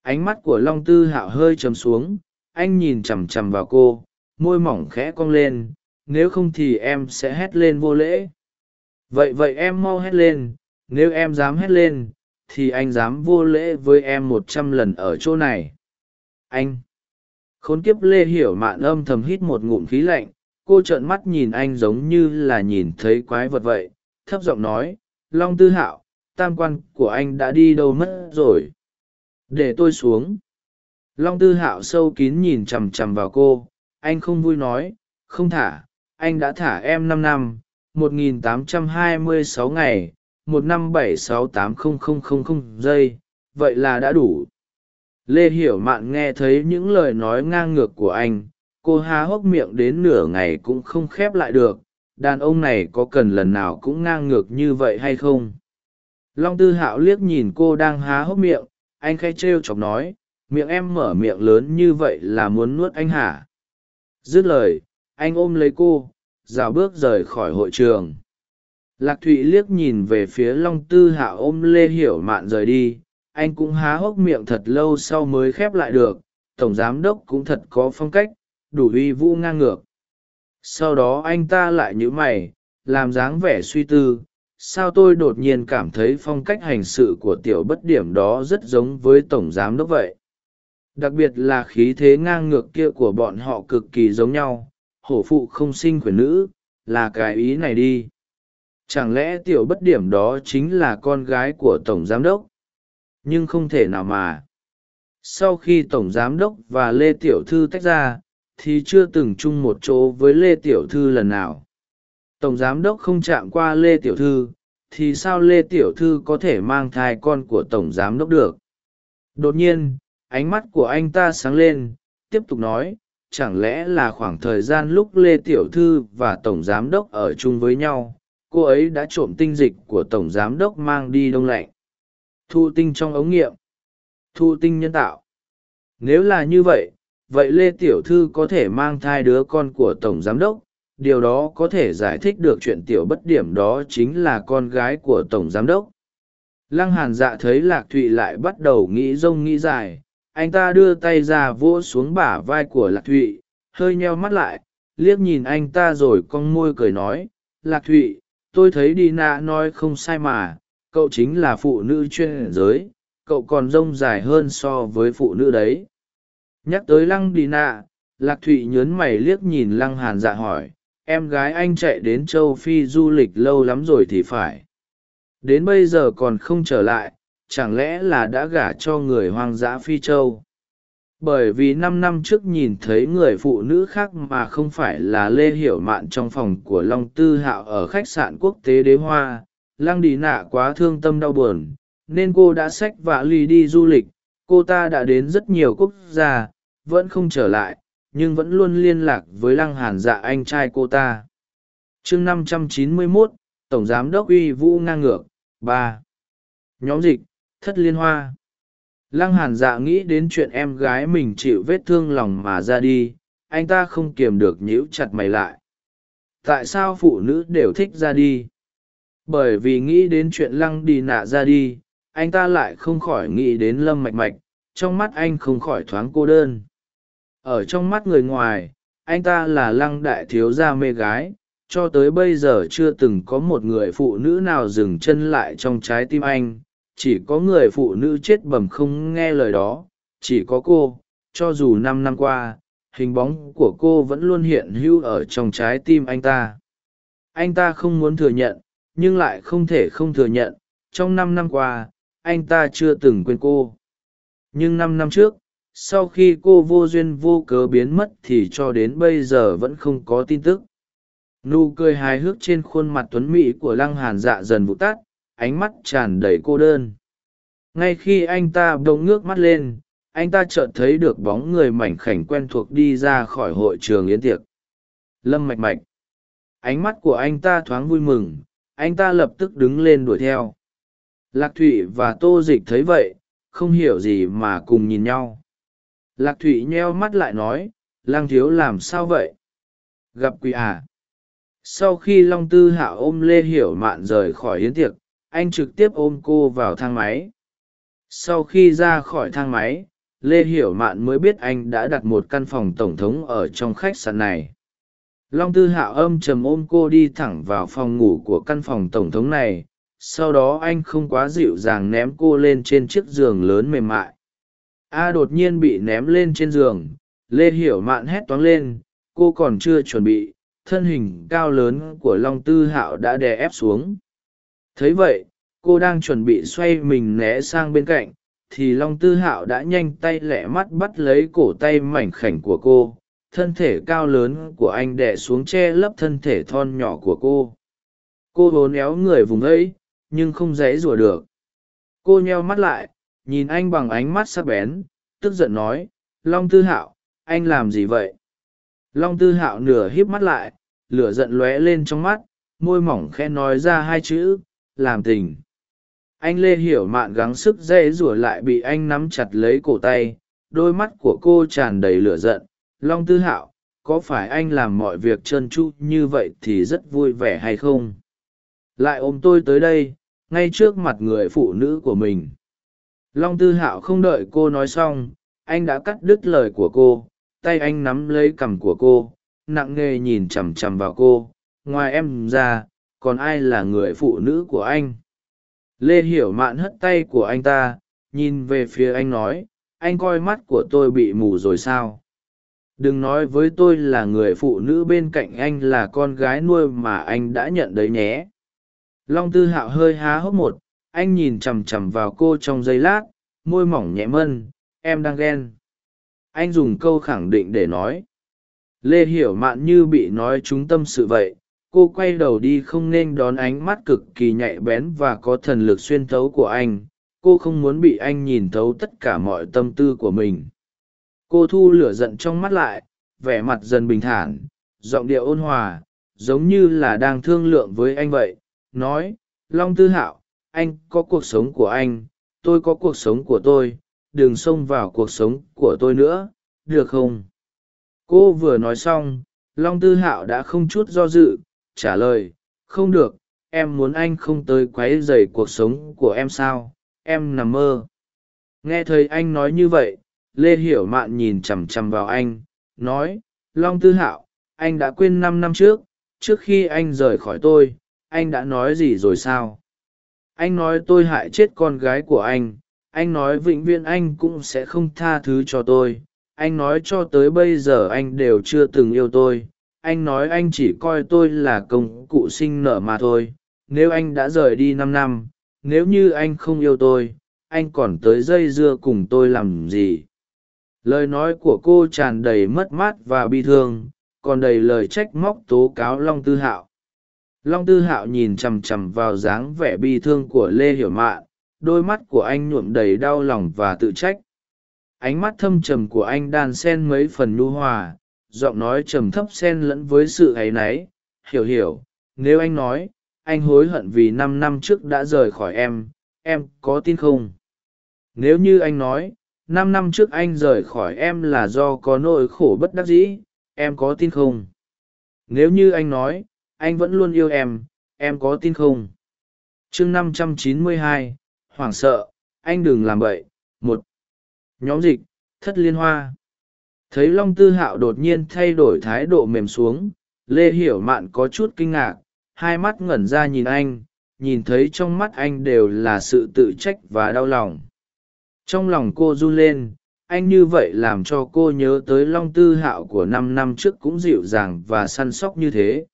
Speaker 1: Ánh mắt của long tư hạo hơi chầm xuống, anh nhìn chằm chằm vào cô, môi mỏng khẽ cong lên, nếu không thì em sẽ hét lên vô lễ. Vậy vậy em mau hét lên, nếu em dám hét lên, thì anh dám vô lễ với em một trăm lần ở chỗ này. Anh khốn kiếp lê hiểu mạn âm thầm hít một ngụm khí lạnh cô trợn mắt nhìn anh giống như là nhìn thấy quái vật vậy, thấp giọng nói, long tư hạo, tam quan của anh đã đi đâu mất rồi? Để tôi xuống. Long tư hạo sâu kín nhìn chằm chằm vào cô, anh không vui nói, không thả, anh đã thả em năm năm, một nghìn tám trăm hai mươi sáu ngày, một năm bảy sáu tám không không không không giây, vậy là đã đủ. Lê hiểu mạn nghe thấy những lời nói ngang ngược của anh cô há hốc miệng đến nửa ngày cũng không khép lại được, đàn ông này có cần lần nào cũng ngang ngược như vậy hay không? Long tư hạo liếc nhìn cô đang há hốc miệng, anh khai trêu chọc nói, miệng em mở miệng lớn như vậy là muốn nuốt anh hả? Dứt lời, anh ôm lấy cô rào bước rời khỏi hội trường. Lạc thụy liếc nhìn về phía long tư hạ ôm lê hiểu mạn rời đi, anh cũng há hốc miệng thật lâu sau mới khép lại được, tổng giám đốc cũng thật có phong cách đủ uy vũ ngang ngược. Sau đó anh ta lại nhíu mày, làm dáng vẻ suy tư, sao tôi đột nhiên cảm thấy phong cách hành sự của tiểu bất điểm đó rất giống với tổng giám đốc vậy? Đặc biệt là khí thế ngang ngược kia của bọn họ cực kỳ giống nhau, hổ phụ không sinh quyền nữ, là cái ý này đi. Chẳng lẽ tiểu bất điểm đó chính là con gái của tổng giám đốc? Nhưng không thể nào mà. Sau khi tổng giám đốc và lê tiểu thư tách ra thì chưa từng chung một chỗ với lê tiểu thư lần nào. Tổng giám đốc không chạm qua lê tiểu thư, thì sao lê tiểu thư có thể mang thai con của tổng giám đốc được? Đột nhiên, ánh mắt của anh ta sáng lên, tiếp tục nói, chẳng lẽ là khoảng thời gian lúc lê tiểu thư và tổng giám đốc ở chung với nhau, cô ấy đã trộm tinh dịch của tổng giám đốc mang đi đông lạnh? Thu tinh trong ống nghiệm. Thu tinh nhân tạo. Nếu là như vậy vậy lê tiểu thư có thể mang thai đứa con của tổng giám đốc. Điều đó có thể giải thích được chuyện tiểu bất điểm đó chính là con gái của tổng giám đốc. Lăng hàn dạ thấy lạc thụy lại bắt đầu nghĩ rông nghĩ dài. Anh ta đưa tay ra vỗ xuống bả vai của lạc thụy, hơi nheo mắt lại, liếc nhìn anh ta rồi cong môi cười nói, lạc thụy, tôi thấy đi nạ nói không sai mà, cậu chính là phụ nữ chuyên giới, cậu còn rông dài hơn so với phụ nữ đấy nhắc tới lăng đi nạ, lạc thụy nhớn mày liếc nhìn lăng hàn dạ hỏi, em gái anh chạy đến châu phi du lịch lâu lắm rồi thì phải. Đến bây giờ còn không trở lại, chẳng lẽ là đã gả cho người hoang dã phi châu? Bởi vì năm năm trước nhìn thấy người phụ nữ khác mà không phải là lê hiểu mạn trong phòng của long tư hạo ở khách sạn quốc tế đế hoa, lăng đi nạ quá thương tâm đau buồn, nên cô đã xách vạ ly đi du lịch. Cô ta đã đến rất nhiều quốc gia vẫn không trở lại nhưng vẫn luôn liên lạc với lăng hàn dạ anh trai cô ta. Chương 591, tổng giám đốc uy vũ ngang ngược ba. Nhóm dịch thất liên hoa. Lăng hàn dạ nghĩ đến chuyện em gái mình chịu vết thương lòng mà ra đi anh ta không kiềm được nhíu chặt mày lại. Tại sao phụ nữ đều thích ra đi? Bởi vì nghĩ đến chuyện lăng đi nạ ra đi anh ta lại không khỏi nghĩ đến lâm mạch mạch trong mắt anh không khỏi thoáng cô đơn ở trong mắt người ngoài, anh ta là lăng đại thiếu gia mê gái, cho tới bây giờ chưa từng có một người phụ nữ nào dừng chân lại trong trái tim anh, chỉ có người phụ nữ chết bẩm không nghe lời đó, chỉ có cô, cho dù năm năm qua, hình bóng của cô vẫn luôn hiện hữu ở trong trái tim anh ta. Anh ta không muốn thừa nhận, nhưng lại không thể không thừa nhận, trong năm năm qua, anh ta chưa từng quên cô. Nhưng năm năm trước sau khi cô vô duyên vô cớ biến mất thì cho đến bây giờ vẫn không có tin tức. Nụ cười hài hước trên khuôn mặt tuấn mỹ của lăng hàn dạ dần vụt tắt, ánh mắt tràn đầy cô đơn. Ngay khi anh ta bỗng ngước mắt lên, anh ta chợt thấy được bóng người mảnh khảnh quen thuộc đi ra khỏi hội trường yến tiệc. Lâm mạch mạch. Ánh mắt của anh ta thoáng vui mừng, anh ta lập tức đứng lên đuổi theo. Lạc thụy và tô dịch thấy vậy, không hiểu gì mà cùng nhìn nhau lạc thụy nheo mắt lại nói lang thiếu làm sao vậy? Gặp quỷ à? Sau khi long tư hạ ôm lê hiểu mạn rời khỏi hiến tiệc, anh trực tiếp ôm cô vào thang máy. Sau khi ra khỏi thang máy, lê hiểu mạn mới biết anh đã đặt một căn phòng tổng thống ở trong khách sạn này. Long tư hạ âm trầm ôm cô đi thẳng vào phòng ngủ của căn phòng tổng thống này. Sau đó anh không quá dịu dàng ném cô lên trên chiếc giường lớn mềm mại a đột nhiên bị ném lên trên giường, lê hiểu mạn hét toáng lên, cô còn chưa chuẩn bị, thân hình cao lớn của long tư hạo đã đè ép xuống. Thấy vậy, cô đang chuẩn bị xoay mình né sang bên cạnh, thì long tư hạo đã nhanh tay lẹ mắt bắt lấy cổ tay mảnh khảnh của cô. Thân thể cao lớn của anh đè xuống che lấp thân thể thon nhỏ của cô. Cô vốn éo người vùng ấy, nhưng không dãy rủa được. Cô nheo mắt lại nhìn anh bằng ánh mắt sắc bén, tức giận nói, long tư hạo, anh làm gì vậy? Long tư hạo nửa híp mắt lại, lửa giận lóe lên trong mắt, môi mỏng khe nói ra hai chữ, làm tình. Anh lê hiểu mạn gắng sức dễ rủa lại bị anh nắm chặt lấy cổ tay, đôi mắt của cô tràn đầy lửa giận. Long tư hạo, có phải anh làm mọi việc trơn tru như vậy thì rất vui vẻ hay không? Lại ôm tôi tới đây, ngay trước mặt người phụ nữ của mình long tư hạo không đợi cô nói xong, anh đã cắt đứt lời của cô, tay anh nắm lấy cằm của cô, nặng nề nhìn chằm chằm vào cô. Ngoài em ra, còn ai là người phụ nữ của anh? Lê hiểu mạn hất tay của anh ta, nhìn về phía anh nói, anh coi mắt của tôi bị mù rồi sao? Đừng nói với tôi là người phụ nữ bên cạnh anh là con gái nuôi mà anh đã nhận đấy nhé. Long tư hạo hơi há hốc một anh nhìn chằm chằm vào cô trong giây lát, môi mỏng nhẹ mân, em đang ghen. Anh dùng câu khẳng định để nói. Lê hiểu mạn như bị nói trúng tâm sự vậy, cô quay đầu đi không nên đón ánh mắt cực kỳ nhạy bén và có thần lực xuyên thấu của anh. Cô không muốn bị anh nhìn thấu tất cả mọi tâm tư của mình. Cô thu lửa giận trong mắt lại, vẻ mặt dần bình thản, giọng điệu ôn hòa, giống như là đang thương lượng với anh vậy, nói, long tư hạo anh có cuộc sống của anh, tôi có cuộc sống của tôi, đừng xông vào cuộc sống của tôi nữa, được không? Cô vừa nói xong, long tư hạo đã không chút do dự, trả lời, không được, em muốn anh không tới q u ấ y dày cuộc sống của em sao, em nằm mơ. Nghe thấy anh nói như vậy, lê hiểu mạn nhìn chằm chằm vào anh, nói, long tư hạo, anh đã quên năm năm trước trước khi anh rời khỏi tôi, anh đã nói gì rồi sao? Anh nói tôi hại chết con gái của anh anh nói vĩnh viễn anh cũng sẽ không tha thứ cho tôi. Anh nói cho tới bây giờ anh đều chưa từng yêu tôi. Anh nói anh chỉ coi tôi là công cụ sinh nở mà thôi. Nếu anh đã rời đi năm năm, nếu như anh không yêu tôi, anh còn tới dây dưa cùng tôi làm gì? Lời nói của cô tràn đầy mất mát và bi thương, còn đầy lời trách móc tố cáo long tư hạo long tư hạo nhìn chằm chằm vào dáng vẻ bi thương của lê hiểu mạn, đôi mắt của anh nhuộm đầy đau lòng và tự trách. Ánh mắt thâm trầm của anh đan sen mấy phần nhu hòa, giọng nói trầm thấp sen lẫn với sự áy náy. Hiểu hiểu, nếu anh nói, anh hối hận vì năm năm trước đã rời khỏi em em có tin không? Nếu như anh nói, năm năm trước anh rời khỏi em là do có nỗi khổ bất đắc dĩ, em có tin không? Nếu như anh nói anh vẫn luôn yêu em em có tin không? Chương năm trăm chín mươi hai, hoảng sợ, anh đừng làm vậy một, nhóm dịch, thất liên hoa. Thấy long tư hạo đột nhiên thay đổi thái độ mềm xuống, lê hiểu mạn có chút kinh ngạc, hai mắt ngẩn ra nhìn anh, nhìn thấy trong mắt anh đều là sự tự trách và đau lòng. Trong lòng cô run lên, anh như vậy làm cho cô nhớ tới long tư hạo của năm năm trước cũng dịu dàng và săn sóc như thế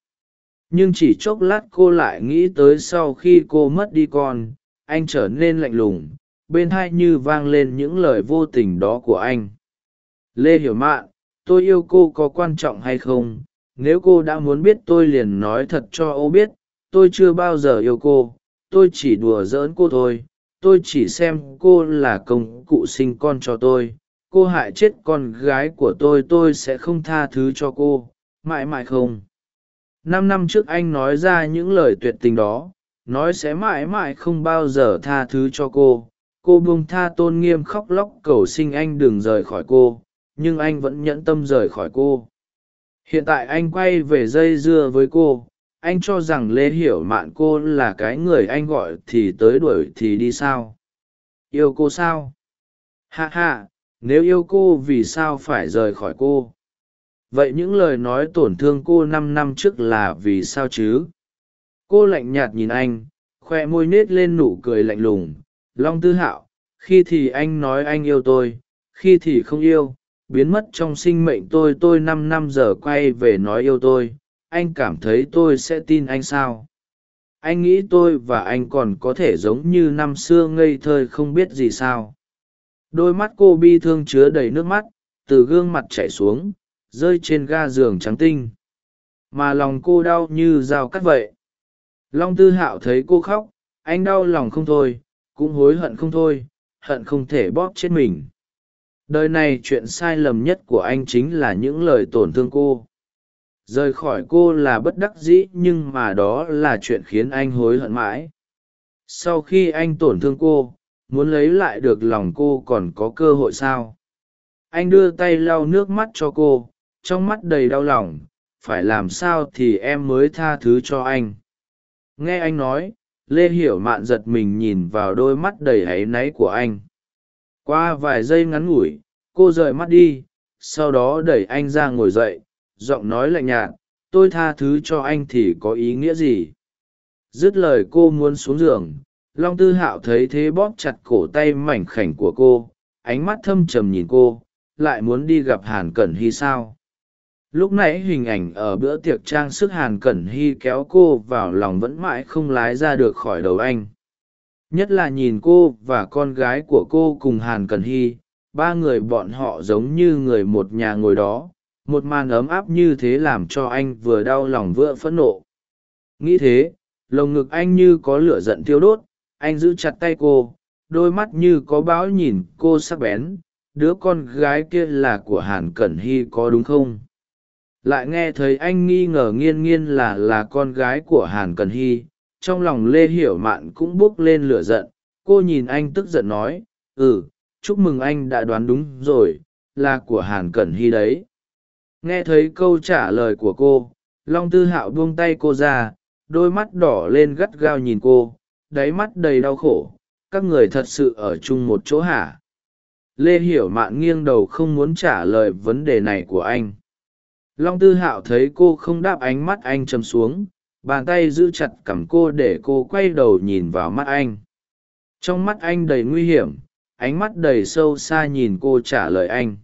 Speaker 1: nhưng chỉ chốc lát cô lại nghĩ tới sau khi cô mất đi con, anh trở nên lạnh lùng, bên hai như vang lên những lời vô tình đó của anh. Lê hiểu mạn, tôi yêu cô có quan trọng hay không? Nếu cô đã muốn biết tôi liền nói thật cho ô biết, tôi chưa bao giờ yêu cô, tôi chỉ đùa giỡn cô thôi, tôi chỉ xem cô là công cụ sinh con cho tôi, cô hại chết con gái của tôi tôi sẽ không tha thứ cho cô, mãi mãi không năm năm trước anh nói ra những lời tuyệt tình đó, nói sẽ mãi mãi không bao giờ tha thứ cho cô. Cô buông tha tôn nghiêm khóc lóc cầu xin anh đừng rời khỏi cô, nhưng anh vẫn nhẫn tâm rời khỏi cô. Hiện tại anh quay về dây dưa với cô, anh cho rằng lê hiểu mạn cô là cái người anh gọi thì tới đuổi thì đi sao? Yêu cô sao? Hạ hạ nếu yêu cô vì sao phải rời khỏi cô? Vậy những lời nói tổn thương cô năm năm trước là vì sao chứ? Cô lạnh nhạt nhìn anh, khoe môi nết lên nụ cười lạnh lùng. Long tư hạo, khi thì anh nói anh yêu tôi, khi thì không yêu, biến mất trong sinh mệnh tôi tôi năm năm giờ quay về nói yêu tôi. Anh cảm thấy tôi sẽ tin anh sao? Anh nghĩ tôi và anh còn có thể giống như năm xưa ngây thơ không biết gì sao? Đôi mắt cô bi thương chứa đầy nước mắt, từ gương mặt chảy xuống rơi trên ga giường trắng tinh. Mà lòng cô đau như dao cắt vậy. Long tư hạo thấy cô khóc, anh đau lòng không thôi, cũng hối hận không thôi, hận không thể bóp chết mình. Đời này chuyện sai lầm nhất của anh chính là những lời tổn thương cô. Rời khỏi cô là bất đắc dĩ, nhưng mà đó là chuyện khiến anh hối hận mãi. Sau khi anh tổn thương cô, muốn lấy lại được lòng cô còn có cơ hội sao? Anh đưa tay lau nước mắt cho cô trong mắt đầy đau lòng, phải làm sao thì em mới tha thứ cho anh? Nghe anh nói, lê hiểu mạn giật mình nhìn vào đôi mắt đầy áy náy của anh. Qua vài giây ngắn ngủi, cô rời mắt đi, sau đó đẩy anh ra ngồi dậy, giọng nói lạnh nhạt, tôi tha thứ cho anh thì có ý nghĩa gì? Dứt lời cô muốn xuống giường, long tư hạo thấy thế bóp chặt cổ tay mảnh khảnh của cô, ánh mắt thâm trầm nhìn cô, lại muốn đi gặp hàn cẩn hy sao? Lúc nãy hình ảnh ở bữa tiệc trang sức hàn cẩn hy kéo cô vào lòng vẫn mãi không lái ra được khỏi đầu anh. Nhất là nhìn cô và con gái của cô cùng hàn cẩn hy, ba người bọn họ giống như người một nhà ngồi đó, một màn ấm áp như thế làm cho anh vừa đau lòng vừa phẫn nộ. Nghĩ thế, lồng ngực anh như có lửa giận thiêu đốt, anh giữ chặt tay cô, đôi mắt như có bão nhìn cô sắc bén, đứa con gái kia là của hàn cẩn hy có đúng không? Lại nghe thấy anh nghi ngờ nghiên nghiên là là con gái của hàn cẩn hy, trong lòng lê hiểu mạn cũng buốc lên lửa giận, cô nhìn anh tức giận nói ừ chúc mừng anh đã đoán đúng rồi, là của hàn cẩn hy đấy. Nghe thấy câu trả lời của cô, long tư hạo buông tay cô ra, đôi mắt đỏ lên gắt gao nhìn cô, đáy mắt đầy đau khổ, các người thật sự ở chung một chỗ hả? Lê hiểu mạn nghiêng đầu không muốn trả lời vấn đề này của anh long tư hạo thấy cô không đáp ánh mắt anh châm xuống, bàn tay giữ chặt cằm cô để cô quay đầu nhìn vào mắt anh. Trong mắt anh đầy nguy hiểm, ánh mắt đầy sâu xa nhìn cô trả lời anh.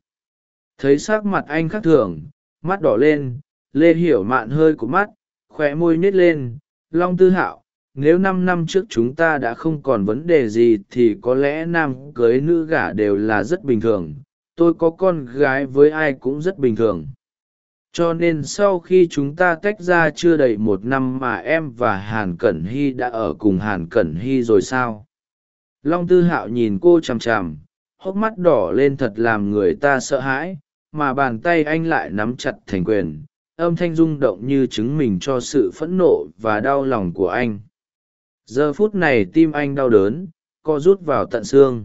Speaker 1: Thấy s ắ c mặt anh khác thường, mắt đỏ lên, lê hiểu mạn hơi của mắt khoe môi nhét lên, long tư hạo, nếu năm năm trước chúng ta đã không còn vấn đề gì thì có lẽ nam cưới nữ gả đều là rất bình thường. Tôi có con gái với ai cũng rất bình thường cho nên sau khi chúng ta tách ra chưa đầy một năm mà em và hàn cẩn hy đã ở cùng hàn cẩn hy rồi sao? Long tư hạo nhìn cô chằm chằm, hốc mắt đỏ lên thật làm người ta sợ hãi, mà bàn tay anh lại nắm chặt thành quyền, âm thanh rung động như chứng mình cho sự phẫn nộ và đau lòng của anh. Giờ phút này tim anh đau đớn, co rút vào tận xương.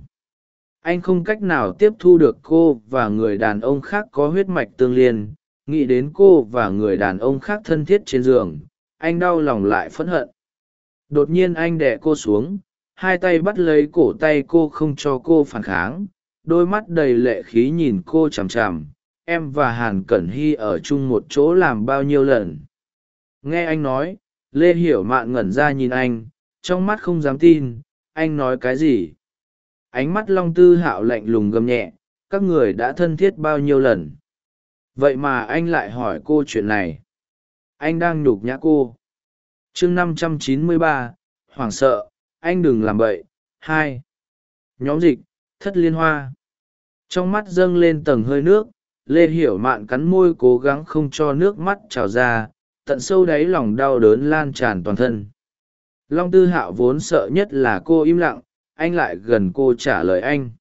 Speaker 1: Anh không cách nào tiếp thu được cô và người đàn ông khác có huyết mạch tương liên nghĩ đến cô và người đàn ông khác thân thiết trên giường, anh đau lòng lại phẫn hận. Đột nhiên anh đẻ cô xuống, hai tay bắt lấy cổ tay cô không cho cô phản kháng, đôi mắt đầy lệ khí nhìn cô chằm chằm, em và hàn cẩn hy ở chung một chỗ làm bao nhiêu lần. Nghe anh nói, lê hiểu mạn ngẩn ra nhìn anh, trong mắt không dám tin, anh nói cái gì? Ánh mắt long tư hạo lạnh lùng gầm nhẹ, các người đã thân thiết bao nhiêu lần? Vậy mà anh lại hỏi cô chuyện này. Anh đang nhục nhã cô. Chương năm trăm chín mươi ba, hoảng sợ, anh đừng làm bậy. Hai, nhóm dịch, thất liên hoa. Trong mắt dâng lên tầng hơi nước, lê hiểu mạn cắn môi cố gắng không cho nước mắt trào ra, tận sâu đáy lòng đau đớn lan tràn toàn thân. Long tư hạo vốn sợ nhất là cô im lặng, anh lại gần cô trả lời anh.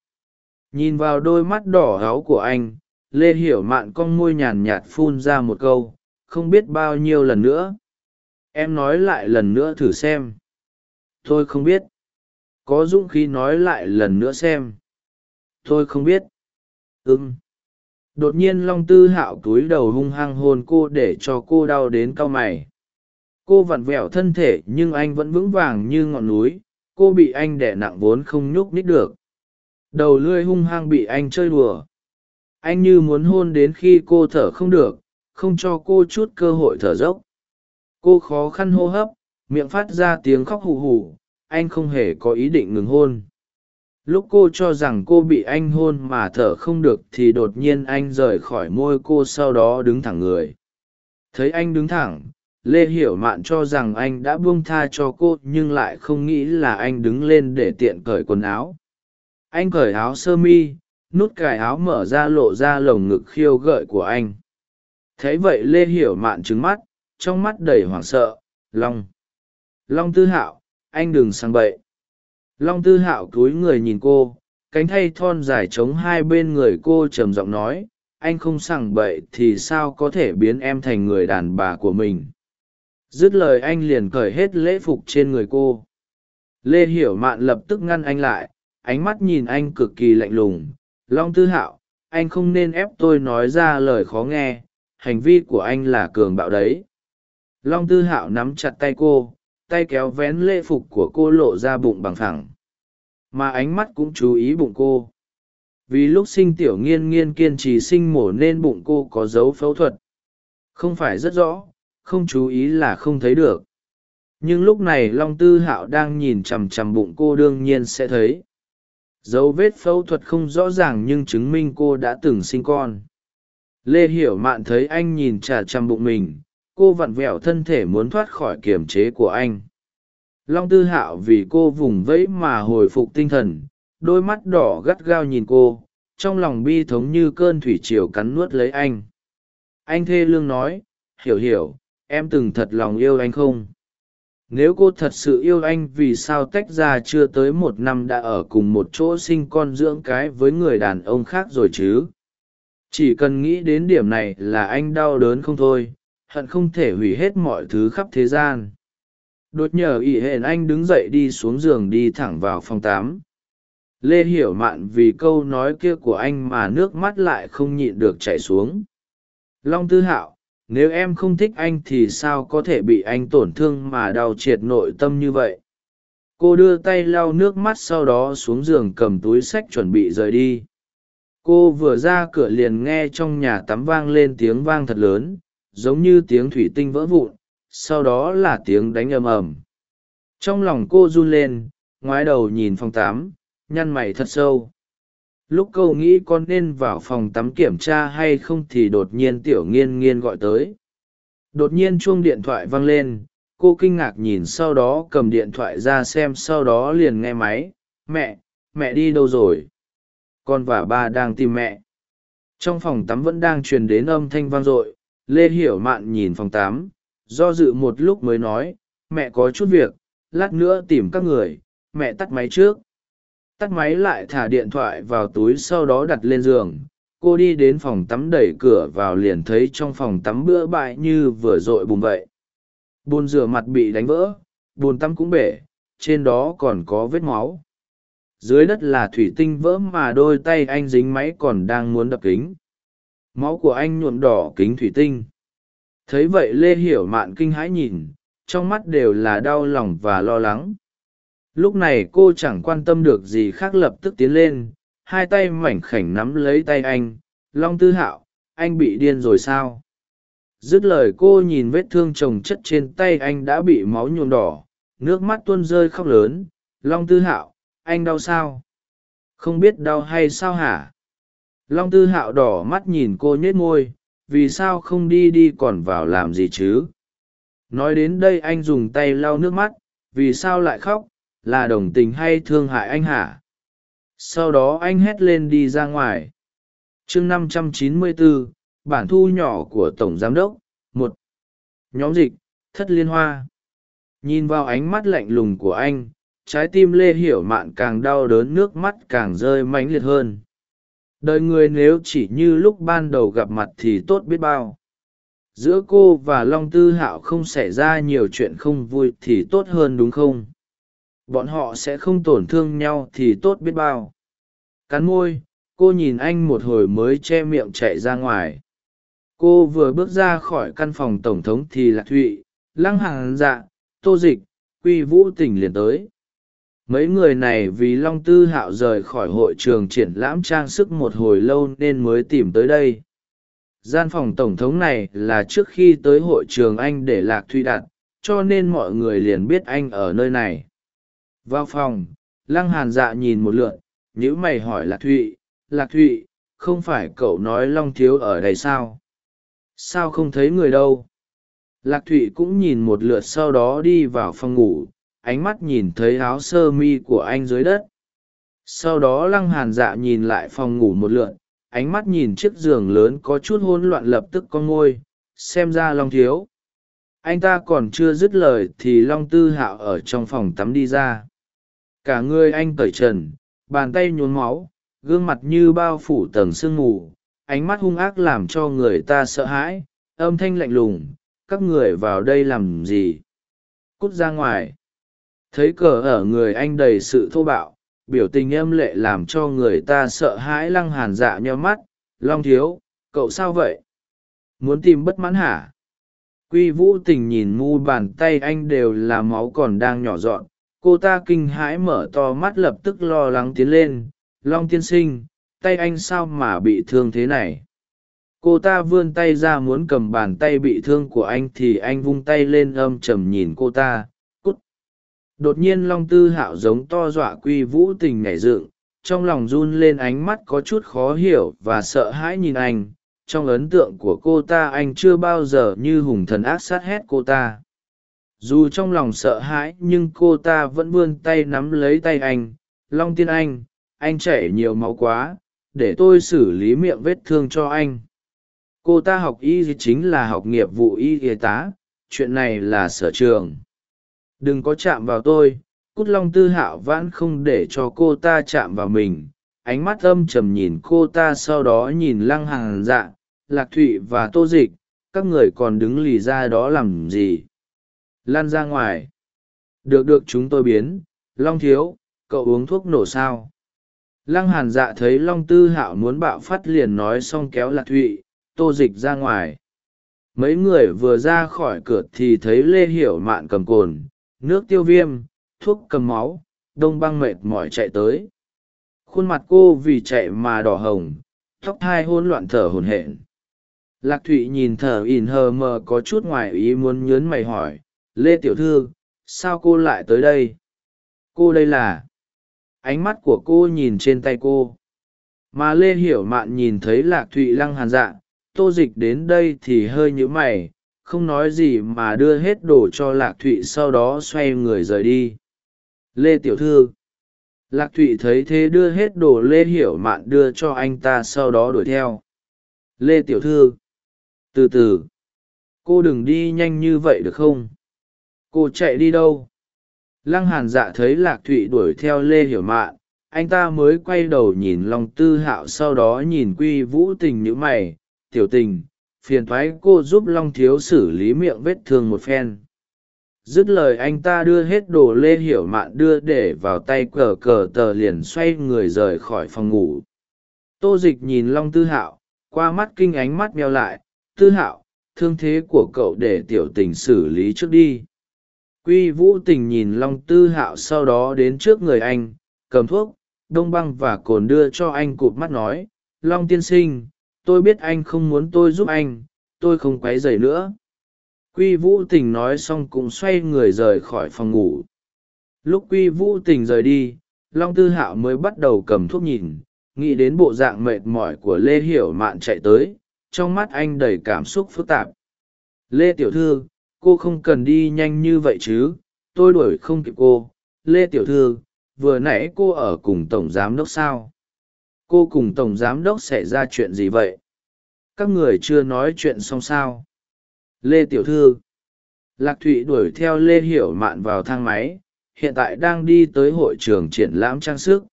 Speaker 1: Nhìn vào đôi mắt đỏ háu của anh lê hiểu mạn con môi nhàn nhạt phun ra một câu, không biết bao nhiêu lần nữa. Em nói lại lần nữa thử xem. Tôi không biết. Có dũng khí nói lại lần nữa xem. Tôi không biết. Ưng đột nhiên long tư hạo túi đầu hung hăng hôn cô để cho cô đau đến cau mày. Cô vặn vẹo thân thể nhưng anh vẫn vững vàng như ngọn núi. Cô bị anh đẻ nặng vốn không nhúc nít được. Đầu lưỡi hung hăng bị anh chơi đùa anh như muốn hôn đến khi cô thở không được, không cho cô chút cơ hội thở dốc. Cô khó khăn hô hấp, miệng phát ra tiếng khóc hù hù, anh không hề có ý định ngừng hôn. Lúc cô cho rằng cô bị anh hôn mà thở không được thì đột nhiên anh rời khỏi môi cô sau đó đứng thẳng người. Thấy anh đứng thẳng, lê hiểu mạn cho rằng anh đã buông tha cho cô nhưng lại không nghĩ là anh đứng lên để tiện cởi quần áo. Anh cởi áo sơ mi nút cài áo mở ra lộ ra lồng ngực khiêu gợi của anh. Thấy vậy lê hiểu mạn trứng mắt, trong mắt đầy hoảng sợ, long long tư hạo, anh đừng sang bậy. Long tư hạo cúi người nhìn cô, cánh thay thon dài trống hai bên người cô trầm giọng nói, anh không sằng bậy thì sao có thể biến em thành người đàn bà của mình? Dứt lời anh liền cởi hết lễ phục trên người cô. Lê hiểu mạn lập tức ngăn anh lại, ánh mắt nhìn anh cực kỳ lạnh lùng long tư hạo, anh không nên ép tôi nói ra lời khó nghe, hành vi của anh là cường bạo đấy. Long tư hạo nắm chặt tay cô, tay kéo vén lễ phục của cô lộ ra bụng bằng phẳng. Mà ánh mắt cũng chú ý bụng cô. Vì lúc sinh tiểu nghiên nghiên kiên trì sinh mổ nên bụng cô có dấu phẫu thuật. Không phải rất rõ, không chú ý là không thấy được. Nhưng lúc này long tư hạo đang nhìn chằm chằm bụng cô đương nhiên sẽ thấy dấu vết phẫu thuật không rõ ràng nhưng chứng minh cô đã từng sinh con. Lê hiểu mạn thấy anh nhìn chà chằm bụng mình, cô vặn vẹo thân thể muốn thoát khỏi kiềm chế của anh. Long tư hạo vì cô vùng vẫy mà hồi phục tinh thần, đôi mắt đỏ gắt gao nhìn cô, trong lòng bi thống như cơn thủy triều cắn nuốt lấy anh. Anh thê lương nói, hiểu hiểu, em từng thật lòng yêu anh không? Nếu cô thật sự yêu anh vì sao tách ra chưa tới một năm đã ở cùng một chỗ sinh con dưỡng cái với người đàn ông khác rồi chứ? Chỉ cần nghĩ đến điểm này là anh đau đớn không thôi, hận không thể hủy hết mọi thứ khắp thế gian. Đột nhờ ỷ hển anh đứng dậy đi xuống giường đi thẳng vào phòng tám lê hiểu mạn vì câu nói kia của anh mà nước mắt lại không nhịn được chảy xuống. Long tư hạo nếu em không thích anh thì sao có thể bị anh tổn thương mà đau triệt nội tâm như vậy? Cô đưa tay lau nước mắt sau đó xuống giường cầm túi sách chuẩn bị rời đi. Cô vừa ra cửa liền nghe trong nhà tắm vang lên tiếng vang thật lớn, giống như tiếng thủy tinh vỡ vụn, sau đó là tiếng đánh ầm ầm. Trong lòng cô run lên, ngoái đầu nhìn phòng tám nhăn mày thật sâu lúc câu nghĩ con nên vào phòng tắm kiểm tra hay không thì đột nhiên tiểu nghiên nghiên gọi tới. Đột nhiên chuông điện thoại vang lên, cô kinh ngạc nhìn sau đó cầm điện thoại ra xem sau đó liền nghe máy. Mẹ mẹ đi đâu rồi? Con và ba đang tìm mẹ. Trong phòng tắm vẫn đang truyền đến âm thanh vang dội, lê hiểu mạn nhìn phòng tám do dự một lúc mới nói, mẹ có chút việc, lát nữa tìm các người, mẹ tắt máy trước tắt máy lại thả điện thoại vào túi sau đó đặt lên giường. Cô đi đến phòng tắm đẩy cửa vào liền thấy trong phòng tắm bữa bại như vừa r ộ i bùn vậy bồn rửa mặt bị đánh vỡ, bồn tắm cũng bể, trên đó còn có vết máu. Dưới đất là thủy tinh vỡ mà đôi tay anh dính máy còn đang muốn đập kính. Máu của anh nhuộm đỏ kính thủy tinh. Thấy vậy lê hiểu mạn kinh hãi nhìn, trong mắt đều là đau lòng và lo lắng lúc này cô chẳng quan tâm được gì khác lập tức tiến lên, hai tay mảnh khảnh nắm lấy tay anh. Long tư hạo, anh bị điên rồi sao? Dứt lời cô nhìn vết thương trồng chất trên tay anh đã bị máu nhuộm đỏ, nước mắt tuôn rơi khóc lớn. Long tư hạo, anh đau sao? Không biết đau hay sao hả? Long tư hạo đỏ mắt nhìn cô nhết môi, vì sao không đi đi còn vào làm gì chứ? Nói đến đây anh dùng tay lau nước mắt, vì sao lại khóc? Là đồng tình hay thương hại anh hả? Sau đó anh hét lên đi ra ngoài. Chương năm trăm chín mươi bốn, bản thu nhỏ của tổng giám đốc, một. Nhóm dịch, thất liên hoa. Nhìn vào ánh mắt lạnh lùng của anh, trái tim lê hiểu mạn càng đau đớn, nước mắt càng rơi mãnh liệt hơn. Đời người nếu chỉ như lúc ban đầu gặp mặt thì tốt biết bao. Giữa cô và long tư hạo không xảy ra nhiều chuyện không vui thì tốt hơn đúng không? Bọn họ sẽ không tổn thương nhau thì tốt biết bao. Cắn môi, cô nhìn anh một hồi mới che miệng chạy ra ngoài. Cô vừa bước ra khỏi căn phòng tổng thống thì lạc thụy, lăng hàng dạ tô dịch, quy vũ tỉnh liền tới. Mấy người này vì long tư hạo rời khỏi hội trường triển lãm trang sức một hồi lâu nên mới tìm tới đây. Gian phòng tổng thống này là trước khi tới hội trường anh để lạc thụy đặt, cho nên mọi người liền biết anh ở nơi này vào phòng, lăng hàn dạ nhìn một lượn nhữ mày hỏi lạc thụy lạc thụy, không phải cậu nói long thiếu ở đây sao? Sao không thấy người đâu? Lạc thụy cũng nhìn một lượt sau đó đi vào phòng ngủ, ánh mắt nhìn thấy áo sơ mi của anh dưới đất. Sau đó lăng hàn dạ nhìn lại phòng ngủ một lượn, ánh mắt nhìn chiếc giường lớn có chút hỗn loạn lập tức con ngôi, xem ra long thiếu. Anh ta còn chưa dứt lời thì long tư hạo ở trong phòng tắm đi ra cả người anh cởi trần, bàn tay nhốn máu, gương mặt như bao phủ tầng sương mù, ánh mắt hung ác làm cho người ta sợ hãi, âm thanh lạnh lùng, các người vào đây làm gì? Cút ra ngoài. Thấy cờ ở người anh đầy sự thô bạo, biểu tình âm lệ làm cho người ta sợ hãi lăng hàn dạ nheo mắt, long thiếu, cậu sao vậy? Muốn tìm bất mãn hả? Quy vũ tình nhìn mu bàn tay anh đều là máu còn đang nhỏ dọn cô ta kinh hãi mở to mắt lập tức lo lắng tiến lên. Long tiên sinh, tay anh sao mà bị thương thế này? Cô ta vươn tay ra muốn cầm bàn tay bị thương của anh thì anh vung tay lên âm trầm nhìn cô ta. Cút! Đột nhiên long tư hạo giống to dọa quy vũ tình nhảy dựng. Trong lòng run lên ánh mắt có chút khó hiểu và sợ hãi nhìn anh. Trong ấn tượng của cô ta anh chưa bao giờ như hùng thần ác sát hét cô ta dù trong lòng sợ hãi, nhưng cô ta vẫn vươn tay nắm lấy tay anh. Long tiên anh anh chảy nhiều máu quá, để tôi xử lý miệng vết thương cho anh. Cô ta học y chính là học nghiệp vụ y y tá, chuyện này là sở trường. Đừng có chạm vào tôi, cút long tư hạo vãn không để cho cô ta chạm vào mình. Ánh mắt âm trầm nhìn cô ta sau đó nhìn lăng hàng dạ lạc thụy và tô dịch, các người còn đứng lì ra đó làm gì? Lan ra ngoài. Được được, chúng tôi biến. Long thiếu, cậu uống thuốc nổ sao? Lăng hàn dạ thấy long tư hạo muốn bạo phát liền nói xong kéo lạc thụy, tô dịch ra ngoài. Mấy người vừa ra khỏi cửa thì thấy lê hiểu mạn cầm cồn, nước tiêu viêm, thuốc cầm máu, đông băng mệt mỏi chạy tới. Khuôn mặt cô vì chạy mà đỏ hồng, tóc thai hôn loạn thở hồn hển. Lạc thụy nhìn thở ỉn hờ mờ có chút ngoài ý muốn nhớn mày hỏi lê tiểu thư, sao cô lại tới đây? Cô đây là? Ánh mắt của cô nhìn trên tay cô. Mà lê hiểu mạn nhìn thấy lạc thụy lăng hàn dạ tô dịch đến đây thì hơi nhữ mày, không nói gì mà đưa hết đồ cho lạc thụy sau đó xoay người rời đi. Lê tiểu thư, lạc thụy thấy thế đưa hết đồ lê hiểu mạn đưa cho anh ta sau đó đuổi theo. Lê tiểu thư, từ từ, cô đừng đi nhanh như vậy được không? Cô chạy đi đâu? Lăng hàn dạ thấy lạc thụy đuổi theo lê hiểu mạn, anh ta mới quay đầu nhìn long tư hạo sau đó nhìn quy vũ tình nhữ mày, tiểu tình, phiền thoái cô giúp long thiếu xử lý miệng vết thương một phen. Dứt lời anh ta đưa hết đồ lê hiểu mạn đưa để vào tay cờ cờ tờ liền xoay người rời khỏi phòng ngủ. Tô dịch nhìn long tư hạo, qua mắt kinh ánh mắt meo lại, tư hạo, thương thế của cậu để tiểu tình xử lý trước đi quy vũ tình nhìn long tư hạo sau đó đến trước người anh, cầm thuốc, đông băng và cồn đưa cho anh cụt mắt nói, long tiên sinh, tôi biết anh không muốn tôi giúp anh, tôi không q u ấ y dày nữa. Quy vũ tình nói xong cũng xoay người rời khỏi phòng ngủ. Lúc quy vũ tình rời đi, long tư hạo mới bắt đầu cầm thuốc nhìn, nghĩ đến bộ dạng mệt mỏi của lê hiểu mạn chạy tới, trong mắt anh đầy cảm xúc phức tạp. Lê tiểu thư cô không cần đi nhanh như vậy chứ? Tôi đuổi không kịp cô. Lê tiểu thư, vừa nãy cô ở cùng tổng giám đốc sao? Cô cùng tổng giám đốc xảy ra chuyện gì vậy? Các người chưa nói chuyện xong sao? Lê tiểu thư, lạc thụy đuổi theo lê hiểu mạn vào thang máy, hiện tại đang đi tới hội trường triển lãm trang sức.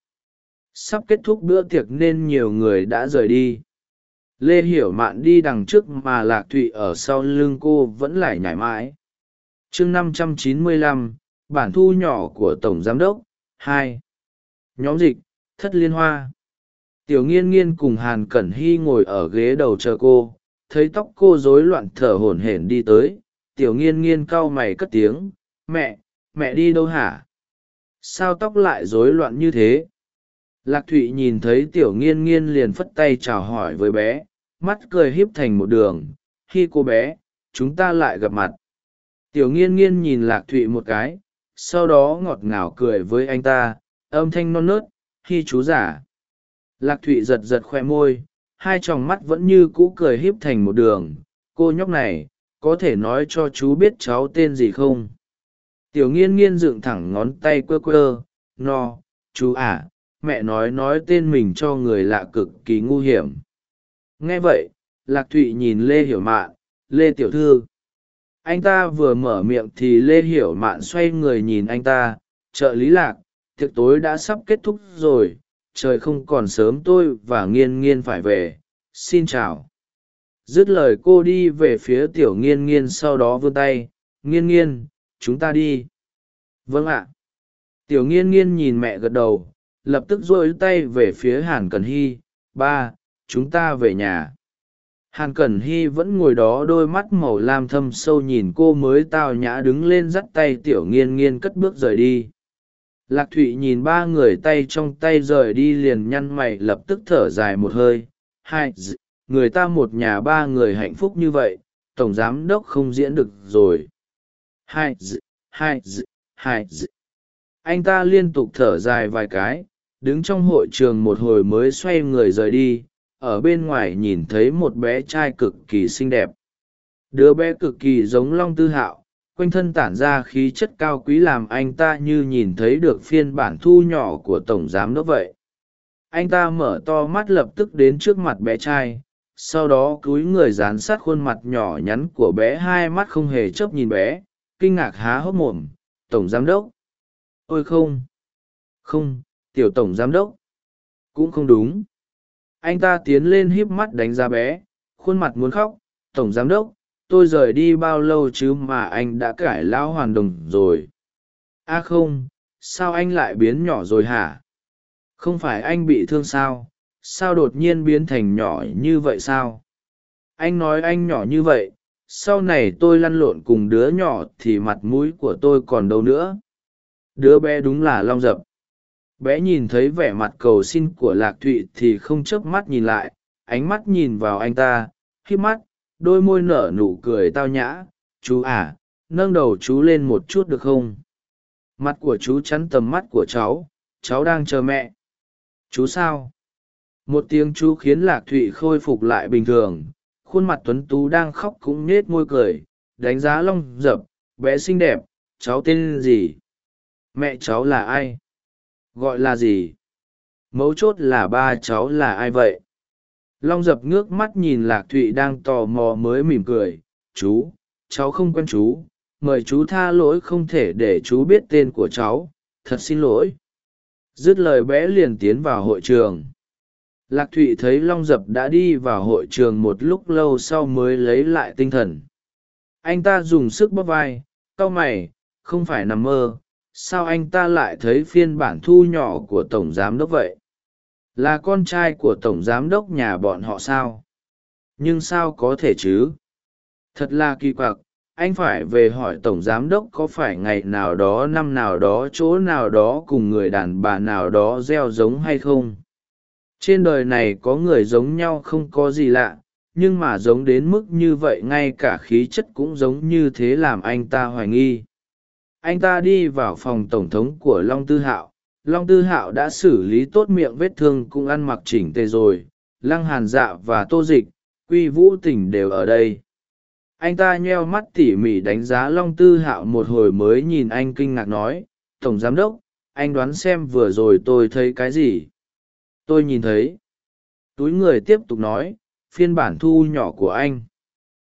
Speaker 1: Sắp kết thúc bữa tiệc nên nhiều người đã rời đi lê hiểu mạn đi đằng trước mà lạc thụy ở sau lưng cô vẫn lại nhải mãi. Chương năm trăm chín mươi lăm, bản thu nhỏ của tổng giám đốc, hai. Nhóm dịch, thất liên hoa. Tiểu nghiên nghiên cùng hàn cẩn hy ngồi ở ghế đầu chờ cô, thấy tóc cô rối loạn thở hổn hển đi tới. Tiểu nghiên nghiên cau mày cất tiếng, mẹ mẹ đi đâu hả? Sao tóc lại rối loạn như thế? Lạc thụy nhìn thấy tiểu nghiên nghiên liền phất tay chào hỏi với bé mắt cười híp thành một đường khi cô bé chúng ta lại gặp mặt. Tiểu nghiên nghiên nhìn lạc thụy một cái sau đó ngọt ngào cười với anh ta âm thanh non nớt khi chú giả. Lạc thụy giật giật khoe môi hai t r ò n g mắt vẫn như cũ cười híp thành một đường cô nhóc này có thể nói cho chú biết cháu tên gì không? Tiểu nghiên nghiên dựng thẳng ngón tay quơ quơ no chú ả à, mẹ nói nói tên mình cho người lạ cực kỳ ngu hiểm nghe vậy, lạc thụy nhìn lê hiểu mạn, lê tiểu thư. Anh ta vừa mở miệng thì lê hiểu mạn xoay người nhìn anh ta, trợ lý lạc, tiệc tối đã sắp kết thúc rồi, trời không còn sớm tôi và nghiên nghiên phải về. Xin chào. Dứt lời cô đi về phía tiểu nghiên nghiên sau đó vươn tay, nghiên nghiên, chúng ta đi. Vâng ạ. Tiểu nghiên nghiên nhìn mẹ gật đầu, lập tức dôi tay về phía hàn cần hy, ba chúng ta về nhà. Hàn cẩn hy vẫn ngồi đó đôi mắt màu lam thâm sâu nhìn cô mới tao nhã đứng lên dắt tay tiểu nghiên nghiên cất bước rời đi. Lạc thụy nhìn ba người tay trong tay rời đi liền nhăn mày lập tức thở dài một hơi. Hai người ta một nhà ba người hạnh phúc như vậy, tổng giám đốc không diễn được rồi. Hai hai hai anh ta liên tục thở dài vài cái, đứng trong hội trường một hồi mới xoay người rời đi ở bên ngoài nhìn thấy một bé trai cực kỳ xinh đẹp. Đứa bé cực kỳ giống long tư hạo, quanh thân tản ra khí chất cao quý làm anh ta như nhìn thấy được phiên bản thu nhỏ của tổng giám đốc vậy. Anh ta mở to mắt lập tức đến trước mặt bé trai, sau đó cúi người dán sát khuôn mặt nhỏ nhắn của bé hai mắt không hề chớp nhìn bé, kinh ngạc há hốc mồm, tổng giám đốc? Ôi không không, tiểu tổng giám đốc. Cũng không đúng anh ta tiến lên híp mắt đánh giá bé, khuôn mặt muốn khóc, tổng giám đốc, tôi rời đi bao lâu chứ mà anh đã cải lão hoàn đồng rồi? A à không, sao anh lại biến nhỏ rồi hả? Không phải anh bị thương sao? Sao đột nhiên biến thành nhỏ như vậy sao? Anh nói anh nhỏ như vậy, sau này tôi lăn lộn cùng đứa nhỏ thì mặt mũi của tôi còn đâu nữa. Đứa bé đúng là long dập bé nhìn thấy vẻ mặt cầu xin của lạc thụy thì không chớp mắt nhìn lại, ánh mắt nhìn vào anh ta, khi mắt, đôi môi nở nụ cười tao nhã. Chú à nâng đầu chú lên một chút được không? Mặt của chú chắn tầm mắt của cháu cháu đang chờ mẹ. Chú sao? Một tiếng chú khiến lạc thụy khôi phục lại bình thường, khuôn mặt tuấn tú đang khóc cũng nết môi cười, đánh giá long dập, bé xinh đẹp, cháu tên gì? Mẹ cháu là ai? Gọi là gì? Mấu chốt là ba cháu là ai vậy? Long dập ngước mắt nhìn lạc thụy đang tò mò mới mỉm cười. Chú, cháu không quen chú. Mời chú tha lỗi không thể để chú biết tên của cháu. Thật xin lỗi. Dứt lời bé liền tiến vào hội trường. Lạc thụy thấy long dập đã đi vào hội trường một lúc lâu sau mới lấy lại tinh thần. Anh ta dùng sức bóp vai. Cau mày, không phải nằm mơ sao anh ta lại thấy phiên bản thu nhỏ của tổng giám đốc vậy? Là con trai của tổng giám đốc nhà bọn họ sao? Nhưng sao có thể chứ? Thật là kỳ quặc, anh phải về hỏi tổng giám đốc có phải ngày nào đó, năm nào đó, chỗ nào đó cùng người đàn bà nào đó gieo giống hay không? Trên đời này có người giống nhau không có gì lạ, nhưng mà giống đến mức như vậy ngay cả khí chất cũng giống như thế làm anh ta hoài nghi anh ta đi vào phòng tổng thống của long tư hạo. Long tư hạo đã xử lý tốt miệng vết thương cũng ăn mặc chỉnh tề rồi. Lăng hàn dạ và tô dịch, quy vũ tình đều ở đây. Anh ta nheo mắt tỉ mỉ đánh giá long tư hạo một hồi mới nhìn anh kinh ngạc nói, tổng giám đốc, anh đoán xem vừa rồi tôi thấy cái gì? Tôi nhìn thấy. Túi người tiếp tục nói, phiên bản thu nhỏ của anh.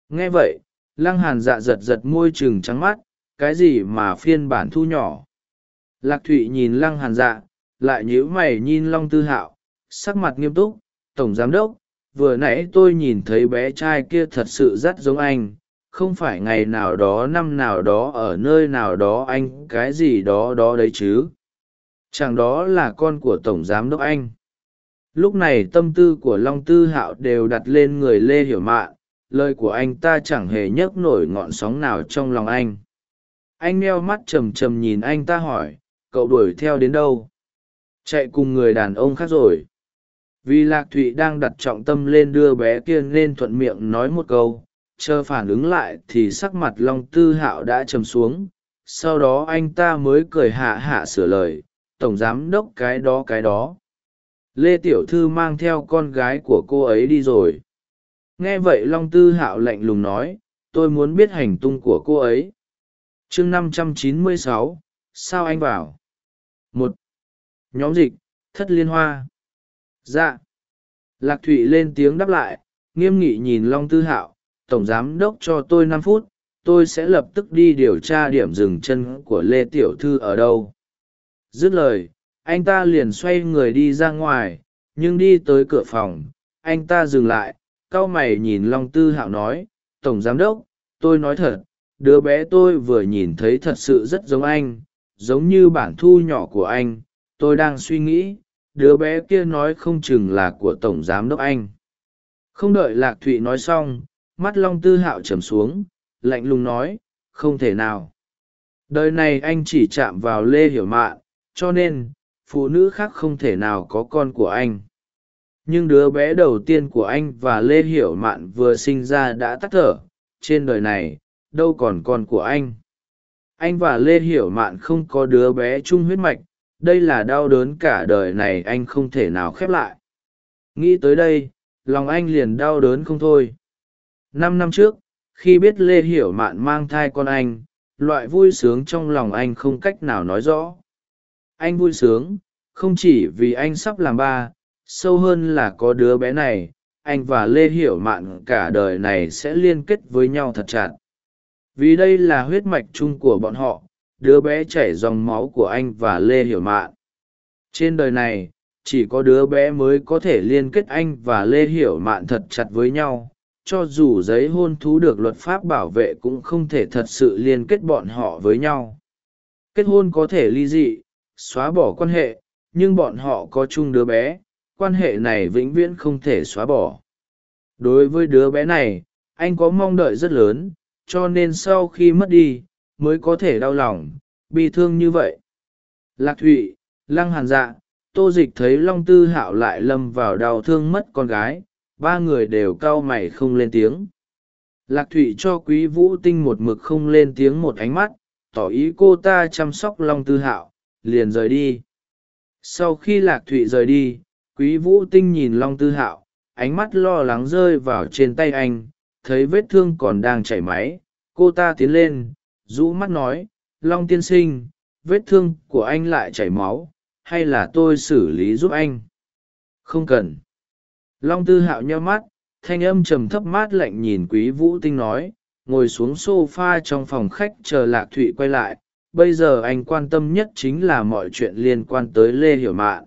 Speaker 1: Nghe vậy, lăng hàn dạ giật giật môi trừng trắng mắt cái gì mà phiên bản thu nhỏ? Lạc thụy nhìn lăng hàn dạ lại nhíu mày nhìn long tư hạo, sắc mặt nghiêm túc, tổng giám đốc, vừa nãy tôi nhìn thấy bé trai kia thật sự rất giống anh, không phải ngày nào đó, năm nào đó, ở nơi nào đó anh, cái gì đó đó đấy chứ? Chẳng đó là con của tổng giám đốc anh. Lúc này tâm tư của long tư hạo đều đặt lên người lê hiểu mạn, lời của anh ta chẳng hề nhấc nổi ngọn sóng nào trong lòng anh anh neo mắt trầm trầm nhìn anh ta hỏi, cậu đuổi theo đến đâu? Chạy cùng người đàn ông khác rồi. Vì lạc thụy đang đặt trọng tâm lên đưa bé kia nên thuận miệng nói một câu, chờ phản ứng lại thì sắc mặt long tư hạo đã trầm xuống. Sau đó anh ta mới cười hạ hạ sửa lời, tổng giám đốc cái đó cái đó. Lê tiểu thư mang theo con gái của cô ấy đi rồi. Nghe vậy long tư hạo lạnh lùng nói, tôi muốn biết hành tung của cô ấy chương năm trăm chín mươi sáu, sao anh vào? Một. Nhóm dịch, thất liên hoa. Dạ. Lạc thụy lên tiếng đáp lại, nghiêm nghị nhìn long tư hạo, tổng giám đốc cho tôi năm phút, tôi sẽ lập tức đi điều tra điểm dừng chân của lê tiểu thư ở đâu. Dứt lời, anh ta liền xoay người đi ra ngoài, nhưng đi tới cửa phòng, anh ta dừng lại c a o mày nhìn long tư hạo nói, tổng giám đốc, tôi nói thật đứa bé tôi vừa nhìn thấy thật sự rất giống anh, giống như bản thu nhỏ của anh. Tôi đang suy nghĩ, đứa bé kia nói không chừng là của tổng giám đốc anh. Không đợi lạc thụy nói xong, mắt long tư hạo trầm xuống, lạnh lùng nói, không thể nào. Đời này anh chỉ chạm vào lê hiểu mạn, cho nên, phụ nữ khác không thể nào có con của anh. Nhưng đứa bé đầu tiên của anh và lê hiểu mạn vừa sinh ra đã tắt thở, trên đời này đâu còn con của anh. Anh và lê hiểu mạn không có đứa bé chung huyết mạch, đây là đau đớn cả đời này anh không thể nào khép lại. Nghĩ tới đây, lòng anh liền đau đớn không thôi. Năm năm trước, khi biết lê hiểu mạn mang thai con anh, loại vui sướng trong lòng anh không cách nào nói rõ. Anh vui sướng, không chỉ vì anh sắp làm ba, sâu hơn là có đứa bé này, anh và lê hiểu mạn cả đời này sẽ liên kết với nhau thật chặt vì đây là huyết mạch chung của bọn họ, đứa bé chảy dòng máu của anh và lê hiểu mạn. Trên đời này, chỉ có đứa bé mới có thể liên kết anh và lê hiểu mạn thật chặt với nhau, cho dù giấy hôn thú được luật pháp bảo vệ cũng không thể thật sự liên kết bọn họ với nhau. Kết hôn có thể ly dị, xóa bỏ quan hệ, nhưng bọn họ có chung đứa bé, quan hệ này vĩnh viễn không thể xóa bỏ. Đối với đứa bé này, anh có mong đợi rất lớn cho nên sau khi mất đi, mới có thể đau lòng, bi thương như vậy. Lạc thụy, lăng hàn dạ tô dịch thấy long tư hạo lại lâm vào đau thương mất con gái, ba người đều cau mày không lên tiếng. Lạc thụy cho quý vũ tinh một mực không lên tiếng một ánh mắt, tỏ ý cô ta chăm sóc long tư hạo, liền rời đi. Sau khi lạc thụy rời đi, quý vũ tinh nhìn long tư hạo, ánh mắt lo lắng rơi vào trên tay anh thấy vết thương còn đang chảy máy, cô ta tiến lên, rũ mắt nói, long tiên sinh, vết thương của anh lại chảy máu, hay là tôi xử lý giúp anh? Không cần. Long tư hạo nheo mắt, thanh âm trầm thấp mát lạnh nhìn quý vũ tinh nói, ngồi xuống s o f a trong phòng khách chờ lạc thụy quay lại, bây giờ anh quan tâm nhất chính là mọi chuyện liên quan tới lê hiểu mạn.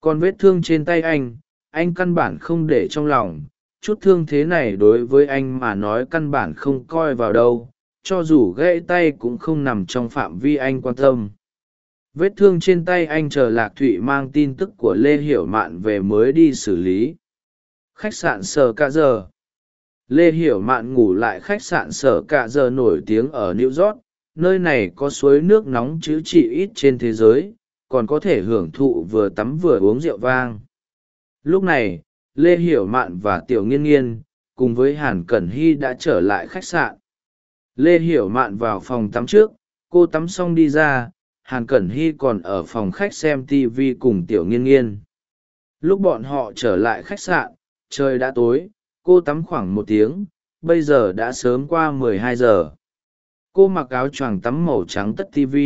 Speaker 1: Còn vết thương trên tay anh anh căn bản không để trong lòng chút thương thế này đối với anh mà nói căn bản không coi vào đâu, cho dù gãy tay cũng không nằm trong phạm vi anh quan tâm. Vết thương trên tay anh chờ lạc thụy mang tin tức của lê hiểu mạn về mới đi xử lý. Khách sạn sở cả giờ. Lê hiểu mạn ngủ lại khách sạn sở cả giờ nổi tiếng ở new york, nơi này có suối nước nóng chữ trị ít trên thế giới, còn có thể hưởng thụ vừa tắm vừa uống rượu vang. Lúc này lê hiểu mạn và tiểu nghiên nghiên cùng với hàn cẩn hy đã trở lại khách sạn. Lê hiểu mạn vào phòng tắm trước, cô tắm xong đi ra, hàn cẩn hy còn ở phòng khách xem tv cùng tiểu nghiên nghiên. Lúc bọn họ trở lại khách sạn, trời đã tối, cô tắm khoảng một tiếng, bây giờ đã sớm qua mười hai giờ. Cô mặc áo choàng tắm màu trắng tất tv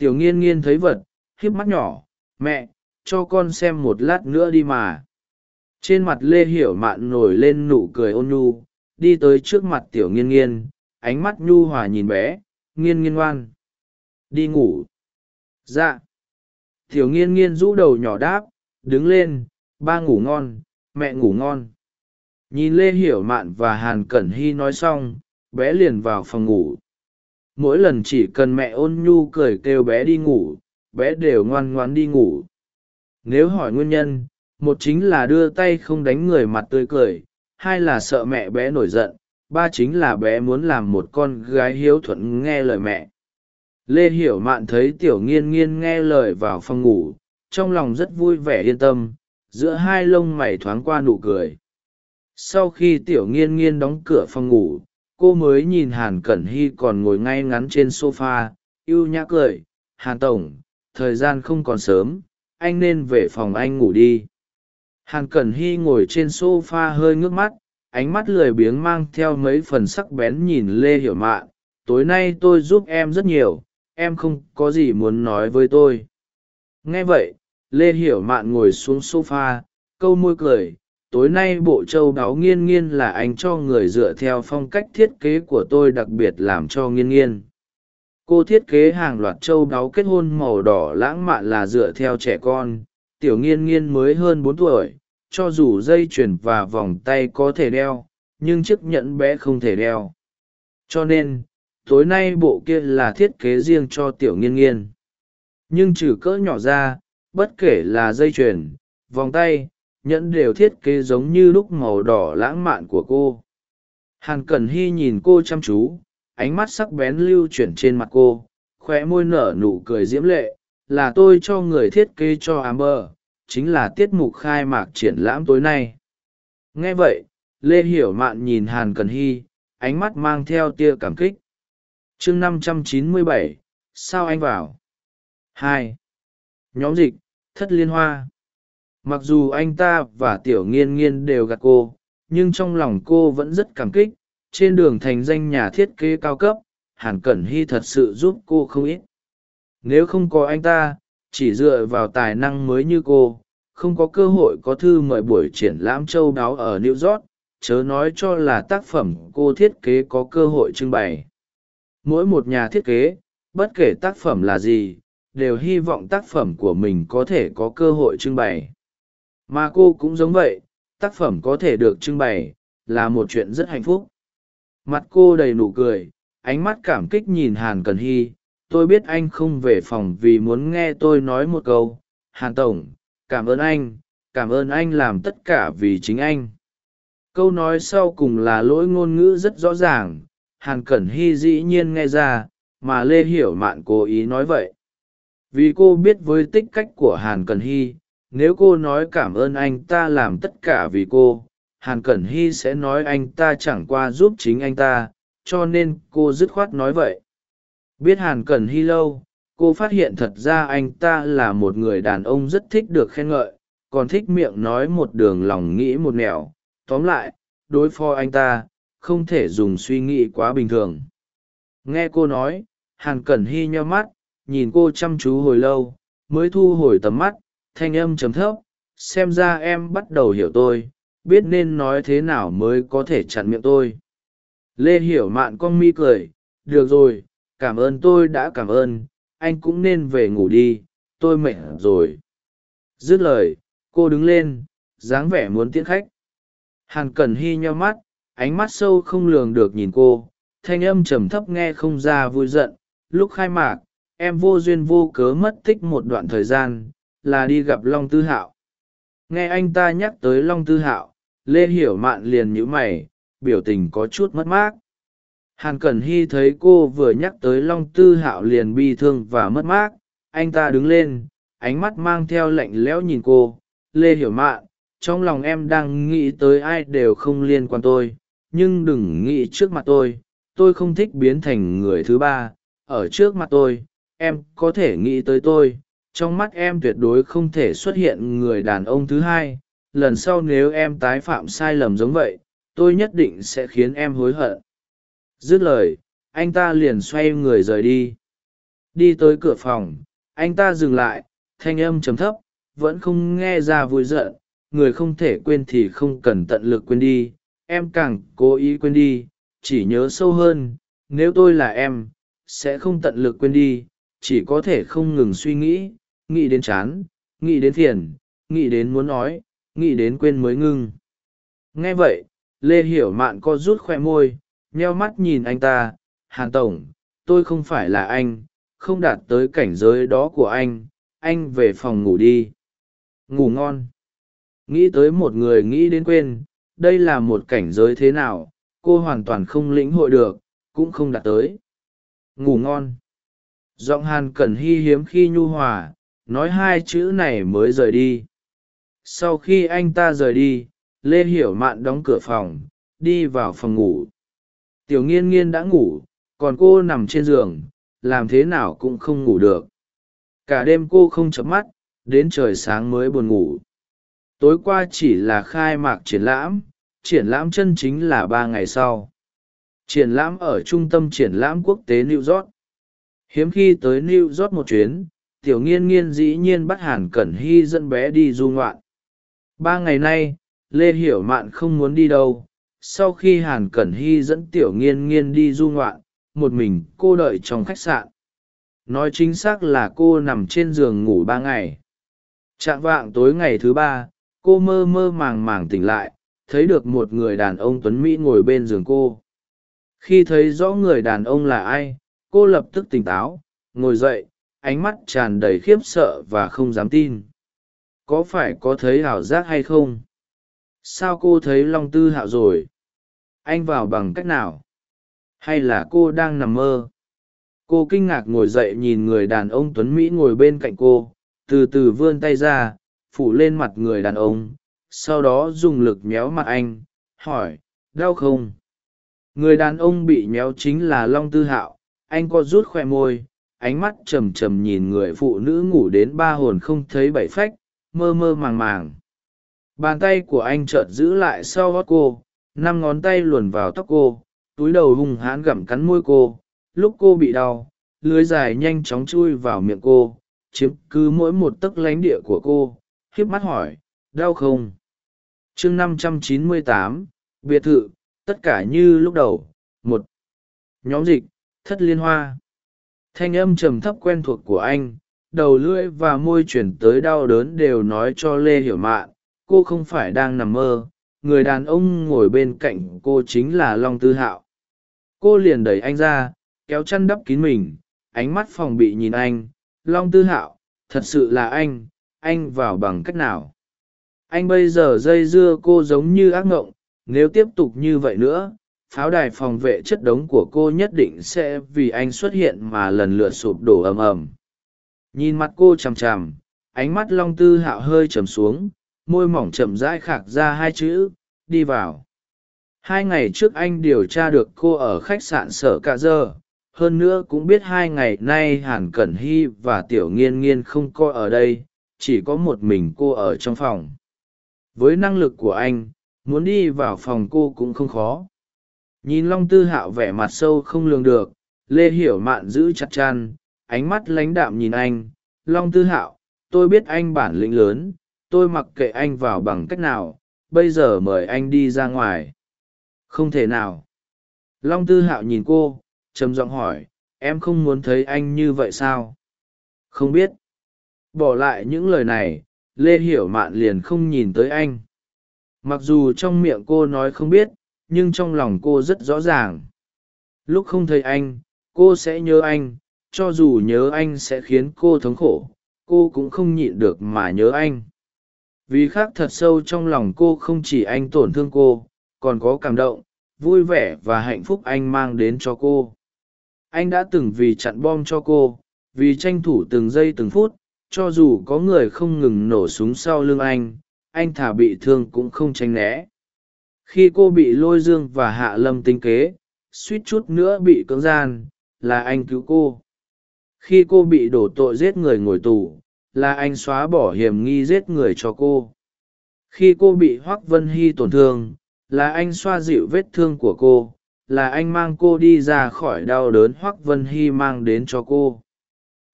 Speaker 1: tiểu nghiên nghiên thấy vật hiếp mắt nhỏ, mẹ, cho con xem một lát nữa đi mà trên mặt lê hiểu mạn nổi lên nụ cười ôn nhu, đi tới trước mặt tiểu nghiên nghiên, ánh mắt nhu hòa nhìn bé, nghiên nghiên ngoan. Đi ngủ. Dạ. Tiểu nghiên nghiên rũ đầu nhỏ đáp, đứng lên, ba ngủ ngon, mẹ ngủ ngon. Nhìn lê hiểu mạn và hàn cẩn hy nói xong, bé liền vào phòng ngủ. Mỗi lần chỉ cần mẹ ôn nhu cười kêu bé đi ngủ, bé đều ngoan ngoan đi ngủ. Nếu hỏi nguyên nhân một chính là đưa tay không đánh người mặt tươi cười, hai là sợ mẹ bé nổi giận, ba chính là bé muốn làm một con gái hiếu thuận nghe lời mẹ. Lê hiểu mạn thấy tiểu nghiên nghiên nghe lời vào phòng ngủ, trong lòng rất vui vẻ yên tâm, giữa hai lông mày thoáng qua nụ cười. Sau khi tiểu nghiên nghiên đóng cửa phòng ngủ, cô mới nhìn hàn cẩn hy còn ngồi ngay ngắn trên s o f a nhã cười, hàn tổng, thời gian không còn sớm, anh nên về phòng anh ngủ đi hàn cẩn hy ngồi trên s o f a hơi ngước mắt, ánh mắt lười biếng mang theo mấy phần sắc bén nhìn lê hiểu mạn. Tối nay tôi giúp em rất nhiều, em không có gì muốn nói với tôi. Nghe vậy, lê hiểu mạn ngồi xuống s o f a câu môi cười. Tối nay bộ châu đáo nghiên nghiên là anh cho người dựa theo phong cách thiết kế của tôi đặc biệt làm cho nghiên nghiên cô thiết kế hàng loạt châu đáo kết hôn màu đỏ lãng mạn là dựa theo trẻ con, tiểu nghiên nghiên mới hơn bốn tuổi cho dù dây chuyền và vòng tay có thể đeo, nhưng chiếc nhẫn bé không thể đeo. Cho nên, tối nay bộ kia là thiết kế riêng cho tiểu nghiên nghiên. Nhưng trừ cỡ nhỏ ra, bất kể là dây chuyền, vòng tay, nhẫn đều thiết kế giống như lúc màu đỏ lãng mạn của cô. Hàn cẩn hy nhìn cô chăm chú, ánh mắt sắc bén lưu chuyển trên mặt cô khoe môi nở nụ cười diễm lệ, là tôi cho người thiết kế cho amber chính là tiết mục khai mạc triển lãm tối nay. Nghe vậy, lê hiểu mạn nhìn hàn cần hy, ánh mắt mang theo tia cảm kích. Chương năm trăm chín mươi bảy, sao anh vào? Hai. Nhóm dịch, thất liên hoa. Mặc dù anh ta và tiểu nghiên nghiên đều gạt cô, nhưng trong lòng cô vẫn rất cảm kích. Trên đường thành danh nhà thiết kế cao cấp, hàn cẩn hy thật sự giúp cô không ít. Nếu không có anh ta chỉ dựa vào tài năng mới như cô, không có cơ hội có thư mời buổi triển lãm châu đáo ở new york, chớ nói cho là tác phẩm cô thiết kế có cơ hội trưng bày. Mỗi một nhà thiết kế, bất kể tác phẩm là gì, đều hy vọng tác phẩm của mình có thể có cơ hội trưng bày. Mà cô cũng giống vậy, tác phẩm có thể được trưng bày, là một chuyện rất hạnh phúc. Mặt cô đầy nụ cười, ánh mắt cảm kích nhìn hàn cần hy tôi biết anh không về phòng vì muốn nghe tôi nói một câu. Hàn tổng, cảm ơn anh. Cảm ơn anh làm tất cả vì chính anh. Câu nói sau cùng là lỗi ngôn ngữ rất rõ ràng. Hàn cẩn hy dĩ nhiên nghe ra, mà lê hiểu mạn cố ý nói vậy. Vì cô biết với tích cách của hàn cẩn hy, nếu cô nói cảm ơn anh ta làm tất cả vì cô, hàn cẩn hy sẽ nói anh ta chẳng qua giúp chính anh ta, cho nên cô dứt khoát nói vậy biết hàn cẩn hy lâu, cô phát hiện thật ra anh ta là một người đàn ông rất thích được khen ngợi, còn thích miệng nói một đường lòng nghĩ một nẻo. Tóm lại, đối phó anh ta, không thể dùng suy nghĩ quá bình thường. Nghe cô nói, hàn cẩn hy nho mắt, nhìn cô chăm chú hồi lâu, mới thu hồi tầm mắt, thanh âm chấm thấp, xem ra em bắt đầu hiểu tôi, biết nên nói thế nào mới có thể chặn miệng tôi. Lê hiểu mạn con mi cười, được rồi cảm ơn tôi đã cảm ơn, anh cũng nên về ngủ đi, tôi mệt rồi. Dứt lời, cô đứng lên, dáng vẻ muốn tiễn khách. Hàn cẩn hy nho mắt, ánh mắt sâu không lường được nhìn cô, thanh âm trầm thấp nghe không ra vui giận. Lúc khai mạc, em vô duyên vô cớ mất tích một đoạn thời gian, là đi gặp long tư hạo. Nghe anh ta nhắc tới long tư hạo, lê hiểu mạn liền nhữ mày, biểu tình có chút mất mát hàn cẩn hy thấy cô vừa nhắc tới long tư hạo liền bi thương và mất mát. Anh ta đứng lên, ánh mắt mang theo lạnh lẽo nhìn cô. Lê hiểu mạn, trong lòng em đang nghĩ tới ai đều không liên quan tôi, nhưng đừng nghĩ trước mặt tôi. Tôi không thích biến thành người thứ ba. Ở trước mặt tôi, em có thể nghĩ tới tôi. Trong mắt em tuyệt đối không thể xuất hiện người đàn ông thứ hai. Lần sau nếu em tái phạm sai lầm giống vậy, tôi nhất định sẽ khiến em hối hận dứt lời, anh ta liền xoay người rời đi. Đi tới cửa phòng, anh ta dừng lại, thanh âm trầm thấp, vẫn không nghe ra vui giận. Người không thể quên thì không cần tận lực quên đi, em càng cố ý quên đi, chỉ nhớ sâu hơn, nếu tôi là em, sẽ không tận lực quên đi, chỉ có thể không ngừng suy nghĩ nghĩ đến chán, nghĩ đến phiền, nghĩ đến muốn nói, nghĩ đến quên mới ngưng. Nghe vậy, lê hiểu mạn co rút khoe môi nheo mắt nhìn anh ta, hàn tổng, tôi không phải là anh, không đạt tới cảnh giới đó của anh anh về phòng ngủ đi. Ngủ ngon. Nghĩ tới một người nghĩ đến quên, đây là một cảnh giới thế nào, cô hoàn toàn không lĩnh hội được, cũng không đạt tới. Ngủ ngon. Giọng hàn cẩn hy hiếm khi nhu hòa, nói hai chữ này mới rời đi. Sau khi anh ta rời đi, lê hiểu mạn đóng cửa phòng, đi vào phòng ngủ tiểu nghiên nghiên đã ngủ, còn cô nằm trên giường, làm thế nào cũng không ngủ được. Cả đêm cô không chấm mắt, đến trời sáng mới buồn ngủ. Tối qua chỉ là khai mạc triển lãm triển lãm chân chính là ba ngày sau. Triển lãm ở trung tâm triển lãm quốc tế new york. Hiếm khi tới new york một chuyến, tiểu nghiên nghiên dĩ nhiên bắt hàn cẩn hy dẫn bé đi du ngoạn. Ba ngày nay, lê hiểu mạn không muốn đi đâu sau khi hàn cẩn hy dẫn tiểu nghiên nghiên đi du ngoạn, một mình cô đợi trong khách sạn. Nói chính xác là cô nằm trên giường ngủ ba ngày. Trạng vạng tối ngày thứ ba, cô mơ mơ màng màng tỉnh lại, thấy được một người đàn ông tuấn mỹ ngồi bên giường cô. Khi thấy rõ người đàn ông là ai, cô lập tức tỉnh táo, ngồi dậy, ánh mắt tràn đầy khiếp sợ và không dám tin. Có phải có thấy ảo giác hay không? Sao cô thấy long tư hạo rồi? Anh vào bằng cách nào? Hay là cô đang nằm mơ? Cô kinh ngạc ngồi dậy nhìn người đàn ông tuấn mỹ ngồi bên cạnh cô, từ từ vươn tay ra, phủ lên mặt người đàn ông, sau đó dùng lực méo mặt anh, hỏi, đau không? Người đàn ông bị méo chính là long tư hạo, anh co rút khoe môi, ánh mắt trầm trầm nhìn người phụ nữ ngủ đến ba hồn không thấy bảy phách, mơ mơ màng màng bàn tay của anh chợt giữ lại sau gót cô, năm ngón tay luồn vào tóc cô, túi đầu hung hãn gặm cắn môi cô. Lúc cô bị đau, lưới dài nhanh chóng chui vào miệng cô, chiếm cứ mỗi một tấc lánh địa của cô. Hiếp mắt hỏi, đau không? Chương năm trăm chín mươi tám, biệt thự, tất cả như lúc đầu. Một, nhóm dịch, thất liên hoa. Thanh âm trầm thấp quen thuộc của anh, đầu lưỡi và môi chuyển tới đau đớn đều nói cho lê hiểu mạn cô không phải đang nằm mơ, người đàn ông ngồi bên cạnh cô chính là long tư hạo. Cô liền đẩy anh ra, kéo chăn đắp kín mình, ánh mắt phòng bị nhìn anh, long tư hạo, thật sự là anh anh vào bằng cách nào? Anh bây giờ dây dưa cô giống như ác ngộng, nếu tiếp tục như vậy nữa, pháo đài phòng vệ chất đống của cô nhất định sẽ vì anh xuất hiện mà lần lượt sụp đổ ầm ầm. Nhìn mặt cô chằm chằm, ánh mắt long tư hạo hơi trầm xuống môi mỏng chậm rãi khạc ra hai chữ, đi vào. Hai ngày trước anh điều tra được cô ở khách sạn sở cạ dơ. Hơn nữa cũng biết hai ngày nay hàn cẩn hy và tiểu nghiên nghiên không coi ở đây, chỉ có một mình cô ở trong phòng. Với năng lực của anh, muốn đi vào phòng cô cũng không khó. Nhìn long tư hạo vẻ mặt sâu không lường được, lê hiểu mạn giữ chặt chăn, ánh mắt lãnh đạm nhìn anh. Long tư hạo, tôi biết anh bản lĩnh lớn tôi mặc kệ anh vào bằng cách nào, bây giờ mời anh đi ra ngoài. Không thể nào. Long tư hạo nhìn cô, trầm giọng hỏi, em không muốn thấy anh như vậy sao? Không biết. Bỏ lại những lời này, lê hiểu mạn liền không nhìn tới anh. Mặc dù trong miệng cô nói không biết, nhưng trong lòng cô rất rõ ràng. Lúc không thấy anh, cô sẽ nhớ anh, cho dù nhớ anh sẽ khiến cô thống khổ, cô cũng không nhịn được mà nhớ anh vì khác thật sâu trong lòng cô không chỉ anh tổn thương cô, còn có cảm động, vui vẻ và hạnh phúc anh mang đến cho cô. Anh đã từng vì chặn bom cho cô, vì tranh thủ từng giây từng phút, cho dù có người không ngừng nổ súng sau lưng anh anh thả bị thương cũng không tránh né. Khi cô bị lôi dương và hạ lâm tinh kế, suýt chút nữa bị cưỡng gian, là anh cứu cô. Khi cô bị đổ tội giết người ngồi tù là anh xóa bỏ hiểm nghi giết người cho cô. Khi cô bị hoác vân hy tổn thương, là anh xoa dịu vết thương của cô, là anh mang cô đi ra khỏi đau đớn hoác vân hy mang đến cho cô.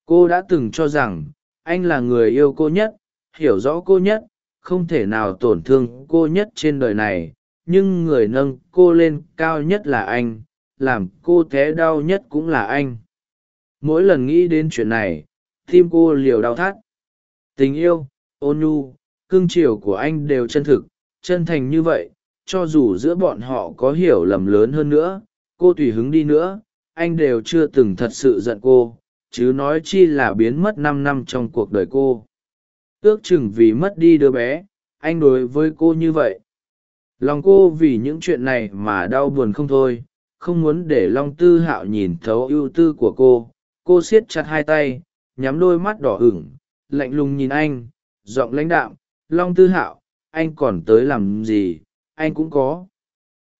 Speaker 1: Cô đã từng cho rằng, anh là người yêu cô nhất, hiểu rõ cô nhất, không thể nào tổn thương cô nhất trên đời này, nhưng người nâng cô lên cao nhất là anh, làm cô té đau nhất cũng là anh. Mỗi lần nghĩ đến chuyện này, tim cô liều đau thắt tình yêu, ôn nhu, cương triều của anh đều chân thực, chân thành như vậy, cho dù giữa bọn họ có hiểu lầm lớn hơn nữa, cô tùy hứng đi nữa, anh đều chưa từng thật sự giận cô, chứ nói chi là biến mất năm năm trong cuộc đời cô. Ước chừng vì mất đi đứa bé, anh đối với cô như vậy. Lòng cô vì những chuyện này mà đau buồn không thôi, không muốn để long tư hạo nhìn thấu ưu tư của cô. Cô siết chặt hai tay, nhắm đôi mắt đỏ ửng lạnh lùng nhìn anh, giọng lãnh đạm, long tư hạo, anh còn tới làm gì? Anh cũng có.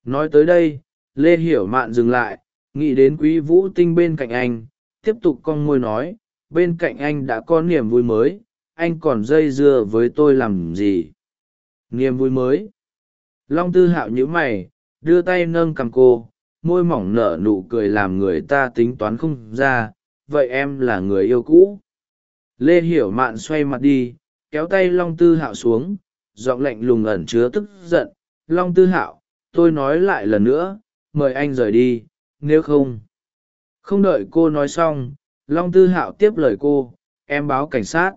Speaker 1: Nói tới đây, lê hiểu mạn dừng lại, nghĩ đến quý vũ tinh bên cạnh anh, tiếp tục con môi nói, bên cạnh anh đã có niềm vui mới, anh còn dây dưa với tôi làm gì? Niềm vui mới. Long tư hạo nhíu mày, đưa tay nâng cằm cô, môi mỏng nở nụ cười làm người ta tính toán không ra, vậy em là người yêu cũ lê hiểu mạn xoay mặt đi, kéo tay long tư hạo xuống, giọng lạnh lùng ẩn chứa tức giận. Long tư hạo, tôi nói lại lần nữa, mời anh rời đi, nếu không. Không đợi cô nói xong, long tư hạo tiếp lời cô, em báo cảnh sát.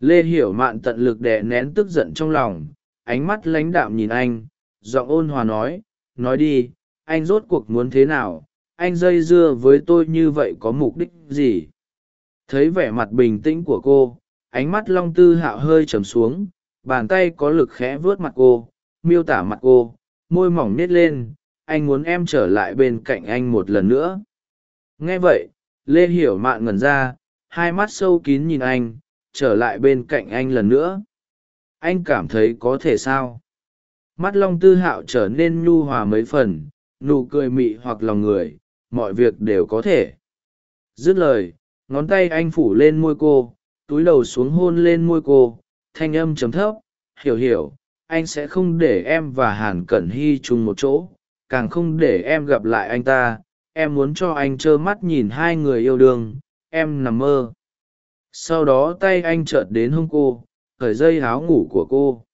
Speaker 1: Lê hiểu mạn tận lực đè nén tức giận trong lòng, ánh mắt lãnh đạm nhìn anh, giọng ôn hòa nói nói đi, anh rốt cuộc muốn thế nào? Anh dây dưa với tôi như vậy có mục đích gì? Thấy vẻ mặt bình tĩnh của cô, ánh mắt long tư hạo hơi trầm xuống, bàn tay có lực khẽ vớt mặt cô, miêu tả mặt cô, môi mỏng nít lên, anh muốn em trở lại bên cạnh anh một lần nữa. Nghe vậy, lê hiểu mạn ngẩn ra, hai mắt sâu kín nhìn anh, trở lại bên cạnh anh lần nữa. Anh cảm thấy có thể sao? Mắt long tư hạo trở nên nhu hòa mấy phần, nụ cười mị hoặc lòng người, mọi việc đều có thể. Dứt lời ngón tay anh phủ lên môi cô, túi đầu xuống hôn lên môi cô, thanh âm chấm thấp, hiểu hiểu, anh sẽ không để em và hàn cẩn hy chung một chỗ, càng không để em gặp lại anh ta, em muốn cho anh trơ mắt nhìn hai người yêu đương, em nằm mơ. Sau đó tay anh chợt đến hông cô khởi dây áo ngủ của cô.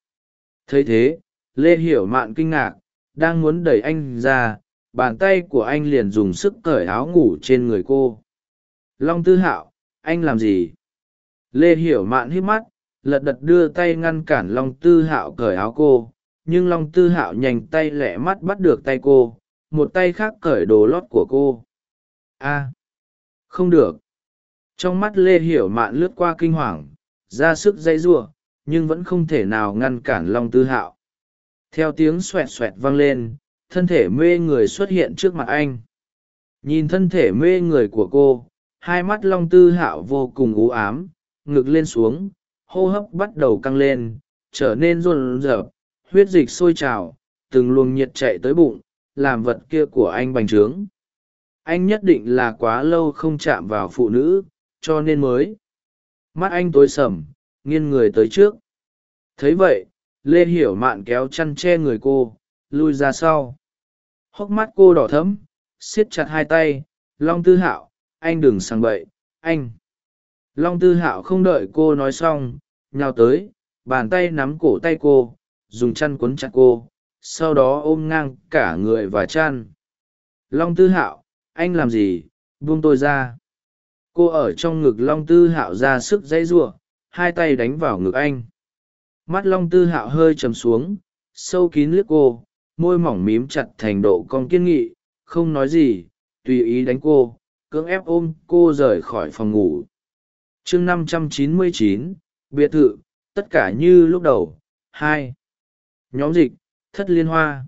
Speaker 1: Thấy thế, lê hiểu mạn kinh ngạc, đang muốn đẩy anh ra, bàn tay của anh liền dùng sức cởi áo ngủ trên người cô long tư hạo, anh làm gì? Lê hiểu mạn hít mắt, lật đật đưa tay ngăn cản long tư hạo cởi áo cô, nhưng long tư hạo nhanh tay lẹ mắt bắt được tay cô, một tay khác cởi đồ lót của cô. A, không được. Trong mắt lê hiểu mạn lướt qua kinh hoàng, ra sức dãy giụa, nhưng vẫn không thể nào ngăn cản long tư hạo. Theo tiếng xoẹt xoẹt vang lên, thân thể mê người xuất hiện trước mặt anh. Nhìn thân thể mê người của cô hai mắt long tư hạo vô cùng u ám, ngực lên xuống, hô hấp bắt đầu căng lên, trở nên run rợp, huyết dịch sôi trào, từng luồng nhiệt chạy tới bụng, làm vật kia của anh bành trướng. Anh nhất định là quá lâu không chạm vào phụ nữ, cho nên mới. Mắt anh tối sầm, nghiêng người tới trước. Thấy vậy, lê hiểu mạn kéo chăn che người cô, lui ra sau. Hốc mắt cô đỏ thấm siết chặt hai tay, long tư hạo anh đừng sang bậy, anh. Long tư hạo không đợi cô nói xong, nhào tới, bàn tay nắm cổ tay cô, dùng chăn quấn chặt cô, sau đó ôm ngang cả người và chăn. Long tư hạo, anh làm gì? Buông tôi ra. Cô ở trong ngực long tư hạo ra sức dãy giụa, hai tay đánh vào ngực anh. Mắt long tư hạo hơi chầm xuống, sâu kín liếc cô, môi mỏng mím chặt thành độ con kiên nghị, không nói gì, tùy ý đánh cô cưỡng ép ôm cô rời khỏi phòng ngủ. Chương năm trăm chín mươi chín, biệt thự, tất cả như lúc đầu. Hai. Nhóm dịch, thất liên hoa.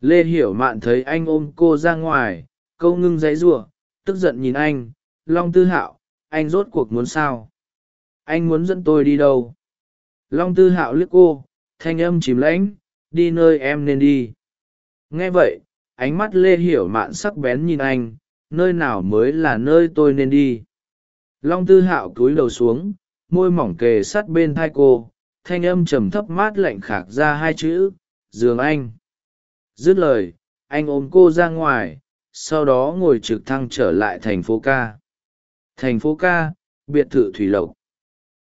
Speaker 1: Lê hiểu mạn thấy anh ôm cô ra ngoài, câu ngưng dãy giụa tức giận nhìn anh. Long tư hạo, anh rốt cuộc muốn sao? Anh muốn dẫn tôi đi đâu? Long tư hạo liếc cô, thanh âm chìm lãnh, đi nơi em nên đi. Nghe vậy, ánh mắt lê hiểu mạn sắc bén nhìn anh nơi nào mới là nơi tôi nên đi. Long tư hạo cúi đầu xuống, môi mỏng kề sát bên thai cô, thanh âm trầm thấp mát lạnh khạc ra hai chữ giường anh. Dứt lời, anh ôm cô ra ngoài, sau đó ngồi trực thăng trở lại thành phố ca. Thành phố ca, biệt thự thủy lộc.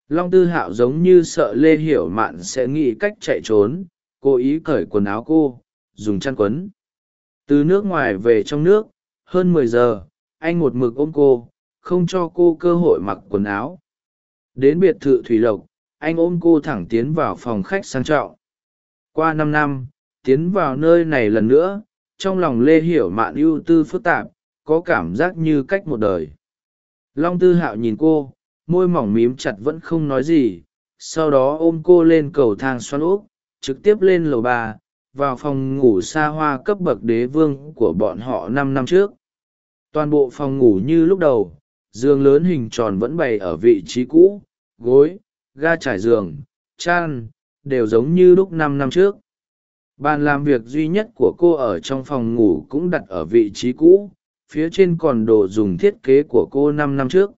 Speaker 1: Long tư hạo giống như sợ lê hiểu mạn sẽ nghĩ cách chạy trốn, cố ý cởi quần áo cô, dùng chăn quấn. Từ nước ngoài về trong nước hơn mười giờ, anh một mực ôm cô, không cho cô cơ hội mặc quần áo. Đến biệt thự thủy lộc, anh ôm cô thẳng tiến vào phòng khách sang trọng. Qua năm năm, tiến vào nơi này lần nữa, trong lòng lê hiểu mạn ưu tư phức tạp, có cảm giác như cách một đời. Long tư hạo nhìn cô, môi mỏng mím chặt vẫn không nói gì, sau đó ôm cô lên cầu thang xoắn úp, trực tiếp lên lầu ba vào phòng ngủ xa hoa cấp bậc đế vương của bọn họ năm năm trước. Toàn bộ phòng ngủ như lúc đầu, giường lớn hình tròn vẫn bày ở vị trí cũ, gối, ga trải giường chan đều giống như lúc năm năm trước. Bàn làm việc duy nhất của cô ở trong phòng ngủ cũng đặt ở vị trí cũ, phía trên còn đồ dùng thiết kế của cô năm năm trước.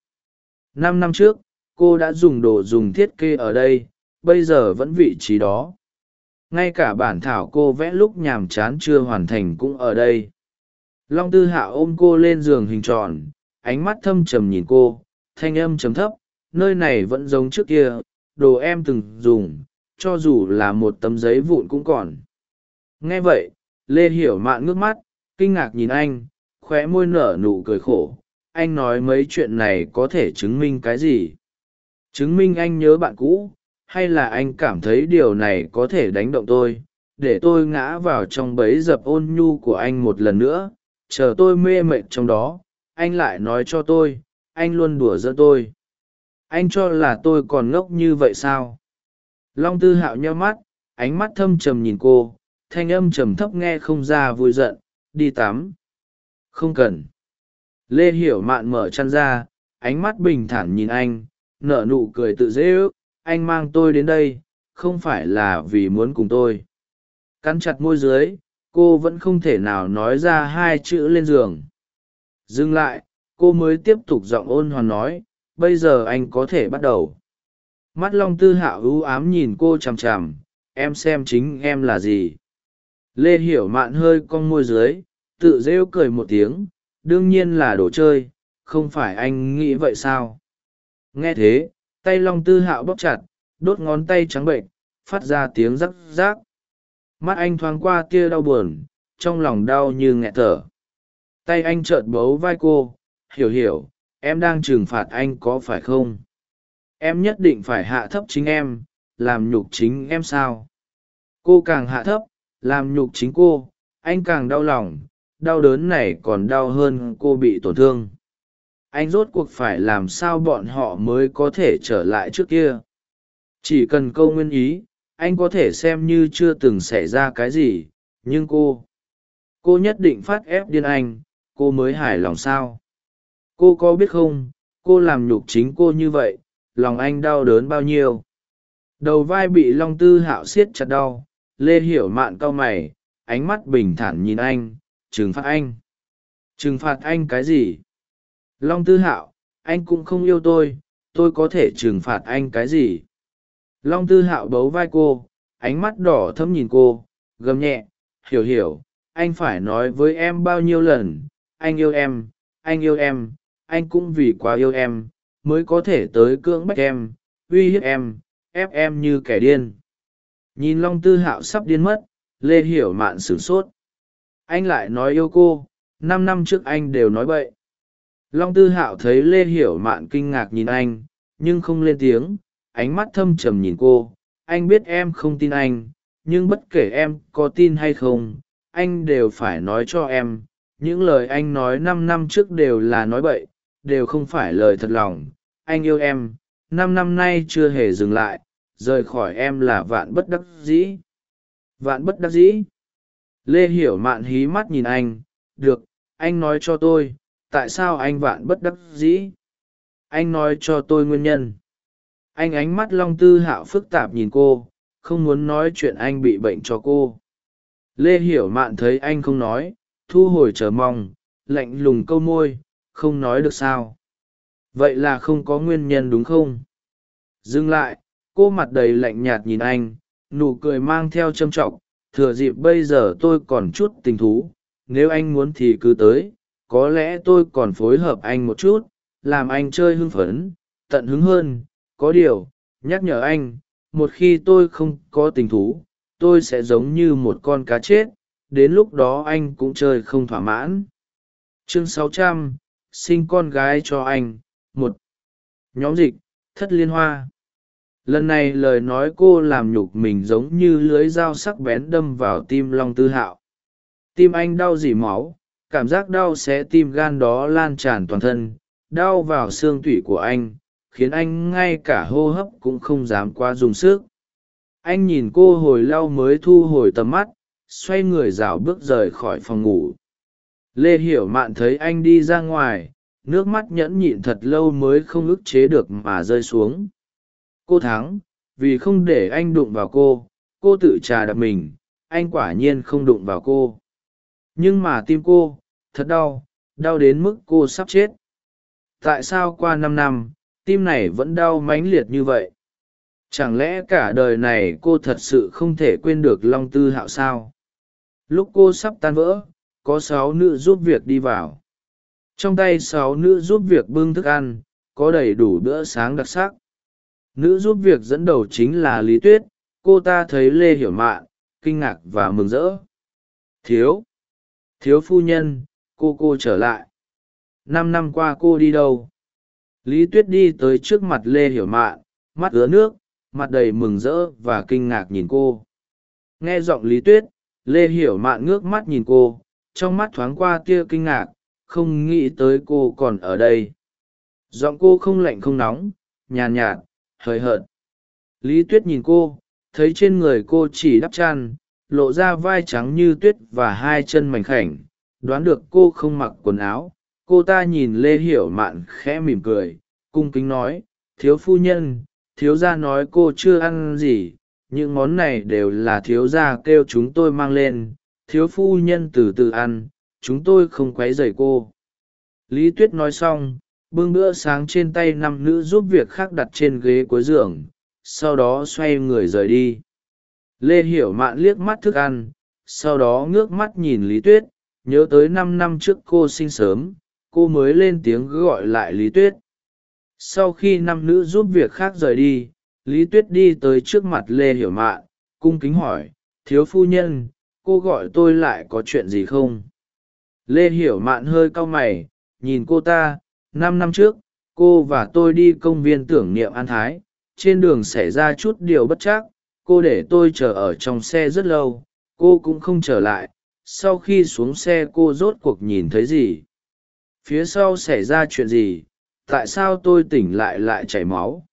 Speaker 1: Năm năm trước, cô đã dùng đồ dùng thiết kế ở đây, bây giờ vẫn vị trí đó ngay cả bản thảo cô vẽ lúc nhàm chán chưa hoàn thành cũng ở đây. Long tư hạ ôm cô lên giường hình tròn, ánh mắt thâm trầm nhìn cô, thanh âm trầm thấp, nơi này vẫn giống trước kia, đồ em từng dùng, cho dù là một tấm giấy vụn cũng còn. Nghe vậy, lê hiểu mạn ngước mắt, kinh ngạc nhìn anh, khóe môi nở nụ cười khổ. Anh nói mấy chuyện này có thể chứng minh cái gì? Chứng minh anh nhớ bạn cũ hay là anh cảm thấy điều này có thể đánh động tôi, để tôi ngã vào trong bẫy dập ôn nhu của anh một lần nữa, chờ tôi mê mệt trong đó, anh lại nói cho tôi, anh luôn đùa giỡn tôi. Anh cho là tôi còn ngốc như vậy sao? Long tư hạo nheo mắt, ánh mắt thâm trầm nhìn cô, thanh âm trầm thấp nghe không ra vui giận, đi tắm. Không cần. Lê hiểu mạn mở chăn ra, ánh mắt bình thản nhìn anh, nở nụ cười tự dễ ước anh mang tôi đến đây, không phải là vì muốn cùng tôi. Cắn chặt môi dưới, cô vẫn không thể nào nói ra hai chữ lên giường. Dừng lại, cô mới tiếp tục giọng ôn hoàn nói, bây giờ anh có thể bắt đầu. Mắt long tư hạo ưu ám nhìn cô chằm chằm, em xem chính em là gì. Lê hiểu mạn hơi cong môi dưới, tự rêu cười một tiếng, đương nhiên là đồ chơi, không phải anh nghĩ vậy sao? Nghe thế tay long tư hạo bóp chặt, đốt ngón tay trắng bệnh, phát ra tiếng rắc rác. Mắt anh thoáng qua tia đau buồn, trong lòng đau như nghẹt thở. Tay anh trợn bấu vai cô, hiểu hiểu, em đang trừng phạt anh có phải không? Em nhất định phải hạ thấp chính em, làm nhục chính em sao? Cô càng hạ thấp, làm nhục chính cô, anh càng đau lòng, đau đớn này còn đau hơn cô bị tổn thương anh rốt cuộc phải làm sao bọn họ mới có thể trở lại trước kia? Chỉ cần câu nguyên ý, anh có thể xem như chưa từng xảy ra cái gì, nhưng cô cô nhất định phát ép điên anh, cô mới hài lòng sao? Cô có biết không, cô làm nhục chính cô như vậy, lòng anh đau đớn bao nhiêu? Đầu vai bị long tư hạo siết chặt đau, lê hiểu mạn cau mày, ánh mắt bình thản nhìn anh, trừng phạt anh. Trừng phạt anh cái gì? Long tư hạo, anh cũng không yêu tôi tôi có thể trừng phạt anh cái gì? Long tư hạo bấu vai cô, ánh mắt đỏ thâm nhìn cô, gầm nhẹ, hiểu hiểu, anh phải nói với em bao nhiêu lần, anh yêu em, anh yêu em, anh cũng vì quá yêu em, mới có thể tới cưỡng bách em, uy hiếp em, ép em như kẻ điên. Nhìn long tư hạo sắp điên mất, lê hiểu mạn sửng sốt. Anh lại nói yêu cô, năm năm trước anh đều nói bậy long tư hạo thấy lê hiểu mạn kinh ngạc nhìn anh, nhưng không lên tiếng, ánh mắt thâm trầm nhìn cô. Anh biết em không tin anh, nhưng bất kể em có tin hay không, anh đều phải nói cho em. Những lời anh nói năm năm trước đều là nói bậy, đều không phải lời thật lòng. Anh yêu em, năm năm nay chưa hề dừng lại, rời khỏi em là vạn bất đắc dĩ. Vạn bất đắc dĩ. Lê hiểu mạn hí mắt nhìn anh, được, anh nói cho tôi tại sao anh vạn bất đắc dĩ? Anh nói cho tôi nguyên nhân. Anh ánh mắt long tư hạo phức tạp nhìn cô, không muốn nói chuyện anh bị bệnh cho cô. Lê hiểu mạn thấy anh không nói, thu hồi chờ mong, lạnh lùng câu môi, không nói được sao. Vậy là không có nguyên nhân đúng không? Dừng lại, cô mặt đầy lạnh nhạt nhìn anh, nụ cười mang theo châm t r ọ c thừa dịp bây giờ tôi còn chút tình thú, nếu anh muốn thì cứ tới có lẽ tôi còn phối hợp anh một chút làm anh chơi hưng phấn tận hứng hơn. Có điều nhắc nhở anh một khi tôi không có tình thú tôi sẽ giống như một con cá chết đến lúc đó anh cũng chơi không thỏa mãn. Chương 600, sinh con gái cho anh. Một. Nhóm dịch thất liên hoa. Lần này lời nói cô làm nhục mình giống như lưới dao sắc bén đâm vào tim long tư hạo. Tim anh đau dỉ máu cảm giác đau xé tim gan đó lan tràn toàn thân, đau vào xương tủy của anh, khiến anh ngay cả hô hấp cũng không dám qua dùng sức. Anh nhìn cô hồi lau mới thu hồi tầm mắt, xoay người rảo bước rời khỏi phòng ngủ. Lê hiểu mạn thấy anh đi ra ngoài, nước mắt nhẫn nhịn thật lâu mới không ức chế được mà rơi xuống. Cô thắng, vì không để anh đụng vào cô cô tự trà đập mình, anh quả nhiên không đụng vào cô. Nhưng mà tim cô thật đau đau đến mức cô sắp chết. Tại sao qua năm năm, tim này vẫn đau mãnh liệt như vậy? Chẳng lẽ cả đời này cô thật sự không thể quên được long tư hạo sao? Lúc cô sắp tan vỡ, có sáu nữ giúp việc đi vào. Trong tay sáu nữ giúp việc bưng thức ăn, có đầy đủ bữa sáng đặc sắc. Nữ giúp việc dẫn đầu chính là lý tuyết, cô ta thấy lê hiểu mạn, kinh ngạc và mừng rỡ. Thiếu thiếu phu nhân cô cô trở lại. Năm năm qua cô đi đâu? Lý tuyết đi tới trước mặt lê hiểu mạn mắt ứa nước mặt đầy mừng rỡ và kinh ngạc nhìn cô. Nghe giọng lý tuyết lê hiểu mạn ngước mắt nhìn cô trong mắt thoáng qua tia kinh ngạc không nghĩ tới cô còn ở đây. Giọng cô không lạnh không nóng nhàn nhạt, hời hợt. Lý tuyết nhìn cô thấy trên người cô chỉ đắp chăn lộ ra vai trắng như tuyết và hai chân mảnh khảnh đoán được cô không mặc quần áo, cô ta nhìn lê hiểu mạn khẽ mỉm cười, cung kính nói, thiếu phu nhân, thiếu gia nói cô chưa ăn gì, những món này đều là thiếu gia kêu chúng tôi mang lên, thiếu phu nhân từ từ ăn, chúng tôi không q u ấ y dày cô. Lý tuyết nói xong, bưng bữa sáng trên tay năm nữ giúp việc khác đặt trên ghế cuối giường, sau đó xoay người rời đi. Lê hiểu mạn liếc mắt thức ăn, sau đó ngước mắt nhìn lý tuyết nhớ tới năm năm trước cô sinh sớm, cô mới lên tiếng gọi lại lý tuyết. Sau khi năm nữ giúp việc khác rời đi, lý tuyết đi tới trước mặt lê hiểu mạn, cung kính hỏi, thiếu phu nhân, cô gọi tôi lại có chuyện gì không? Lê hiểu mạn hơi cau mày, nhìn cô ta, năm năm trước, cô và tôi đi công viên tưởng niệm an thái, trên đường xảy ra chút điều bất chắc, cô để tôi chờ ở trong xe rất lâu, cô cũng không trở lại sau khi xuống xe cô rốt cuộc nhìn thấy gì? Phía sau xảy ra chuyện gì? Tại sao tôi tỉnh lại lại chảy máu?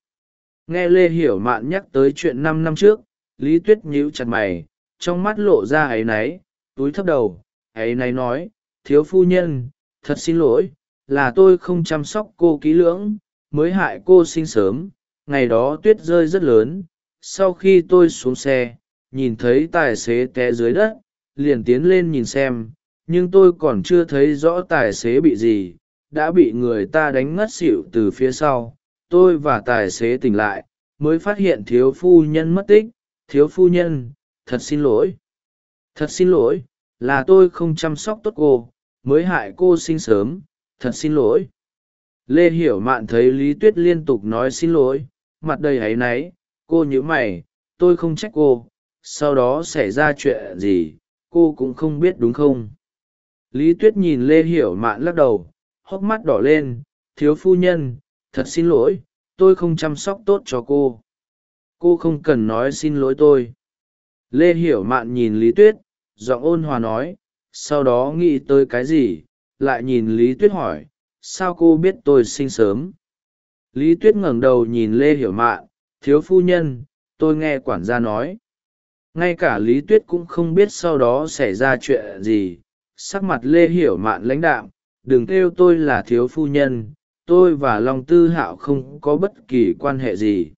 Speaker 1: Nghe lê hiểu mạn nhắc tới chuyện năm năm trước, lý tuyết nhíu chặt mày, trong mắt lộ ra áy náy, túi thấp đầu, áy náy nói, thiếu phu nhân, thật xin lỗi, là tôi không chăm sóc cô kỹ lưỡng, mới hại cô sinh sớm, ngày đó tuyết rơi rất lớn, sau khi tôi xuống xe, nhìn thấy tài xế té dưới đất liền tiến lên nhìn xem, nhưng tôi còn chưa thấy rõ tài xế bị gì, đã bị người ta đánh ngất xỉu từ phía sau. Tôi và tài xế tỉnh lại, mới phát hiện thiếu phu nhân mất tích. Thiếu phu nhân, thật xin lỗi. Thật xin lỗi, là tôi không chăm sóc tốt cô, mới hại cô sinh sớm. Thật xin lỗi. Lê hiểu mạn thấy lý tuyết liên tục nói xin lỗi, mặt đầy áy náy. Cô nhớ mày, tôi không trách cô, sau đó xảy ra chuyện gì? Cô cũng không biết đúng không? Lý tuyết nhìn lê hiểu mạn lắc đầu, hốc mắt đỏ lên, thiếu phu nhân, thật xin lỗi, tôi không chăm sóc tốt cho cô. Cô không cần nói xin lỗi tôi. Lê hiểu mạn nhìn lý tuyết, giọng ôn hòa nói, sau đó nghĩ tới cái gì? Lại nhìn lý tuyết hỏi, sao cô biết tôi sinh sớm? Lý tuyết ngẩng đầu nhìn lê hiểu mạn, thiếu phu nhân, tôi nghe quản gia nói ngay cả lý tuyết cũng không biết sau đó xảy ra chuyện gì. Sắc mặt lê hiểu mạn lãnh đạm, đừng kêu tôi là thiếu phu nhân, tôi và long tư hạo không có bất kỳ quan hệ gì.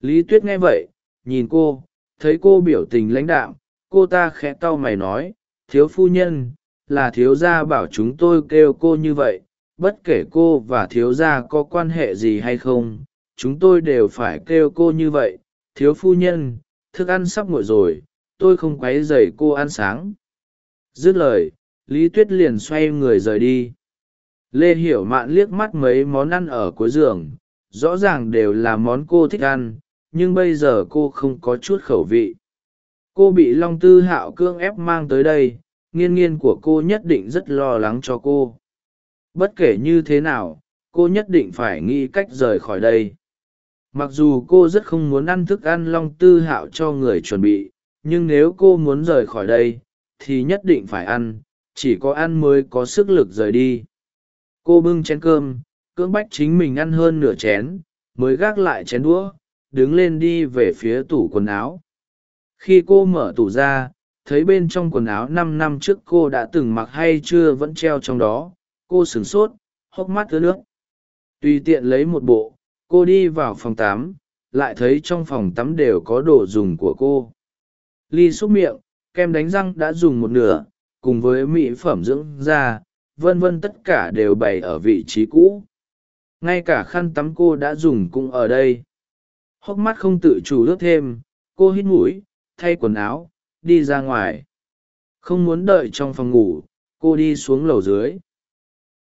Speaker 1: Lý tuyết nghe vậy, nhìn cô, thấy cô biểu tình lãnh đạm, cô ta khẽ cau mày nói, thiếu phu nhân, là thiếu gia bảo chúng tôi kêu cô như vậy, bất kể cô và thiếu gia có quan hệ gì hay không, chúng tôi đều phải kêu cô như vậy. Thiếu phu nhân thức ăn sắp nguội rồi, tôi không q u ấ y dày cô ăn sáng. Dứt lời, lý tuyết liền xoay người rời đi. Lê hiểu mạn liếc mắt mấy món ăn ở cuối giường, rõ ràng đều là món cô thích ăn, nhưng bây giờ cô không có chút khẩu vị. Cô bị long tư hạo cương ép mang tới đây, nghiên nghiên của cô nhất định rất lo lắng cho cô. Bất kể như thế nào, cô nhất định phải nghĩ cách rời khỏi đây mặc dù cô rất không muốn ăn thức ăn long tư hạo cho người chuẩn bị, nhưng nếu cô muốn rời khỏi đây, thì nhất định phải ăn, chỉ có ăn mới có sức lực rời đi. Cô bưng chén cơm, cưỡng bách chính mình ăn hơn nửa chén, mới gác lại chén đũa, đứng lên đi về phía tủ quần áo. Khi cô mở tủ ra, thấy bên trong quần áo năm năm trước cô đã từng mặc hay chưa vẫn treo trong đó, cô sửng sốt, hốc mắt ướt nước. Tùy tiện lấy một bộ cô đi vào phòng tắm, lại thấy trong phòng tắm đều có đồ dùng của cô. Ly xúc miệng, kem đánh răng đã dùng một nửa, cùng với mỹ phẩm dưỡng da, vân vân tất cả đều bày ở vị trí cũ. Ngay cả khăn tắm cô đã dùng cũng ở đây. Hốc mắt không tự chủ ướt thêm, cô hít mũi, thay quần áo, đi ra ngoài. Không muốn đợi trong phòng ngủ, cô đi xuống lầu dưới.